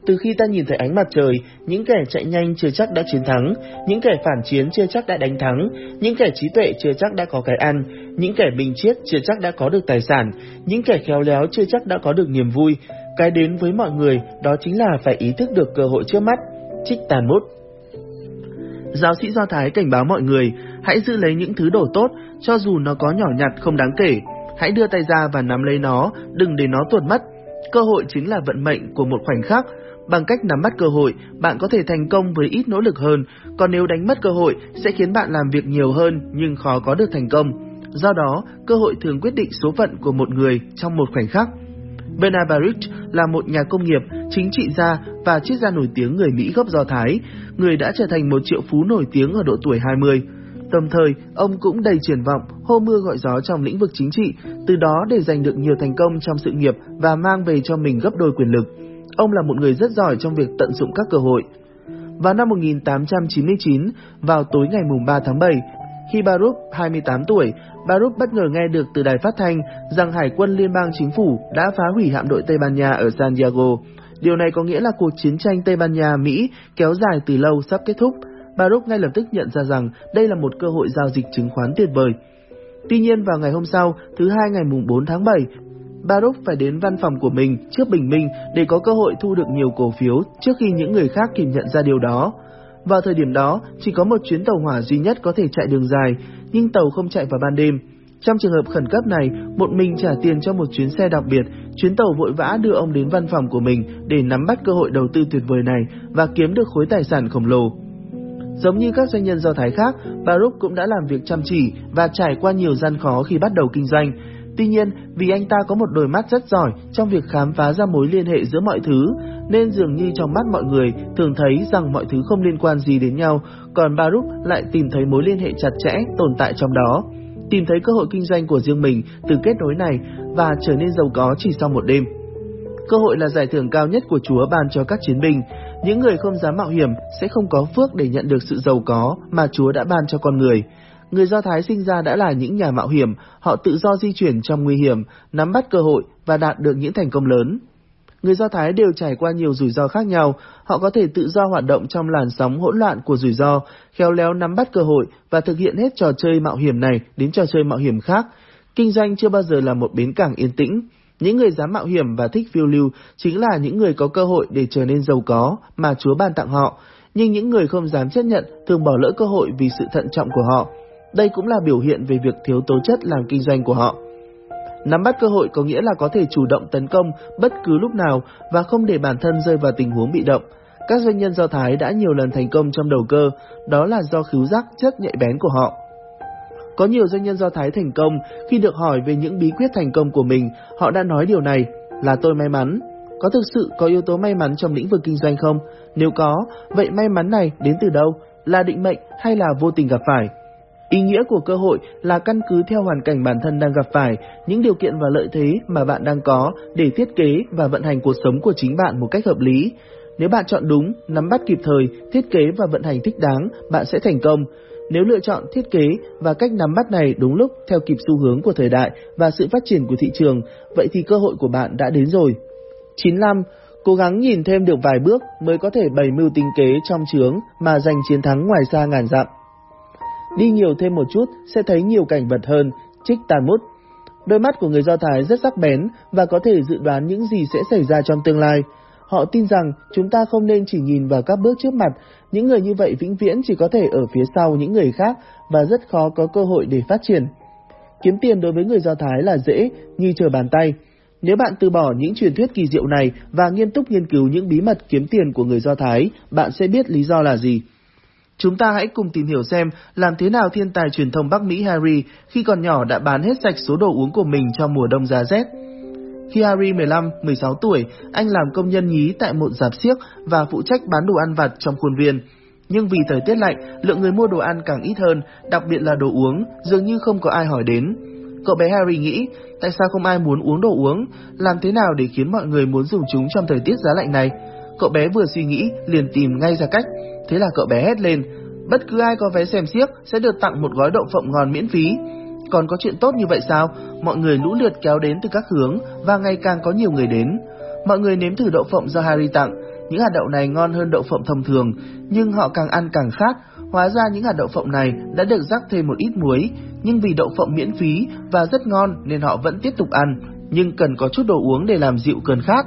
từ khi ta nhìn thấy ánh mặt trời, những kẻ chạy nhanh chưa chắc đã chiến thắng, những kẻ phản chiến chưa chắc đã đánh thắng, những kẻ trí tuệ chưa chắc đã có cái ăn, những kẻ bình chiết chưa chắc đã có được tài sản, những kẻ khéo léo chưa chắc đã có được niềm vui. Cái đến với mọi người đó chính là phải ý thức được cơ hội trước mắt. Trích tàn mút Giáo sĩ Do Thái cảnh báo mọi người, hãy giữ lấy những thứ đồ tốt, cho dù nó có nhỏ nhặt không đáng kể. Hãy đưa tay ra và nắm lấy nó, đừng để nó tuột mất. Cơ hội chính là vận mệnh của một khoảnh khắc, Bằng cách nắm bắt cơ hội, bạn có thể thành công với ít nỗ lực hơn, còn nếu đánh mất cơ hội sẽ khiến bạn làm việc nhiều hơn nhưng khó có được thành công. Do đó, cơ hội thường quyết định số phận của một người trong một khoảnh khắc. Bernard Baruch là một nhà công nghiệp, chính trị gia và triết gia nổi tiếng người Mỹ gốc Do Thái, người đã trở thành một triệu phú nổi tiếng ở độ tuổi 20. Đồng thời, ông cũng đầy triển vọng, hô mưa gọi gió trong lĩnh vực chính trị, từ đó để giành được nhiều thành công trong sự nghiệp và mang về cho mình gấp đôi quyền lực. Ông là một người rất giỏi trong việc tận dụng các cơ hội. Vào năm 1899, vào tối ngày mùng 3 tháng 7, khi Baruch 28 tuổi, Baruch bất ngờ nghe được từ đài phát thanh rằng Hải quân Liên bang Chính phủ đã phá hủy hạm đội Tây Ban Nha ở San Diego. Điều này có nghĩa là cuộc chiến tranh Tây Ban Nha-Mỹ kéo dài từ lâu sắp kết thúc. Baruch ngay lập tức nhận ra rằng đây là một cơ hội giao dịch chứng khoán tuyệt vời. Tuy nhiên vào ngày hôm sau, thứ hai ngày mùng 4 tháng 7, Baruch phải đến văn phòng của mình trước bình minh để có cơ hội thu được nhiều cổ phiếu trước khi những người khác kịp nhận ra điều đó. Vào thời điểm đó, chỉ có một chuyến tàu hỏa duy nhất có thể chạy đường dài, nhưng tàu không chạy vào ban đêm. Trong trường hợp khẩn cấp này, một mình trả tiền cho một chuyến xe đặc biệt, chuyến tàu vội vã đưa ông đến văn phòng của mình để nắm bắt cơ hội đầu tư tuyệt vời này và kiếm được khối tài sản khổng lồ. Giống như các doanh nhân Do Thái khác, Baruch cũng đã làm việc chăm chỉ và trải qua nhiều gian khó khi bắt đầu kinh doanh, Tuy nhiên, vì anh ta có một đôi mắt rất giỏi trong việc khám phá ra mối liên hệ giữa mọi thứ, nên dường như trong mắt mọi người thường thấy rằng mọi thứ không liên quan gì đến nhau, còn Baruch lại tìm thấy mối liên hệ chặt chẽ tồn tại trong đó. Tìm thấy cơ hội kinh doanh của riêng mình từ kết nối này và trở nên giàu có chỉ sau một đêm. Cơ hội là giải thưởng cao nhất của Chúa ban cho các chiến binh. Những người không dám mạo hiểm sẽ không có phước để nhận được sự giàu có mà Chúa đã ban cho con người. Người Do Thái sinh ra đã là những nhà mạo hiểm, họ tự do di chuyển trong nguy hiểm, nắm bắt cơ hội và đạt được những thành công lớn. Người Do Thái đều trải qua nhiều rủi ro khác nhau, họ có thể tự do hoạt động trong làn sóng hỗn loạn của rủi ro, khéo léo nắm bắt cơ hội và thực hiện hết trò chơi mạo hiểm này đến trò chơi mạo hiểm khác. Kinh doanh chưa bao giờ là một bến cảng yên tĩnh. Những người dám mạo hiểm và thích phiêu lưu chính là những người có cơ hội để trở nên giàu có mà Chúa ban tặng họ, nhưng những người không dám chấp nhận thường bỏ lỡ cơ hội vì sự thận trọng của họ. Đây cũng là biểu hiện về việc thiếu tố chất làm kinh doanh của họ. Nắm bắt cơ hội có nghĩa là có thể chủ động tấn công bất cứ lúc nào và không để bản thân rơi vào tình huống bị động. Các doanh nhân Do Thái đã nhiều lần thành công trong đầu cơ, đó là do khứu giác chất nhạy bén của họ. Có nhiều doanh nhân Do Thái thành công, khi được hỏi về những bí quyết thành công của mình, họ đã nói điều này, là tôi may mắn. Có thực sự có yếu tố may mắn trong lĩnh vực kinh doanh không? Nếu có, vậy may mắn này đến từ đâu? Là định mệnh hay là vô tình gặp phải? Ý nghĩa của cơ hội là căn cứ theo hoàn cảnh bản thân đang gặp phải, những điều kiện và lợi thế mà bạn đang có để thiết kế và vận hành cuộc sống của chính bạn một cách hợp lý. Nếu bạn chọn đúng, nắm bắt kịp thời, thiết kế và vận hành thích đáng, bạn sẽ thành công. Nếu lựa chọn thiết kế và cách nắm bắt này đúng lúc theo kịp xu hướng của thời đại và sự phát triển của thị trường, vậy thì cơ hội của bạn đã đến rồi. 95. Cố gắng nhìn thêm được vài bước mới có thể bày mưu tính kế trong chướng mà giành chiến thắng ngoài xa ngàn dặm. Đi nhiều thêm một chút sẽ thấy nhiều cảnh vật hơn, trích tàn mút. Đôi mắt của người Do Thái rất sắc bén và có thể dự đoán những gì sẽ xảy ra trong tương lai. Họ tin rằng chúng ta không nên chỉ nhìn vào các bước trước mặt, những người như vậy vĩnh viễn chỉ có thể ở phía sau những người khác và rất khó có cơ hội để phát triển. Kiếm tiền đối với người Do Thái là dễ, như chờ bàn tay. Nếu bạn từ bỏ những truyền thuyết kỳ diệu này và nghiêm túc nghiên cứu những bí mật kiếm tiền của người Do Thái, bạn sẽ biết lý do là gì. Chúng ta hãy cùng tìm hiểu xem làm thế nào thiên tài truyền thông Bắc Mỹ Harry khi còn nhỏ đã bán hết sạch số đồ uống của mình trong mùa đông giá rét. Khi Harry 15-16 tuổi, anh làm công nhân nhí tại một giạp xiếc và phụ trách bán đồ ăn vặt trong khuôn viên. Nhưng vì thời tiết lạnh, lượng người mua đồ ăn càng ít hơn, đặc biệt là đồ uống, dường như không có ai hỏi đến. Cậu bé Harry nghĩ, tại sao không ai muốn uống đồ uống, làm thế nào để khiến mọi người muốn dùng chúng trong thời tiết giá lạnh này? Cậu bé vừa suy nghĩ, liền tìm ngay ra cách. Thế là cậu bé hét lên, bất cứ ai có vé xem xiếc sẽ được tặng một gói đậu phộng ngon miễn phí. Còn có chuyện tốt như vậy sao? Mọi người lũ lượt kéo đến từ các hướng và ngày càng có nhiều người đến. Mọi người nếm thử đậu phộng do Harry tặng. Những hạt đậu này ngon hơn đậu phộng thông thường, nhưng họ càng ăn càng khát. Hóa ra những hạt đậu phộng này đã được rắc thêm một ít muối, nhưng vì đậu phộng miễn phí và rất ngon nên họ vẫn tiếp tục ăn, nhưng cần có chút đồ uống để làm dịu cơn khát.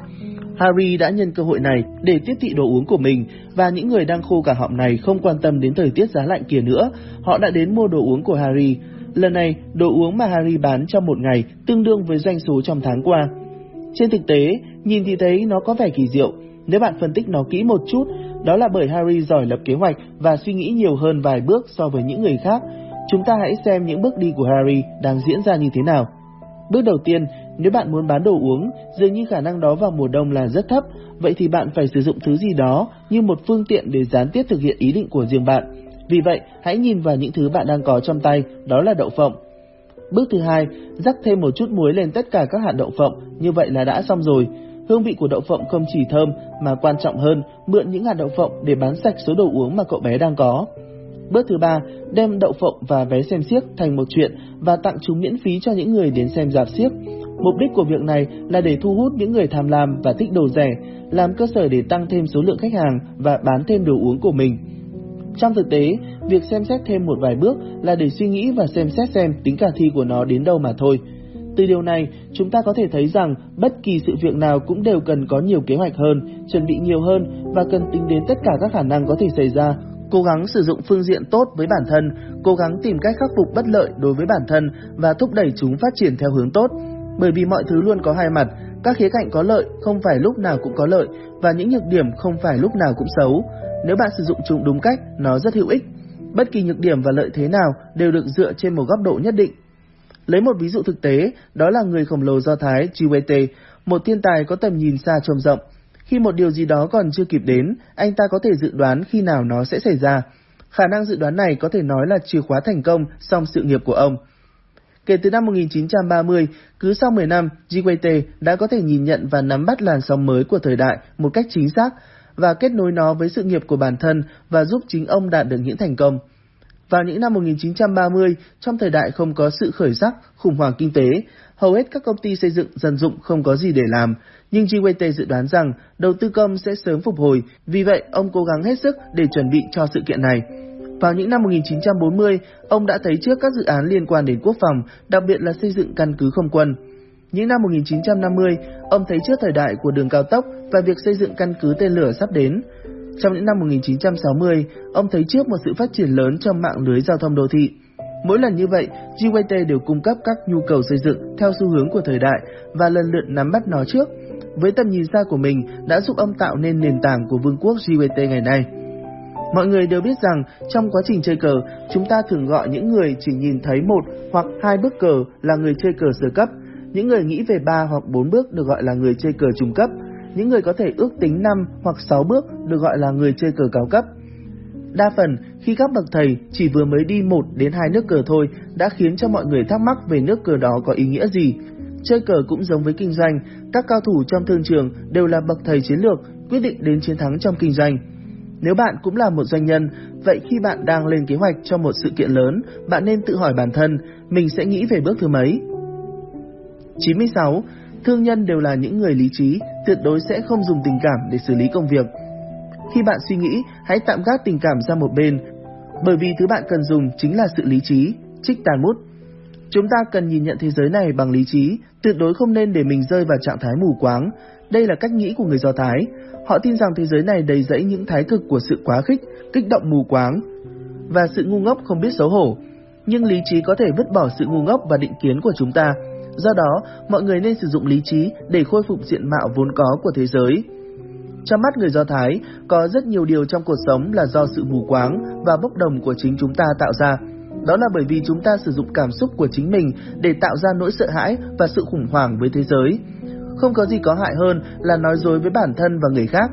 Harry đã nhân cơ hội này để tiếp thị đồ uống của mình và những người đang khô cả họng này không quan tâm đến thời tiết giá lạnh kia nữa, họ đã đến mua đồ uống của Harry. Lần này, đồ uống mà Harry bán trong một ngày tương đương với doanh số trong tháng qua. Trên thực tế, nhìn thì thấy nó có vẻ kỳ diệu. Nếu bạn phân tích nó kỹ một chút, đó là bởi Harry giỏi lập kế hoạch và suy nghĩ nhiều hơn vài bước so với những người khác. Chúng ta hãy xem những bước đi của Harry đang diễn ra như thế nào. Bước đầu tiên, nếu bạn muốn bán đồ uống, dường như khả năng đó vào mùa đông là rất thấp, vậy thì bạn phải sử dụng thứ gì đó như một phương tiện để gián tiếp thực hiện ý định của riêng bạn. Vì vậy, hãy nhìn vào những thứ bạn đang có trong tay, đó là đậu phộng. Bước thứ hai, rắc thêm một chút muối lên tất cả các hạt đậu phộng, như vậy là đã xong rồi. Hương vị của đậu phộng không chỉ thơm mà quan trọng hơn, mượn những hạt đậu phộng để bán sạch số đồ uống mà cậu bé đang có. Bước thứ ba, đem đậu phộng và vé xem xiếc thành một chuyện và tặng chúng miễn phí cho những người đến xem dạp xiếc. Mục đích của việc này là để thu hút những người tham lam và thích đồ rẻ, làm cơ sở để tăng thêm số lượng khách hàng và bán thêm đồ uống của mình. Trong thực tế, việc xem xét thêm một vài bước là để suy nghĩ và xem xét xem tính khả thi của nó đến đâu mà thôi. Từ điều này, chúng ta có thể thấy rằng bất kỳ sự việc nào cũng đều cần có nhiều kế hoạch hơn, chuẩn bị nhiều hơn và cần tính đến tất cả các khả năng có thể xảy ra. Cố gắng sử dụng phương diện tốt với bản thân, cố gắng tìm cách khắc phục bất lợi đối với bản thân và thúc đẩy chúng phát triển theo hướng tốt. Bởi vì mọi thứ luôn có hai mặt, các khía cạnh có lợi không phải lúc nào cũng có lợi và những nhược điểm không phải lúc nào cũng xấu. Nếu bạn sử dụng chúng đúng cách, nó rất hữu ích. Bất kỳ nhược điểm và lợi thế nào đều được dựa trên một góc độ nhất định. Lấy một ví dụ thực tế, đó là người khổng lồ Do Thái Chiwete, một thiên tài có tầm nhìn xa trông rộng. Khi một điều gì đó còn chưa kịp đến, anh ta có thể dự đoán khi nào nó sẽ xảy ra. Khả năng dự đoán này có thể nói là chìa khóa thành công trong sự nghiệp của ông. Kể từ năm 1930, cứ sau 10 năm, Gwt đã có thể nhìn nhận và nắm bắt làn sóng mới của thời đại một cách chính xác và kết nối nó với sự nghiệp của bản thân và giúp chính ông đạt được những thành công. Vào những năm 1930, trong thời đại không có sự khởi sắc, khủng hoảng kinh tế, hầu hết các công ty xây dựng dân dụng không có gì để làm, nhưng Gwt dự đoán rằng đầu tư công sẽ sớm phục hồi, vì vậy ông cố gắng hết sức để chuẩn bị cho sự kiện này. Vào những năm 1940, ông đã thấy trước các dự án liên quan đến quốc phòng, đặc biệt là xây dựng căn cứ không quân. Những năm 1950, ông thấy trước thời đại của đường cao tốc và việc xây dựng căn cứ tên lửa sắp đến. Trong những năm 1960, ông thấy trước một sự phát triển lớn trong mạng lưới giao thông đô thị. Mỗi lần như vậy, GYT đều cung cấp các nhu cầu xây dựng theo xu hướng của thời đại và lần lượt nắm bắt nó trước. Với tầm nhìn xa của mình đã giúp ông tạo nên nền tảng của vương quốc GYT ngày nay. Mọi người đều biết rằng trong quá trình chơi cờ, chúng ta thường gọi những người chỉ nhìn thấy một hoặc hai bước cờ là người chơi cờ sơ cấp. Những người nghĩ về ba hoặc bốn bước được gọi là người chơi cờ trung cấp. Những người có thể ước tính 5 hoặc 6 bước được gọi là người chơi cờ cao cấp. Đa phần, khi các bậc thầy chỉ vừa mới đi một đến hai nước cờ thôi đã khiến cho mọi người thắc mắc về nước cờ đó có ý nghĩa gì. Chơi cờ cũng giống với kinh doanh, các cao thủ trong thương trường đều là bậc thầy chiến lược, quyết định đến chiến thắng trong kinh doanh. Nếu bạn cũng là một doanh nhân, vậy khi bạn đang lên kế hoạch cho một sự kiện lớn, bạn nên tự hỏi bản thân, mình sẽ nghĩ về bước thứ mấy? 96. Thương nhân đều là những người lý trí, tuyệt đối sẽ không dùng tình cảm để xử lý công việc. Khi bạn suy nghĩ, hãy tạm gác tình cảm ra một bên, bởi vì thứ bạn cần dùng chính là sự lý trí. Trích Tàn Mút Chúng ta cần nhìn nhận thế giới này bằng lý trí, tuyệt đối không nên để mình rơi vào trạng thái mù quáng. Đây là cách nghĩ của người Do Thái. Họ tin rằng thế giới này đầy rẫy những thái cực của sự quá khích, kích động mù quáng và sự ngu ngốc không biết xấu hổ. Nhưng lý trí có thể vứt bỏ sự ngu ngốc và định kiến của chúng ta. Do đó, mọi người nên sử dụng lý trí để khôi phục diện mạo vốn có của thế giới. Trong mắt người Do Thái, có rất nhiều điều trong cuộc sống là do sự mù quáng và bốc đồng của chính chúng ta tạo ra. Đó là bởi vì chúng ta sử dụng cảm xúc của chính mình để tạo ra nỗi sợ hãi và sự khủng hoảng với thế giới. Không có gì có hại hơn là nói dối với bản thân và người khác.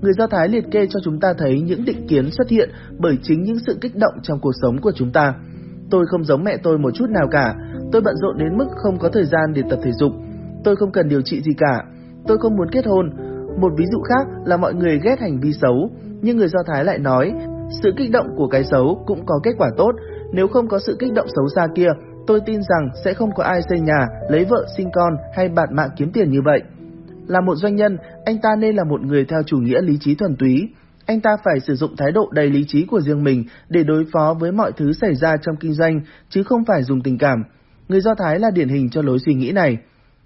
Người Do Thái liệt kê cho chúng ta thấy những định kiến xuất hiện bởi chính những sự kích động trong cuộc sống của chúng ta. Tôi không giống mẹ tôi một chút nào cả, tôi bận rộn đến mức không có thời gian để tập thể dục. Tôi không cần điều trị gì cả, tôi không muốn kết hôn. Một ví dụ khác là mọi người ghét hành vi xấu, nhưng người Do Thái lại nói, sự kích động của cái xấu cũng có kết quả tốt, nếu không có sự kích động xấu xa kia, tôi tin rằng sẽ không có ai xây nhà, lấy vợ, sinh con hay bạn mạng kiếm tiền như vậy. Là một doanh nhân, anh ta nên là một người theo chủ nghĩa lý trí thuần túy. Anh ta phải sử dụng thái độ đầy lý trí của riêng mình để đối phó với mọi thứ xảy ra trong kinh doanh, chứ không phải dùng tình cảm. Người Do Thái là điển hình cho lối suy nghĩ này.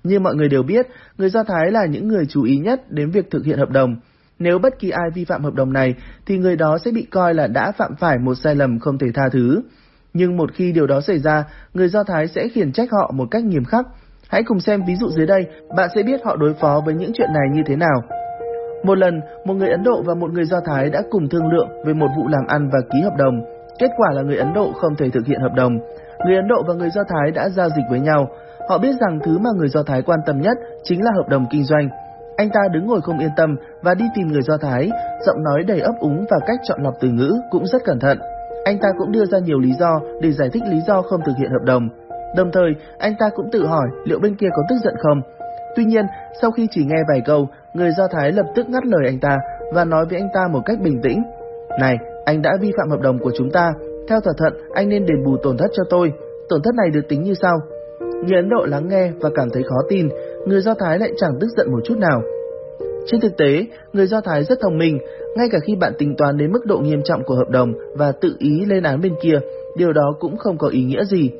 Như mọi người đều biết, người Do Thái là những người chú ý nhất đến việc thực hiện hợp đồng. Nếu bất kỳ ai vi phạm hợp đồng này, thì người đó sẽ bị coi là đã phạm phải một sai lầm không thể tha thứ. Nhưng một khi điều đó xảy ra, người Do Thái sẽ khiển trách họ một cách nghiêm khắc. Hãy cùng xem ví dụ dưới đây, bạn sẽ biết họ đối phó với những chuyện này như thế nào. Một lần, một người Ấn Độ và một người Do Thái đã cùng thương lượng về một vụ làm ăn và ký hợp đồng. Kết quả là người Ấn Độ không thể thực hiện hợp đồng. Người Ấn Độ và người Do Thái đã giao dịch với nhau. Họ biết rằng thứ mà người Do Thái quan tâm nhất chính là hợp đồng kinh doanh. Anh ta đứng ngồi không yên tâm và đi tìm người Do Thái, giọng nói đầy ấp úng và cách chọn lọc từ ngữ cũng rất cẩn thận. Anh ta cũng đưa ra nhiều lý do để giải thích lý do không thực hiện hợp đồng. Đồng thời, anh ta cũng tự hỏi liệu bên kia có tức giận không. Tuy nhiên, sau khi chỉ nghe vài câu, người Do Thái lập tức ngắt lời anh ta và nói với anh ta một cách bình tĩnh. Này, anh đã vi phạm hợp đồng của chúng ta. Theo thỏa thuận, anh nên đền bù tổn thất cho tôi. Tổn thất này được tính như sau. Người Ấn Độ lắng nghe và cảm thấy khó tin, người Do Thái lại chẳng tức giận một chút nào. Trên thực tế, người Do Thái rất thông minh, ngay cả khi bạn tính toán đến mức độ nghiêm trọng của hợp đồng và tự ý lên án bên kia, điều đó cũng không có ý nghĩa gì.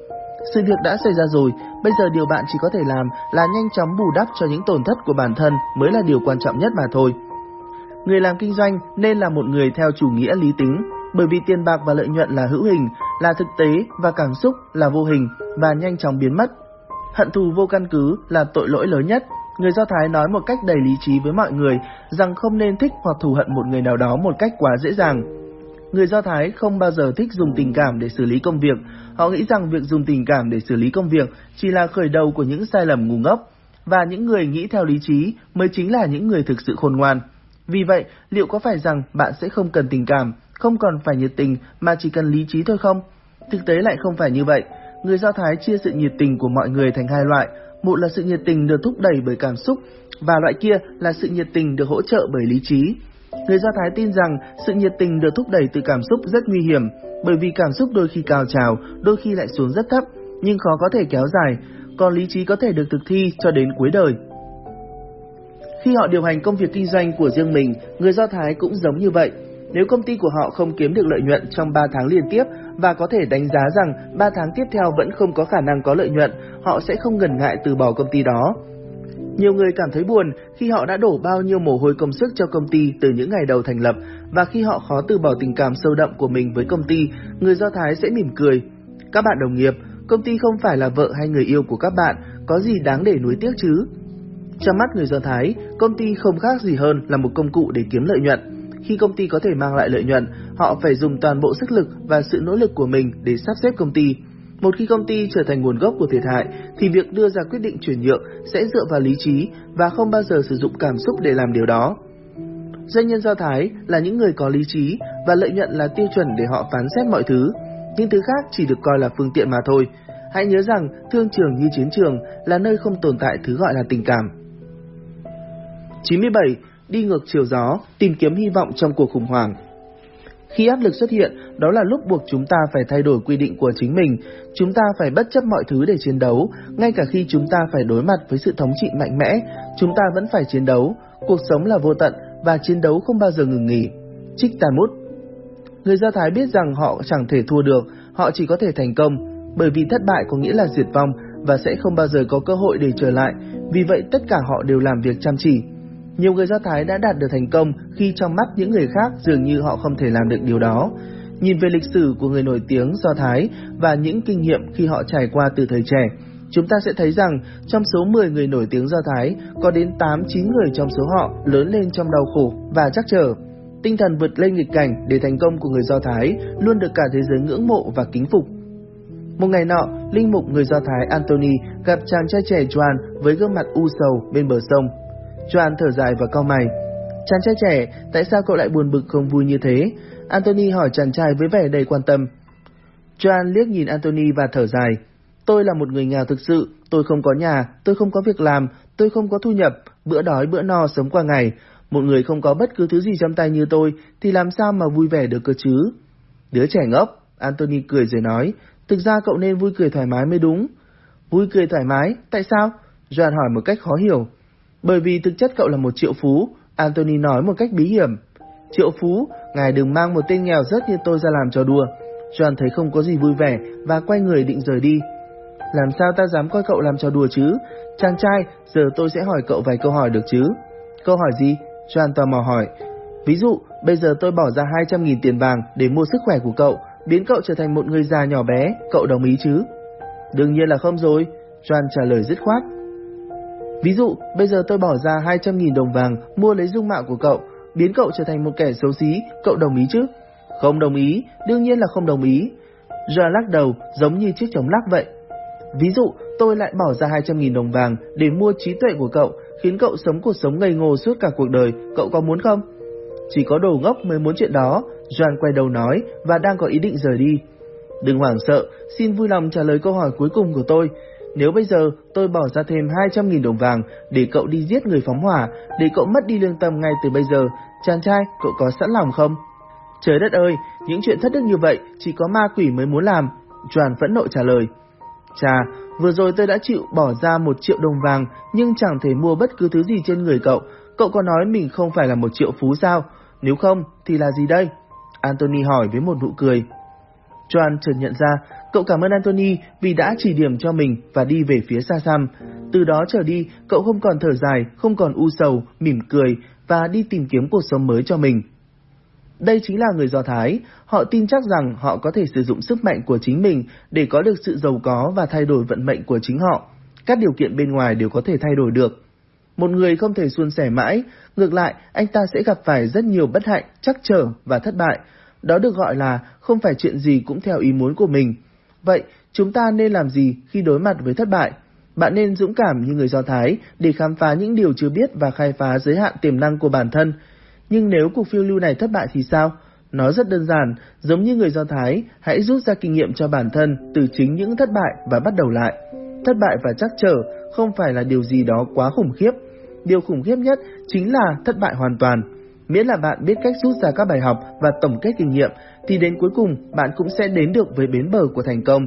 Sự việc đã xảy ra rồi, bây giờ điều bạn chỉ có thể làm là nhanh chóng bù đắp cho những tổn thất của bản thân mới là điều quan trọng nhất mà thôi. Người làm kinh doanh nên là một người theo chủ nghĩa lý tính, bởi vì tiền bạc và lợi nhuận là hữu hình, là thực tế và cảm xúc là vô hình và nhanh chóng biến mất. Hận thù vô căn cứ là tội lỗi lớn nhất Người Do Thái nói một cách đầy lý trí với mọi người rằng không nên thích hoặc thù hận một người nào đó một cách quá dễ dàng. Người Do Thái không bao giờ thích dùng tình cảm để xử lý công việc. Họ nghĩ rằng việc dùng tình cảm để xử lý công việc chỉ là khởi đầu của những sai lầm ngu ngốc. Và những người nghĩ theo lý trí mới chính là những người thực sự khôn ngoan. Vì vậy, liệu có phải rằng bạn sẽ không cần tình cảm, không còn phải nhiệt tình mà chỉ cần lý trí thôi không? Thực tế lại không phải như vậy. Người Do Thái chia sự nhiệt tình của mọi người thành hai loại, một là sự nhiệt tình được thúc đẩy bởi cảm xúc, và loại kia là sự nhiệt tình được hỗ trợ bởi lý trí. Người Do Thái tin rằng sự nhiệt tình được thúc đẩy từ cảm xúc rất nguy hiểm, bởi vì cảm xúc đôi khi cao trào, đôi khi lại xuống rất thấp, nhưng khó có thể kéo dài, còn lý trí có thể được thực thi cho đến cuối đời. Khi họ điều hành công việc kinh doanh của riêng mình, người Do Thái cũng giống như vậy. Nếu công ty của họ không kiếm được lợi nhuận trong 3 tháng liên tiếp và có thể đánh giá rằng 3 tháng tiếp theo vẫn không có khả năng có lợi nhuận, họ sẽ không ngần ngại từ bỏ công ty đó. Nhiều người cảm thấy buồn khi họ đã đổ bao nhiêu mồ hôi công sức cho công ty từ những ngày đầu thành lập và khi họ khó từ bỏ tình cảm sâu đậm của mình với công ty, người Do Thái sẽ mỉm cười. Các bạn đồng nghiệp, công ty không phải là vợ hay người yêu của các bạn, có gì đáng để nuối tiếc chứ? Trong mắt người Do Thái, công ty không khác gì hơn là một công cụ để kiếm lợi nhuận. Khi công ty có thể mang lại lợi nhuận, họ phải dùng toàn bộ sức lực và sự nỗ lực của mình để sắp xếp công ty. Một khi công ty trở thành nguồn gốc của thiệt hại, thì việc đưa ra quyết định chuyển nhượng sẽ dựa vào lý trí và không bao giờ sử dụng cảm xúc để làm điều đó. Doanh nhân Do Thái là những người có lý trí và lợi nhuận là tiêu chuẩn để họ phán xét mọi thứ. Những thứ khác chỉ được coi là phương tiện mà thôi. Hãy nhớ rằng thương trường như chiến trường là nơi không tồn tại thứ gọi là tình cảm. 97. Đi ngược chiều gió, tìm kiếm hy vọng trong cuộc khủng hoảng. Khi áp lực xuất hiện, đó là lúc buộc chúng ta phải thay đổi quy định của chính mình. Chúng ta phải bất chấp mọi thứ để chiến đấu, ngay cả khi chúng ta phải đối mặt với sự thống trị mạnh mẽ, chúng ta vẫn phải chiến đấu. Cuộc sống là vô tận và chiến đấu không bao giờ ngừng nghỉ. Trích Talmud Người Do Thái biết rằng họ chẳng thể thua được, họ chỉ có thể thành công, bởi vì thất bại có nghĩa là diệt vong và sẽ không bao giờ có cơ hội để trở lại, vì vậy tất cả họ đều làm việc chăm chỉ. Nhiều người Do Thái đã đạt được thành công khi trong mắt những người khác dường như họ không thể làm được điều đó. Nhìn về lịch sử của người nổi tiếng Do Thái và những kinh nghiệm khi họ trải qua từ thời trẻ, chúng ta sẽ thấy rằng trong số 10 người nổi tiếng Do Thái, có đến 8-9 người trong số họ lớn lên trong đau khổ và chắc trở. Tinh thần vượt lên nghịch cảnh để thành công của người Do Thái luôn được cả thế giới ngưỡng mộ và kính phục. Một ngày nọ, linh mục người Do Thái Anthony gặp chàng trai trẻ Joan với gương mặt u sầu bên bờ sông. Joan thở dài và cau mày. Chàng trai trẻ, tại sao cậu lại buồn bực không vui như thế? Anthony hỏi chàng trai với vẻ đầy quan tâm. Joan liếc nhìn Anthony và thở dài. Tôi là một người nghèo thực sự, tôi không có nhà, tôi không có việc làm, tôi không có thu nhập, bữa đói bữa no sống qua ngày. Một người không có bất cứ thứ gì trong tay như tôi thì làm sao mà vui vẻ được cơ chứ? Đứa trẻ ngốc, Anthony cười rồi nói, thực ra cậu nên vui cười thoải mái mới đúng. Vui cười thoải mái, tại sao? Joan hỏi một cách khó hiểu. Bởi vì thực chất cậu là một triệu phú, Anthony nói một cách bí hiểm. Triệu phú, ngài đừng mang một tên nghèo rớt như tôi ra làm trò đùa. John thấy không có gì vui vẻ và quay người định rời đi. Làm sao ta dám coi cậu làm trò đùa chứ? Chàng trai, giờ tôi sẽ hỏi cậu vài câu hỏi được chứ? Câu hỏi gì? John tò mò hỏi. Ví dụ, bây giờ tôi bỏ ra 200.000 tiền vàng để mua sức khỏe của cậu, biến cậu trở thành một người già nhỏ bé, cậu đồng ý chứ? Đương nhiên là không rồi, John trả lời dứt khoát. Ví dụ, bây giờ tôi bỏ ra 200.000 đồng vàng mua lấy dung mạo của cậu, biến cậu trở thành một kẻ xấu xí, cậu đồng ý chứ? Không đồng ý, đương nhiên là không đồng ý. Joan lắc đầu, giống như chiếc chống lắc vậy. Ví dụ, tôi lại bỏ ra 200.000 đồng vàng để mua trí tuệ của cậu, khiến cậu sống cuộc sống ngây ngô suốt cả cuộc đời, cậu có muốn không? Chỉ có đồ ngốc mới muốn chuyện đó, Joan quay đầu nói và đang có ý định rời đi. Đừng hoảng sợ, xin vui lòng trả lời câu hỏi cuối cùng của tôi. Nếu bây giờ tôi bỏ ra thêm 200.000 đồng vàng để cậu đi giết người phóng hỏa, để cậu mất đi lương tâm ngay từ bây giờ, chàng trai, cậu có sẵn lòng không? Trời đất ơi, những chuyện thất đức như vậy chỉ có ma quỷ mới muốn làm. Joan phẫn nộ trả lời. Chà, vừa rồi tôi đã chịu bỏ ra một triệu đồng vàng nhưng chẳng thể mua bất cứ thứ gì trên người cậu. Cậu có nói mình không phải là một triệu phú sao? Nếu không, thì là gì đây? Anthony hỏi với một nụ cười. Joan chợt nhận ra, cậu cảm ơn Anthony vì đã chỉ điểm cho mình và đi về phía xa xăm. Từ đó trở đi, cậu không còn thở dài, không còn u sầu, mỉm cười và đi tìm kiếm cuộc sống mới cho mình. Đây chính là người Do Thái, họ tin chắc rằng họ có thể sử dụng sức mạnh của chính mình để có được sự giàu có và thay đổi vận mệnh của chính họ. Các điều kiện bên ngoài đều có thể thay đổi được. Một người không thể suôn sẻ mãi, ngược lại anh ta sẽ gặp phải rất nhiều bất hạnh, chắc trở và thất bại. Đó được gọi là không phải chuyện gì cũng theo ý muốn của mình. Vậy, chúng ta nên làm gì khi đối mặt với thất bại? Bạn nên dũng cảm như người Do Thái để khám phá những điều chưa biết và khai phá giới hạn tiềm năng của bản thân. Nhưng nếu cuộc phiêu lưu này thất bại thì sao? Nó rất đơn giản, giống như người Do Thái, hãy rút ra kinh nghiệm cho bản thân từ chính những thất bại và bắt đầu lại. Thất bại và chắc trở không phải là điều gì đó quá khủng khiếp. Điều khủng khiếp nhất chính là thất bại hoàn toàn. Miễn là bạn biết cách rút ra các bài học và tổng kết kinh nghiệm, thì đến cuối cùng bạn cũng sẽ đến được với bến bờ của thành công.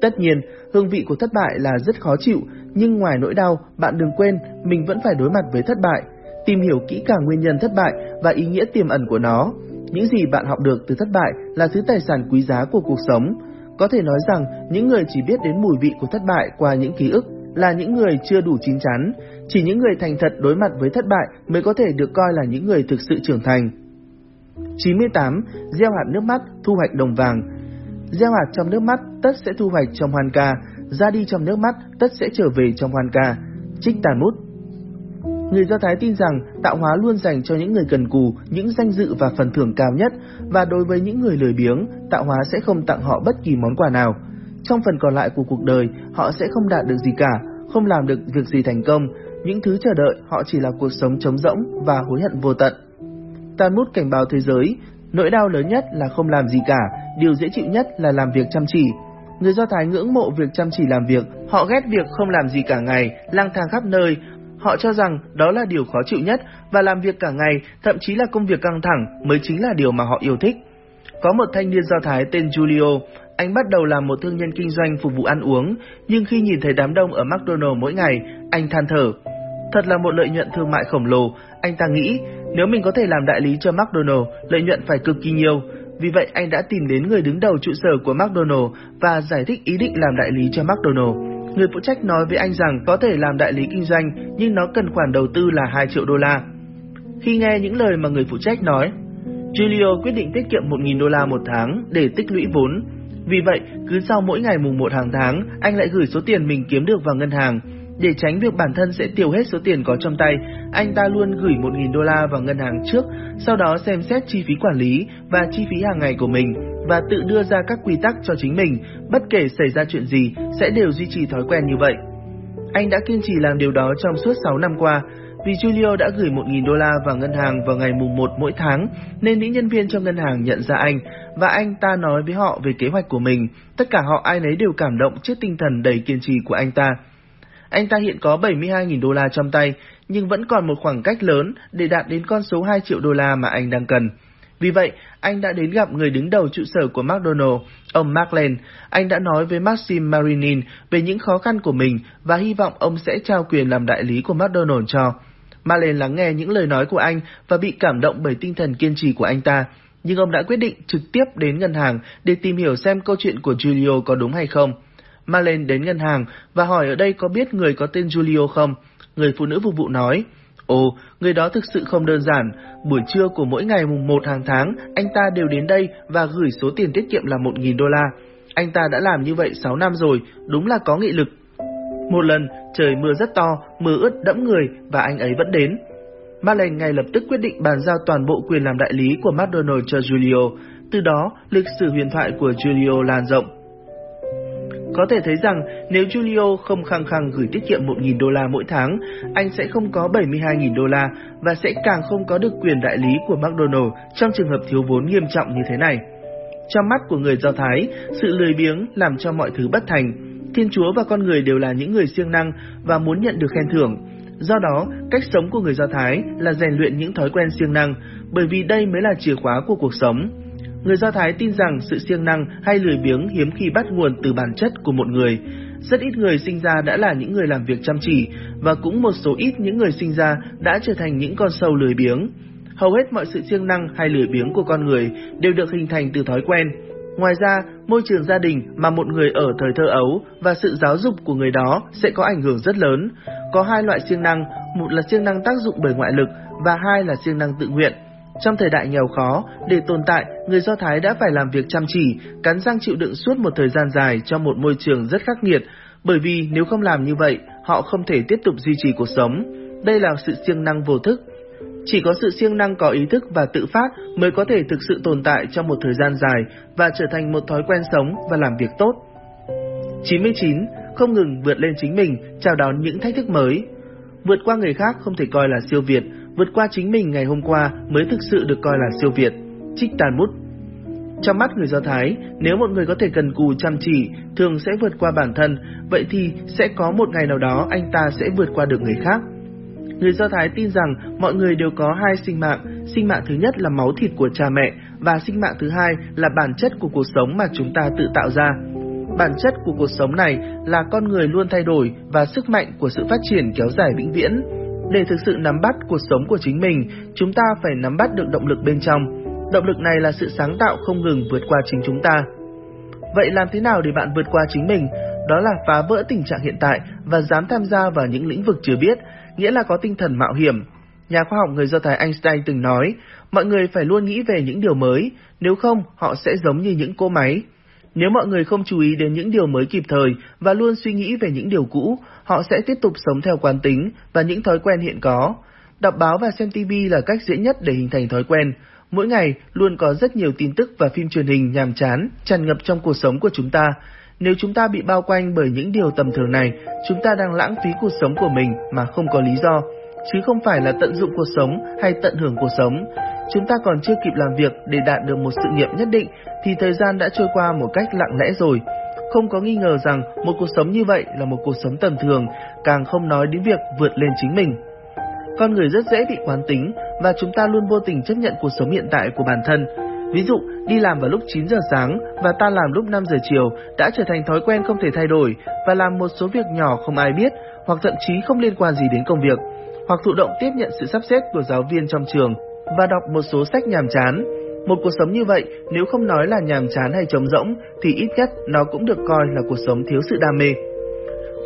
Tất nhiên, hương vị của thất bại là rất khó chịu, nhưng ngoài nỗi đau, bạn đừng quên mình vẫn phải đối mặt với thất bại. Tìm hiểu kỹ càng nguyên nhân thất bại và ý nghĩa tiềm ẩn của nó. những gì bạn học được từ thất bại là thứ tài sản quý giá của cuộc sống. Có thể nói rằng những người chỉ biết đến mùi vị của thất bại qua những ký ức là những người chưa đủ chín chắn. Chỉ những người thành thật đối mặt với thất bại mới có thể được coi là những người thực sự trưởng thành. 98. Gieo hạt nước mắt, thu hoạch đồng vàng. Gieo hạt trong nước mắt, tất sẽ thu hoạch trong hoàn ca. Ra đi trong nước mắt, tất sẽ trở về trong hoàn ca. Trích Tà Mút Người Do Thái tin rằng tạo hóa luôn dành cho những người cần cù những danh dự và phần thưởng cao nhất, và đối với những người lười biếng, tạo hóa sẽ không tặng họ bất kỳ món quà nào. Trong phần còn lại của cuộc đời, họ sẽ không đạt được gì cả, không làm được việc gì thành công, những thứ chờ đợi họ chỉ là cuộc sống trống rỗng và hối hận vô tận. Talmud cảnh báo thế giới, nỗi đau lớn nhất là không làm gì cả, điều dễ chịu nhất là làm việc chăm chỉ. Người Do Thái ngưỡng mộ việc chăm chỉ làm việc, họ ghét việc không làm gì cả ngày, lang thang khắp nơi. Họ cho rằng đó là điều khó chịu nhất và làm việc cả ngày, thậm chí là công việc căng thẳng mới chính là điều mà họ yêu thích. Có một thanh niên Do Thái tên Julio, anh bắt đầu làm một thương nhân kinh doanh phục vụ ăn uống, nhưng khi nhìn thấy đám đông ở McDonald's mỗi ngày, anh than thở. Thật là một lợi nhuận thương mại khổng lồ, anh ta nghĩ nếu mình có thể làm đại lý cho McDonald's, lợi nhuận phải cực kỳ nhiều. Vì vậy anh đã tìm đến người đứng đầu trụ sở của McDonald's và giải thích ý định làm đại lý cho McDonald's. Người phụ trách nói với anh rằng có thể làm đại lý kinh doanh nhưng nó cần khoản đầu tư là 2 triệu đô la. Khi nghe những lời mà người phụ trách nói, Julio quyết định tiết kiệm 1.000 đô la một tháng để tích lũy vốn. Vì vậy, cứ sau mỗi ngày mùng 1 hàng tháng, anh lại gửi số tiền mình kiếm được vào ngân hàng. Để tránh việc bản thân sẽ tiêu hết số tiền có trong tay, anh ta luôn gửi 1.000 đô la vào ngân hàng trước, sau đó xem xét chi phí quản lý và chi phí hàng ngày của mình và tự đưa ra các quy tắc cho chính mình, bất kể xảy ra chuyện gì sẽ đều duy trì thói quen như vậy. Anh đã kiên trì làm điều đó trong suốt 6 năm qua, vì Julio đã gửi 1.000 đô la vào ngân hàng vào ngày mùng 1 mỗi tháng, nên những nhân viên trong ngân hàng nhận ra anh, và anh ta nói với họ về kế hoạch của mình. Tất cả họ ai nấy đều cảm động trước tinh thần đầy kiên trì của anh ta. Anh ta hiện có 72.000 đô la trong tay, nhưng vẫn còn một khoảng cách lớn để đạt đến con số 2 triệu đô la mà anh đang cần. Vì vậy, anh đã đến gặp người đứng đầu trụ sở của McDonald, ông Markland. Anh đã nói với Maxim Marinin về những khó khăn của mình và hy vọng ông sẽ trao quyền làm đại lý của McDonald cho. Marlene lắng nghe những lời nói của anh và bị cảm động bởi tinh thần kiên trì của anh ta. Nhưng ông đã quyết định trực tiếp đến ngân hàng để tìm hiểu xem câu chuyện của Julio có đúng hay không. Marlene đến ngân hàng và hỏi ở đây có biết người có tên Julio không? Người phụ nữ phục vụ nói, Ồ, người đó thực sự không đơn giản. Buổi trưa của mỗi ngày mùng 1 hàng tháng, anh ta đều đến đây và gửi số tiền tiết kiệm là 1.000 đô la. Anh ta đã làm như vậy 6 năm rồi, đúng là có nghị lực. Một lần, trời mưa rất to, mưa ướt đẫm người và anh ấy vẫn đến. Marley ngay lập tức quyết định bàn giao toàn bộ quyền làm đại lý của McDonald cho Julio. Từ đó, lịch sử huyền thoại của Julio lan rộng. Có thể thấy rằng nếu Julio không khăng khăng gửi tiết kiệm 1.000 đô la mỗi tháng, anh sẽ không có 72.000 đô la và sẽ càng không có được quyền đại lý của McDonald trong trường hợp thiếu vốn nghiêm trọng như thế này. Trong mắt của người Do Thái, sự lười biếng làm cho mọi thứ bất thành. Thiên Chúa và con người đều là những người siêng năng và muốn nhận được khen thưởng. Do đó, cách sống của người Do Thái là rèn luyện những thói quen siêng năng, bởi vì đây mới là chìa khóa của cuộc sống. Người Do Thái tin rằng sự siêng năng hay lười biếng hiếm khi bắt nguồn từ bản chất của một người. Rất ít người sinh ra đã là những người làm việc chăm chỉ, và cũng một số ít những người sinh ra đã trở thành những con sâu lười biếng. Hầu hết mọi sự siêng năng hay lười biếng của con người đều được hình thành từ thói quen. Ngoài ra, môi trường gia đình mà một người ở thời thơ ấu và sự giáo dục của người đó sẽ có ảnh hưởng rất lớn. Có hai loại siêng năng, một là siêng năng tác dụng bởi ngoại lực và hai là siêng năng tự nguyện. Trong thời đại nghèo khó, để tồn tại, người Do Thái đã phải làm việc chăm chỉ, cắn răng chịu đựng suốt một thời gian dài trong một môi trường rất khắc nghiệt, bởi vì nếu không làm như vậy, họ không thể tiếp tục duy trì cuộc sống. Đây là sự siêng năng vô thức. Chỉ có sự siêng năng có ý thức và tự phát mới có thể thực sự tồn tại trong một thời gian dài và trở thành một thói quen sống và làm việc tốt. 99. Không ngừng vượt lên chính mình, chào đón những thách thức mới. Vượt qua người khác không thể coi là siêu việt, vượt qua chính mình ngày hôm qua mới thực sự được coi là siêu việt. Trích Tàn Mút Trong mắt người Do Thái, nếu một người có thể cần cù chăm chỉ, thường sẽ vượt qua bản thân, vậy thì sẽ có một ngày nào đó anh ta sẽ vượt qua được người khác. Người Do Thái tin rằng mọi người đều có hai sinh mạng, sinh mạng thứ nhất là máu thịt của cha mẹ và sinh mạng thứ hai là bản chất của cuộc sống mà chúng ta tự tạo ra. Bản chất của cuộc sống này là con người luôn thay đổi và sức mạnh của sự phát triển kéo dài vĩnh viễn. Để thực sự nắm bắt cuộc sống của chính mình, chúng ta phải nắm bắt được động lực bên trong. Động lực này là sự sáng tạo không ngừng vượt qua chính chúng ta. Vậy làm thế nào để bạn vượt qua chính mình? Đó là phá vỡ tình trạng hiện tại và dám tham gia vào những lĩnh vực chưa biết, nghĩa là có tinh thần mạo hiểm. Nhà khoa học người Do Thái Einstein từng nói, mọi người phải luôn nghĩ về những điều mới, nếu không họ sẽ giống như những cô máy. Nếu mọi người không chú ý đến những điều mới kịp thời và luôn suy nghĩ về những điều cũ, họ sẽ tiếp tục sống theo quán tính và những thói quen hiện có. Đọc báo và xem TV là cách dễ nhất để hình thành thói quen. Mỗi ngày luôn có rất nhiều tin tức và phim truyền hình nhàm chán, tràn ngập trong cuộc sống của chúng ta. Nếu chúng ta bị bao quanh bởi những điều tầm thường này, chúng ta đang lãng phí cuộc sống của mình mà không có lý do, chứ không phải là tận dụng cuộc sống hay tận hưởng cuộc sống. Chúng ta còn chưa kịp làm việc để đạt được một sự nghiệp nhất định thì thời gian đã trôi qua một cách lặng lẽ rồi. Không có nghi ngờ rằng một cuộc sống như vậy là một cuộc sống tầm thường, càng không nói đến việc vượt lên chính mình. Con người rất dễ bị quán tính và chúng ta luôn vô tình chấp nhận cuộc sống hiện tại của bản thân. Ví dụ, đi làm vào lúc 9 giờ sáng và ta làm lúc 5 giờ chiều đã trở thành thói quen không thể thay đổi và làm một số việc nhỏ không ai biết hoặc thậm chí không liên quan gì đến công việc, hoặc thụ động tiếp nhận sự sắp xếp của giáo viên trong trường và đọc một số sách nhàm chán. Một cuộc sống như vậy, nếu không nói là nhàm chán hay trống rỗng, thì ít nhất nó cũng được coi là cuộc sống thiếu sự đam mê.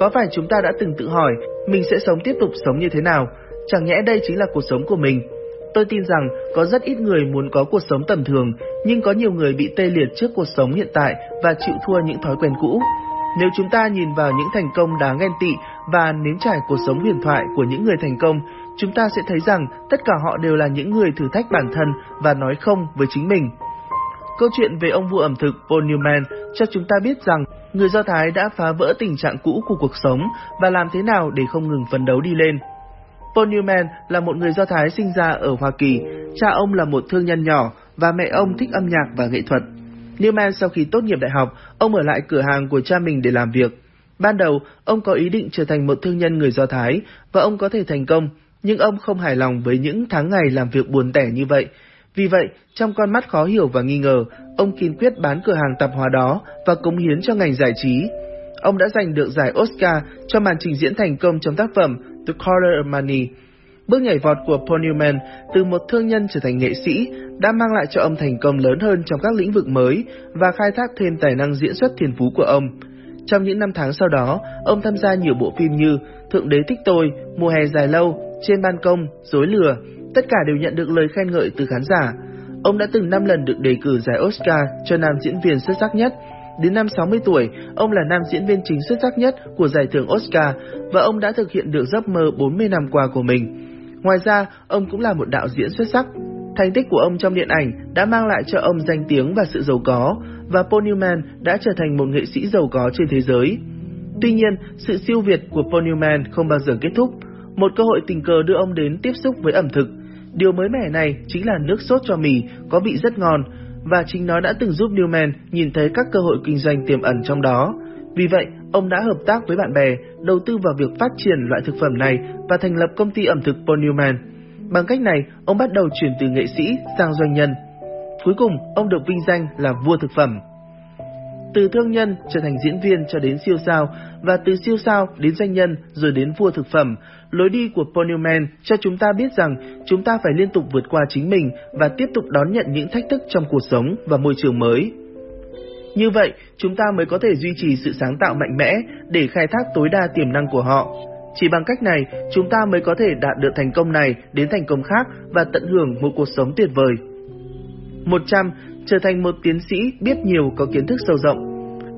Có phải chúng ta đã từng tự hỏi, mình sẽ sống tiếp tục sống như thế nào? Chẳng nhẽ đây chính là cuộc sống của mình? Tôi tin rằng có rất ít người muốn có cuộc sống tầm thường, nhưng có nhiều người bị tê liệt trước cuộc sống hiện tại và chịu thua những thói quen cũ. Nếu chúng ta nhìn vào những thành công đáng ghen tị và nếm trải cuộc sống huyền thoại của những người thành công, chúng ta sẽ thấy rằng tất cả họ đều là những người thử thách bản thân và nói không với chính mình. Câu chuyện về ông vua ẩm thực Paul Newman cho chúng ta biết rằng người Do Thái đã phá vỡ tình trạng cũ của cuộc sống và làm thế nào để không ngừng phấn đấu đi lên. Paul Newman là một người Do Thái sinh ra ở Hoa Kỳ, cha ông là một thương nhân nhỏ và mẹ ông thích âm nhạc và nghệ thuật. Newman sau khi tốt nghiệp đại học, ông ở lại cửa hàng của cha mình để làm việc. Ban đầu, ông có ý định trở thành một thương nhân người Do Thái và ông có thể thành công, nhưng ông không hài lòng với những tháng ngày làm việc buồn tẻ như vậy. Vì vậy, trong con mắt khó hiểu và nghi ngờ, ông kiên quyết bán cửa hàng tạp hóa đó và cống hiến cho ngành giải trí. Ông đã giành được giải Oscar cho màn trình diễn thành công trong tác phẩm The Color of Money. Bước nhảy vọt của Paul Newman từ một thương nhân trở thành nghệ sĩ đã mang lại cho ông thành công lớn hơn trong các lĩnh vực mới và khai thác thêm tài năng diễn xuất thiên phú của ông. Trong những năm tháng sau đó, ông tham gia nhiều bộ phim như Thượng đế thích tôi, Mùa hè dài lâu, Trên ban công, Dối lừa, tất cả đều nhận được lời khen ngợi từ khán giả. Ông đã từng 5 lần được đề cử giải Oscar cho nam diễn viên xuất sắc nhất. Đến năm 60 tuổi, ông là nam diễn viên chính xuất sắc nhất của giải thưởng Oscar và ông đã thực hiện được giấc mơ 40 năm qua của mình. Ngoài ra, ông cũng là một đạo diễn xuất sắc. Thành tích của ông trong điện ảnh đã mang lại cho ông danh tiếng và sự giàu có, và Paul Newman đã trở thành một nghệ sĩ giàu có trên thế giới. Tuy nhiên, sự siêu việt của Paul Newman không bao giờ kết thúc. Một cơ hội tình cờ đưa ông đến tiếp xúc với ẩm thực. Điều mới mẻ này chính là nước sốt cho mì, có vị rất ngon, và chính nó đã từng giúp Newman nhìn thấy các cơ hội kinh doanh tiềm ẩn trong đó. Vì vậy, ông đã hợp tác với bạn bè, đầu tư vào việc phát triển loại thực phẩm này và thành lập công ty ẩm thực Paul Newman. Bằng cách này, ông bắt đầu chuyển từ nghệ sĩ sang doanh nhân. Cuối cùng, ông được vinh danh là vua thực phẩm. Từ thương nhân trở thành diễn viên cho đến siêu sao, và từ siêu sao đến doanh nhân rồi đến vua thực phẩm, lối đi của Ponyman cho chúng ta biết rằng chúng ta phải liên tục vượt qua chính mình và tiếp tục đón nhận những thách thức trong cuộc sống và môi trường mới. Như vậy, chúng ta mới có thể duy trì sự sáng tạo mạnh mẽ để khai thác tối đa tiềm năng của họ. Chỉ bằng cách này, chúng ta mới có thể đạt được thành công này đến thành công khác và tận hưởng một cuộc sống tuyệt vời. 100. Trở thành một tiến sĩ biết nhiều có kiến thức sâu rộng.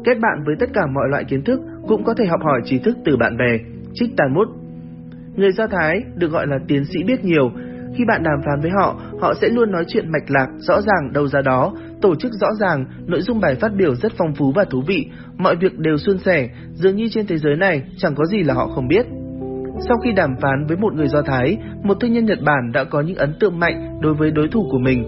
Kết bạn với tất cả mọi loại kiến thức cũng có thể học hỏi trí thức từ bạn bè. Trích Talmud Người Do Thái được gọi là tiến sĩ biết nhiều. Khi bạn đàm phán với họ, họ sẽ luôn nói chuyện mạch lạc, rõ ràng đầu ra đó, tổ chức rõ ràng, nội dung bài phát biểu rất phong phú và thú vị, mọi việc đều suôn sẻ, dường như trên thế giới này chẳng có gì là họ không biết. Sau khi đàm phán với một người Do Thái, một thương nhân Nhật Bản đã có những ấn tượng mạnh đối với đối thủ của mình.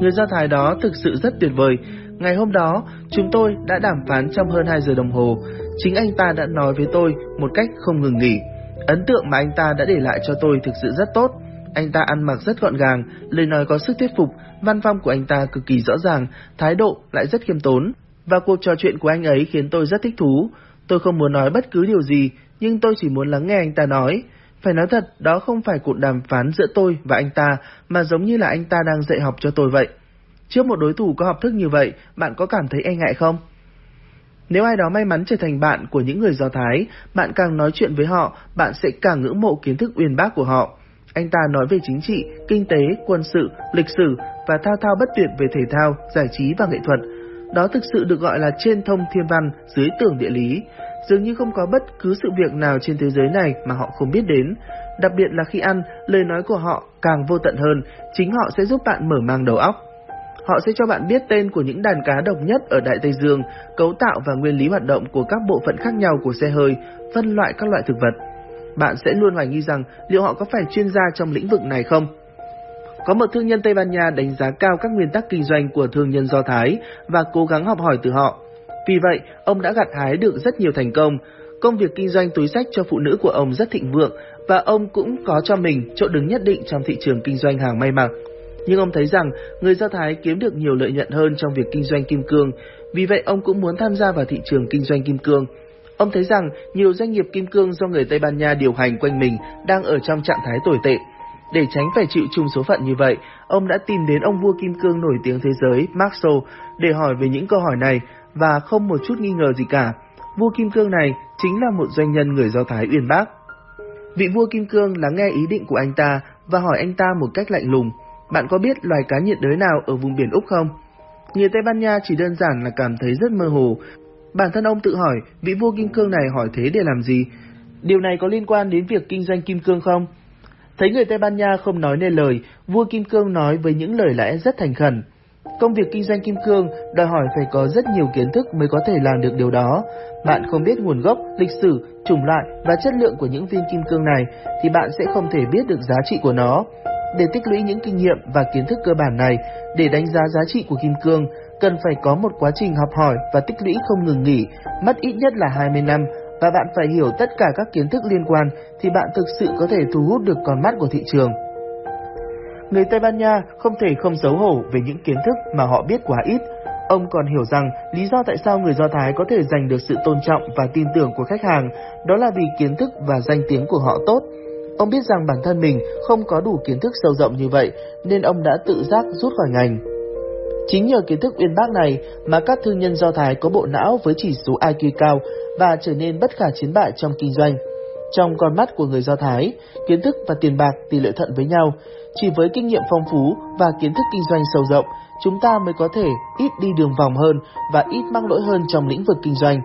Người Do Thái đó thực sự rất tuyệt vời. Ngày hôm đó, chúng tôi đã đàm phán trong hơn 2 giờ đồng hồ. Chính anh ta đã nói với tôi một cách không ngừng nghỉ. Ấn tượng mà anh ta đã để lại cho tôi thực sự rất tốt. Anh ta ăn mặc rất gọn gàng, lời nói có sức thuyết phục, văn phong của anh ta cực kỳ rõ ràng, thái độ lại rất khiêm tốn. Và cuộc trò chuyện của anh ấy khiến tôi rất thích thú. Tôi không muốn nói bất cứ điều gì, nhưng tôi chỉ muốn lắng nghe anh ta nói. Phải nói thật, đó không phải cuộc đàm phán giữa tôi và anh ta, mà giống như là anh ta đang dạy học cho tôi vậy. Trước một đối thủ có học thức như vậy, bạn có cảm thấy e ngại không? Nếu ai đó may mắn trở thành bạn của những người Do Thái, bạn càng nói chuyện với họ, bạn sẽ càng ngưỡng mộ kiến thức uyên bác của họ. Anh ta nói về chính trị, kinh tế, quân sự, lịch sử và thao thao bất tuyệt về thể thao, giải trí và nghệ thuật. Đó thực sự được gọi là trên thông thiên văn, dưới tường địa lý. Dường như không có bất cứ sự việc nào trên thế giới này mà họ không biết đến. Đặc biệt là khi ăn, lời nói của họ càng vô tận hơn, chính họ sẽ giúp bạn mở mang đầu óc. Họ sẽ cho bạn biết tên của những đàn cá độc nhất ở Đại Tây Dương, cấu tạo và nguyên lý hoạt động của các bộ phận khác nhau của xe hơi, phân loại các loại thực vật. Bạn sẽ luôn hoài nghi rằng liệu họ có phải chuyên gia trong lĩnh vực này không? Có một thương nhân Tây Ban Nha đánh giá cao các nguyên tắc kinh doanh của thương nhân Do Thái và cố gắng học hỏi từ họ. Vì vậy, ông đã gặt hái được rất nhiều thành công. Công việc kinh doanh túi sách cho phụ nữ của ông rất thịnh vượng và ông cũng có cho mình chỗ đứng nhất định trong thị trường kinh doanh hàng may mặc. Nhưng ông thấy rằng người Do Thái kiếm được nhiều lợi nhuận hơn trong việc kinh doanh kim cương, vì vậy ông cũng muốn tham gia vào thị trường kinh doanh kim cương. Ông thấy rằng nhiều doanh nghiệp kim cương do người Tây Ban Nha điều hành quanh mình đang ở trong trạng thái tồi tệ. Để tránh phải chịu chung số phận như vậy, ông đã tìm đến ông vua kim cương nổi tiếng thế giới Maxwell để hỏi về những câu hỏi này và không một chút nghi ngờ gì cả. Vua kim cương này chính là một doanh nhân người Do Thái uyên bác. Vị vua kim cương lắng nghe ý định của anh ta và hỏi anh ta một cách lạnh lùng. Bạn có biết loài cá nhiệt đới nào ở vùng biển Úc không? Người Tây Ban Nha chỉ đơn giản là cảm thấy rất mơ hồ. Bản thân ông tự hỏi, vị vua kim cương này hỏi thế để làm gì? Điều này có liên quan đến việc kinh doanh kim cương không? Thấy người Tây Ban Nha không nói nên lời, vua kim cương nói với những lời lẽ rất thành khẩn. Công việc kinh doanh kim cương đòi hỏi phải có rất nhiều kiến thức mới có thể làm được điều đó. Bạn không biết nguồn gốc, lịch sử, chủng loại và chất lượng của những viên kim cương này thì bạn sẽ không thể biết được giá trị của nó. Để tích lũy những kinh nghiệm và kiến thức cơ bản này, để đánh giá giá trị của kim cương, cần phải có một quá trình học hỏi và tích lũy không ngừng nghỉ, mất ít nhất là 20 năm và bạn phải hiểu tất cả các kiến thức liên quan thì bạn thực sự có thể thu hút được con mắt của thị trường. Người Tây Ban Nha không thể không xấu hổ về những kiến thức mà họ biết quá ít. Ông còn hiểu rằng lý do tại sao người Do Thái có thể giành được sự tôn trọng và tin tưởng của khách hàng đó là vì kiến thức và danh tiếng của họ tốt. Ông biết rằng bản thân mình không có đủ kiến thức sâu rộng như vậy nên ông đã tự giác rút khỏi ngành. Chính nhờ kiến thức uyên bác này mà các thương nhân Do Thái có bộ não với chỉ số IQ cao và trở nên bất khả chiến bại trong kinh doanh. Trong con mắt của người Do Thái, kiến thức và tiền bạc tỷ lệ thuận với nhau. Chỉ với kinh nghiệm phong phú và kiến thức kinh doanh sâu rộng, chúng ta mới có thể ít đi đường vòng hơn và ít mắc lỗi hơn trong lĩnh vực kinh doanh.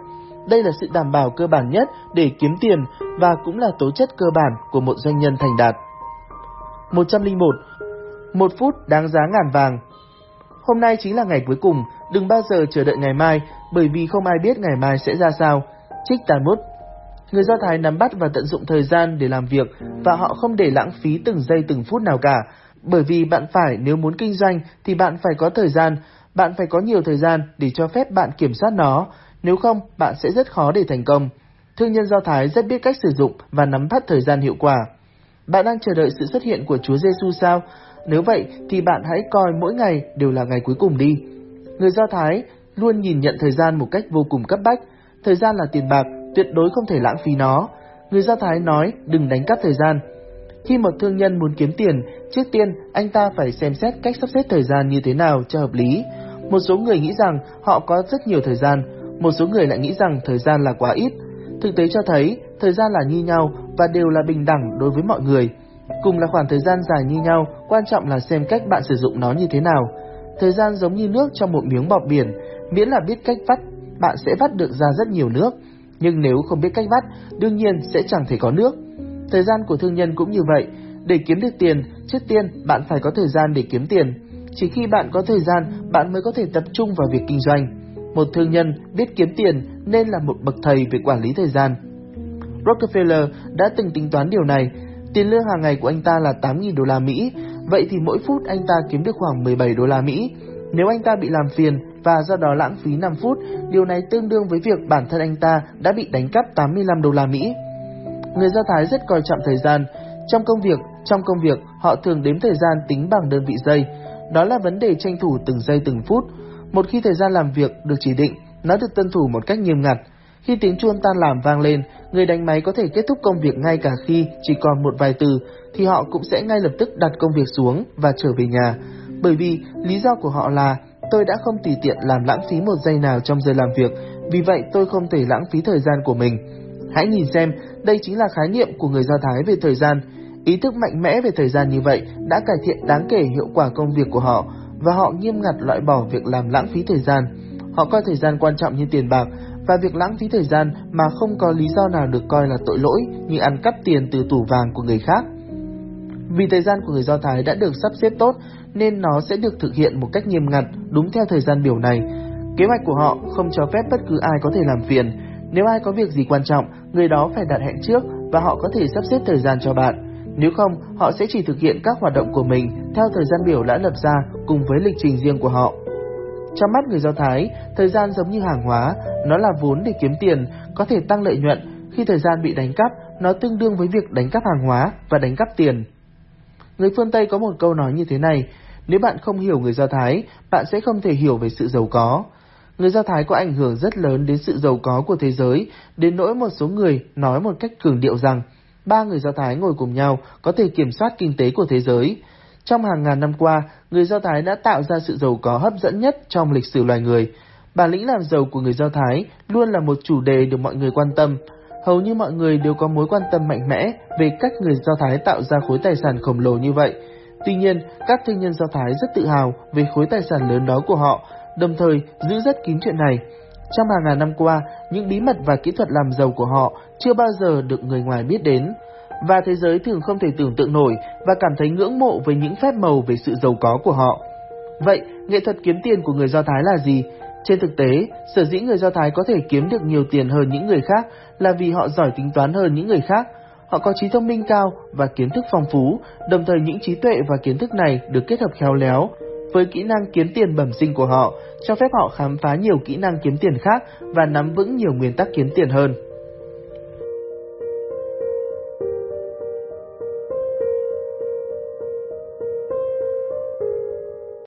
Đây là sự đảm bảo cơ bản nhất để kiếm tiền và cũng là tố chất cơ bản của một doanh nhân thành đạt. 101. Một phút đáng giá ngàn vàng Hôm nay chính là ngày cuối cùng, đừng bao giờ chờ đợi ngày mai, bởi vì không ai biết ngày mai sẽ ra sao. Trích Talmud Người Do Thái nắm bắt và tận dụng thời gian để làm việc và họ không để lãng phí từng giây từng phút nào cả. Bởi vì bạn phải, nếu muốn kinh doanh thì bạn phải có thời gian, bạn phải có nhiều thời gian để cho phép bạn kiểm soát nó, nếu không bạn sẽ rất khó để thành công. Thương nhân Do Thái rất biết cách sử dụng và nắm bắt thời gian hiệu quả. Bạn đang chờ đợi sự xuất hiện của Chúa Giêsu sao? Nếu vậy thì bạn hãy coi mỗi ngày đều là ngày cuối cùng đi. Người Do Thái luôn nhìn nhận thời gian một cách vô cùng cấp bách. Thời gian là tiền bạc, tuyệt đối không thể lãng phí nó. Người Do Thái nói đừng đánh cắp thời gian. Khi một thương nhân muốn kiếm tiền, trước tiên anh ta phải xem xét cách sắp xếp thời gian như thế nào cho hợp lý. Một số người nghĩ rằng họ có rất nhiều thời gian, một số người lại nghĩ rằng thời gian là quá ít. Thực tế cho thấy, thời gian là như nhau và đều là bình đẳng đối với mọi người. Cùng là khoảng thời gian dài như nhau, quan trọng là xem cách bạn sử dụng nó như thế nào. Thời gian giống như nước trong một miếng bọt biển, miễn là biết cách vắt, bạn sẽ vắt được ra rất nhiều nước. Nhưng nếu không biết cách vắt, đương nhiên sẽ chẳng thể có nước. Thời gian của thương nhân cũng như vậy. Để kiếm được tiền, trước tiên bạn phải có thời gian để kiếm tiền. Chỉ khi bạn có thời gian, bạn mới có thể tập trung vào việc kinh doanh. Một thương nhân biết kiếm tiền nên là một bậc thầy về quản lý thời gian. Rockefeller đã từng tính toán điều này, Tiền lương hàng ngày của anh ta là 8.000 đô la Mỹ, vậy thì mỗi phút anh ta kiếm được khoảng 17 đô la Mỹ. Nếu anh ta bị làm phiền và do đó lãng phí 5 phút, điều này tương đương với việc bản thân anh ta đã bị đánh cắp 85 đô la Mỹ. Người Do Thái rất coi trọng thời gian. Trong công việc, trong công việc, họ thường đếm thời gian tính bằng đơn vị giây. Đó là vấn đề tranh thủ từng giây từng phút. Một khi thời gian làm việc được chỉ định, nó được tuân thủ một cách nghiêm ngặt. Khi tiếng chuông tan làm vang lên, người đánh máy có thể kết thúc công việc ngay cả khi chỉ còn một vài từ, thì họ cũng sẽ ngay lập tức đặt công việc xuống và trở về nhà. Bởi vì lý do của họ là tôi đã không tùy tiện làm lãng phí một giây nào trong giờ làm việc, vì vậy tôi không thể lãng phí thời gian của mình. Hãy nhìn xem, đây chính là khái niệm của người Do Thái về thời gian. Ý thức mạnh mẽ về thời gian như vậy đã cải thiện đáng kể hiệu quả công việc của họ và họ nghiêm ngặt loại bỏ việc làm lãng phí thời gian. Họ coi thời gian quan trọng như tiền bạc và việc lãng phí thời gian mà không có lý do nào được coi là tội lỗi như ăn cắp tiền từ tủ vàng của người khác. Vì thời gian của người Do Thái đã được sắp xếp tốt nên nó sẽ được thực hiện một cách nghiêm ngặt đúng theo thời gian biểu này. Kế hoạch của họ không cho phép bất cứ ai có thể làm phiền. Nếu ai có việc gì quan trọng, người đó phải đặt hẹn trước và họ có thể sắp xếp thời gian cho bạn. Nếu không, họ sẽ chỉ thực hiện các hoạt động của mình theo thời gian biểu đã lập ra cùng với lịch trình riêng của họ. Trong mắt người Do Thái, thời gian giống như hàng hóa, nó là vốn để kiếm tiền, có thể tăng lợi nhuận. Khi thời gian bị đánh cắp, nó tương đương với việc đánh cắp hàng hóa và đánh cắp tiền. Người phương Tây có một câu nói như thế này, nếu bạn không hiểu người Do Thái, bạn sẽ không thể hiểu về sự giàu có. Người Do Thái có ảnh hưởng rất lớn đến sự giàu có của thế giới, đến nỗi một số người nói một cách cường điệu rằng ba người Do Thái ngồi cùng nhau có thể kiểm soát kinh tế của thế giới. Trong hàng ngàn năm qua, người Do Thái đã tạo ra sự giàu có hấp dẫn nhất trong lịch sử loài người. Bản lĩnh làm giàu của người Do Thái luôn là một chủ đề được mọi người quan tâm. Hầu như mọi người đều có mối quan tâm mạnh mẽ về cách người Do Thái tạo ra khối tài sản khổng lồ như vậy. Tuy nhiên, các thương nhân Do Thái rất tự hào về khối tài sản lớn đó của họ, đồng thời giữ rất kín chuyện này. Trong hàng ngàn năm qua, những bí mật và kỹ thuật làm giàu của họ chưa bao giờ được người ngoài biết đến và thế giới thường không thể tưởng tượng nổi và cảm thấy ngưỡng mộ với những phép màu về sự giàu có của họ. Vậy, nghệ thuật kiếm tiền của người Do Thái là gì? Trên thực tế, sở dĩ người Do Thái có thể kiếm được nhiều tiền hơn những người khác là vì họ giỏi tính toán hơn những người khác. Họ có trí thông minh cao và kiến thức phong phú, đồng thời những trí tuệ và kiến thức này được kết hợp khéo léo với kỹ năng kiếm tiền bẩm sinh của họ, cho phép họ khám phá nhiều kỹ năng kiếm tiền khác và nắm vững nhiều nguyên tắc kiếm tiền hơn.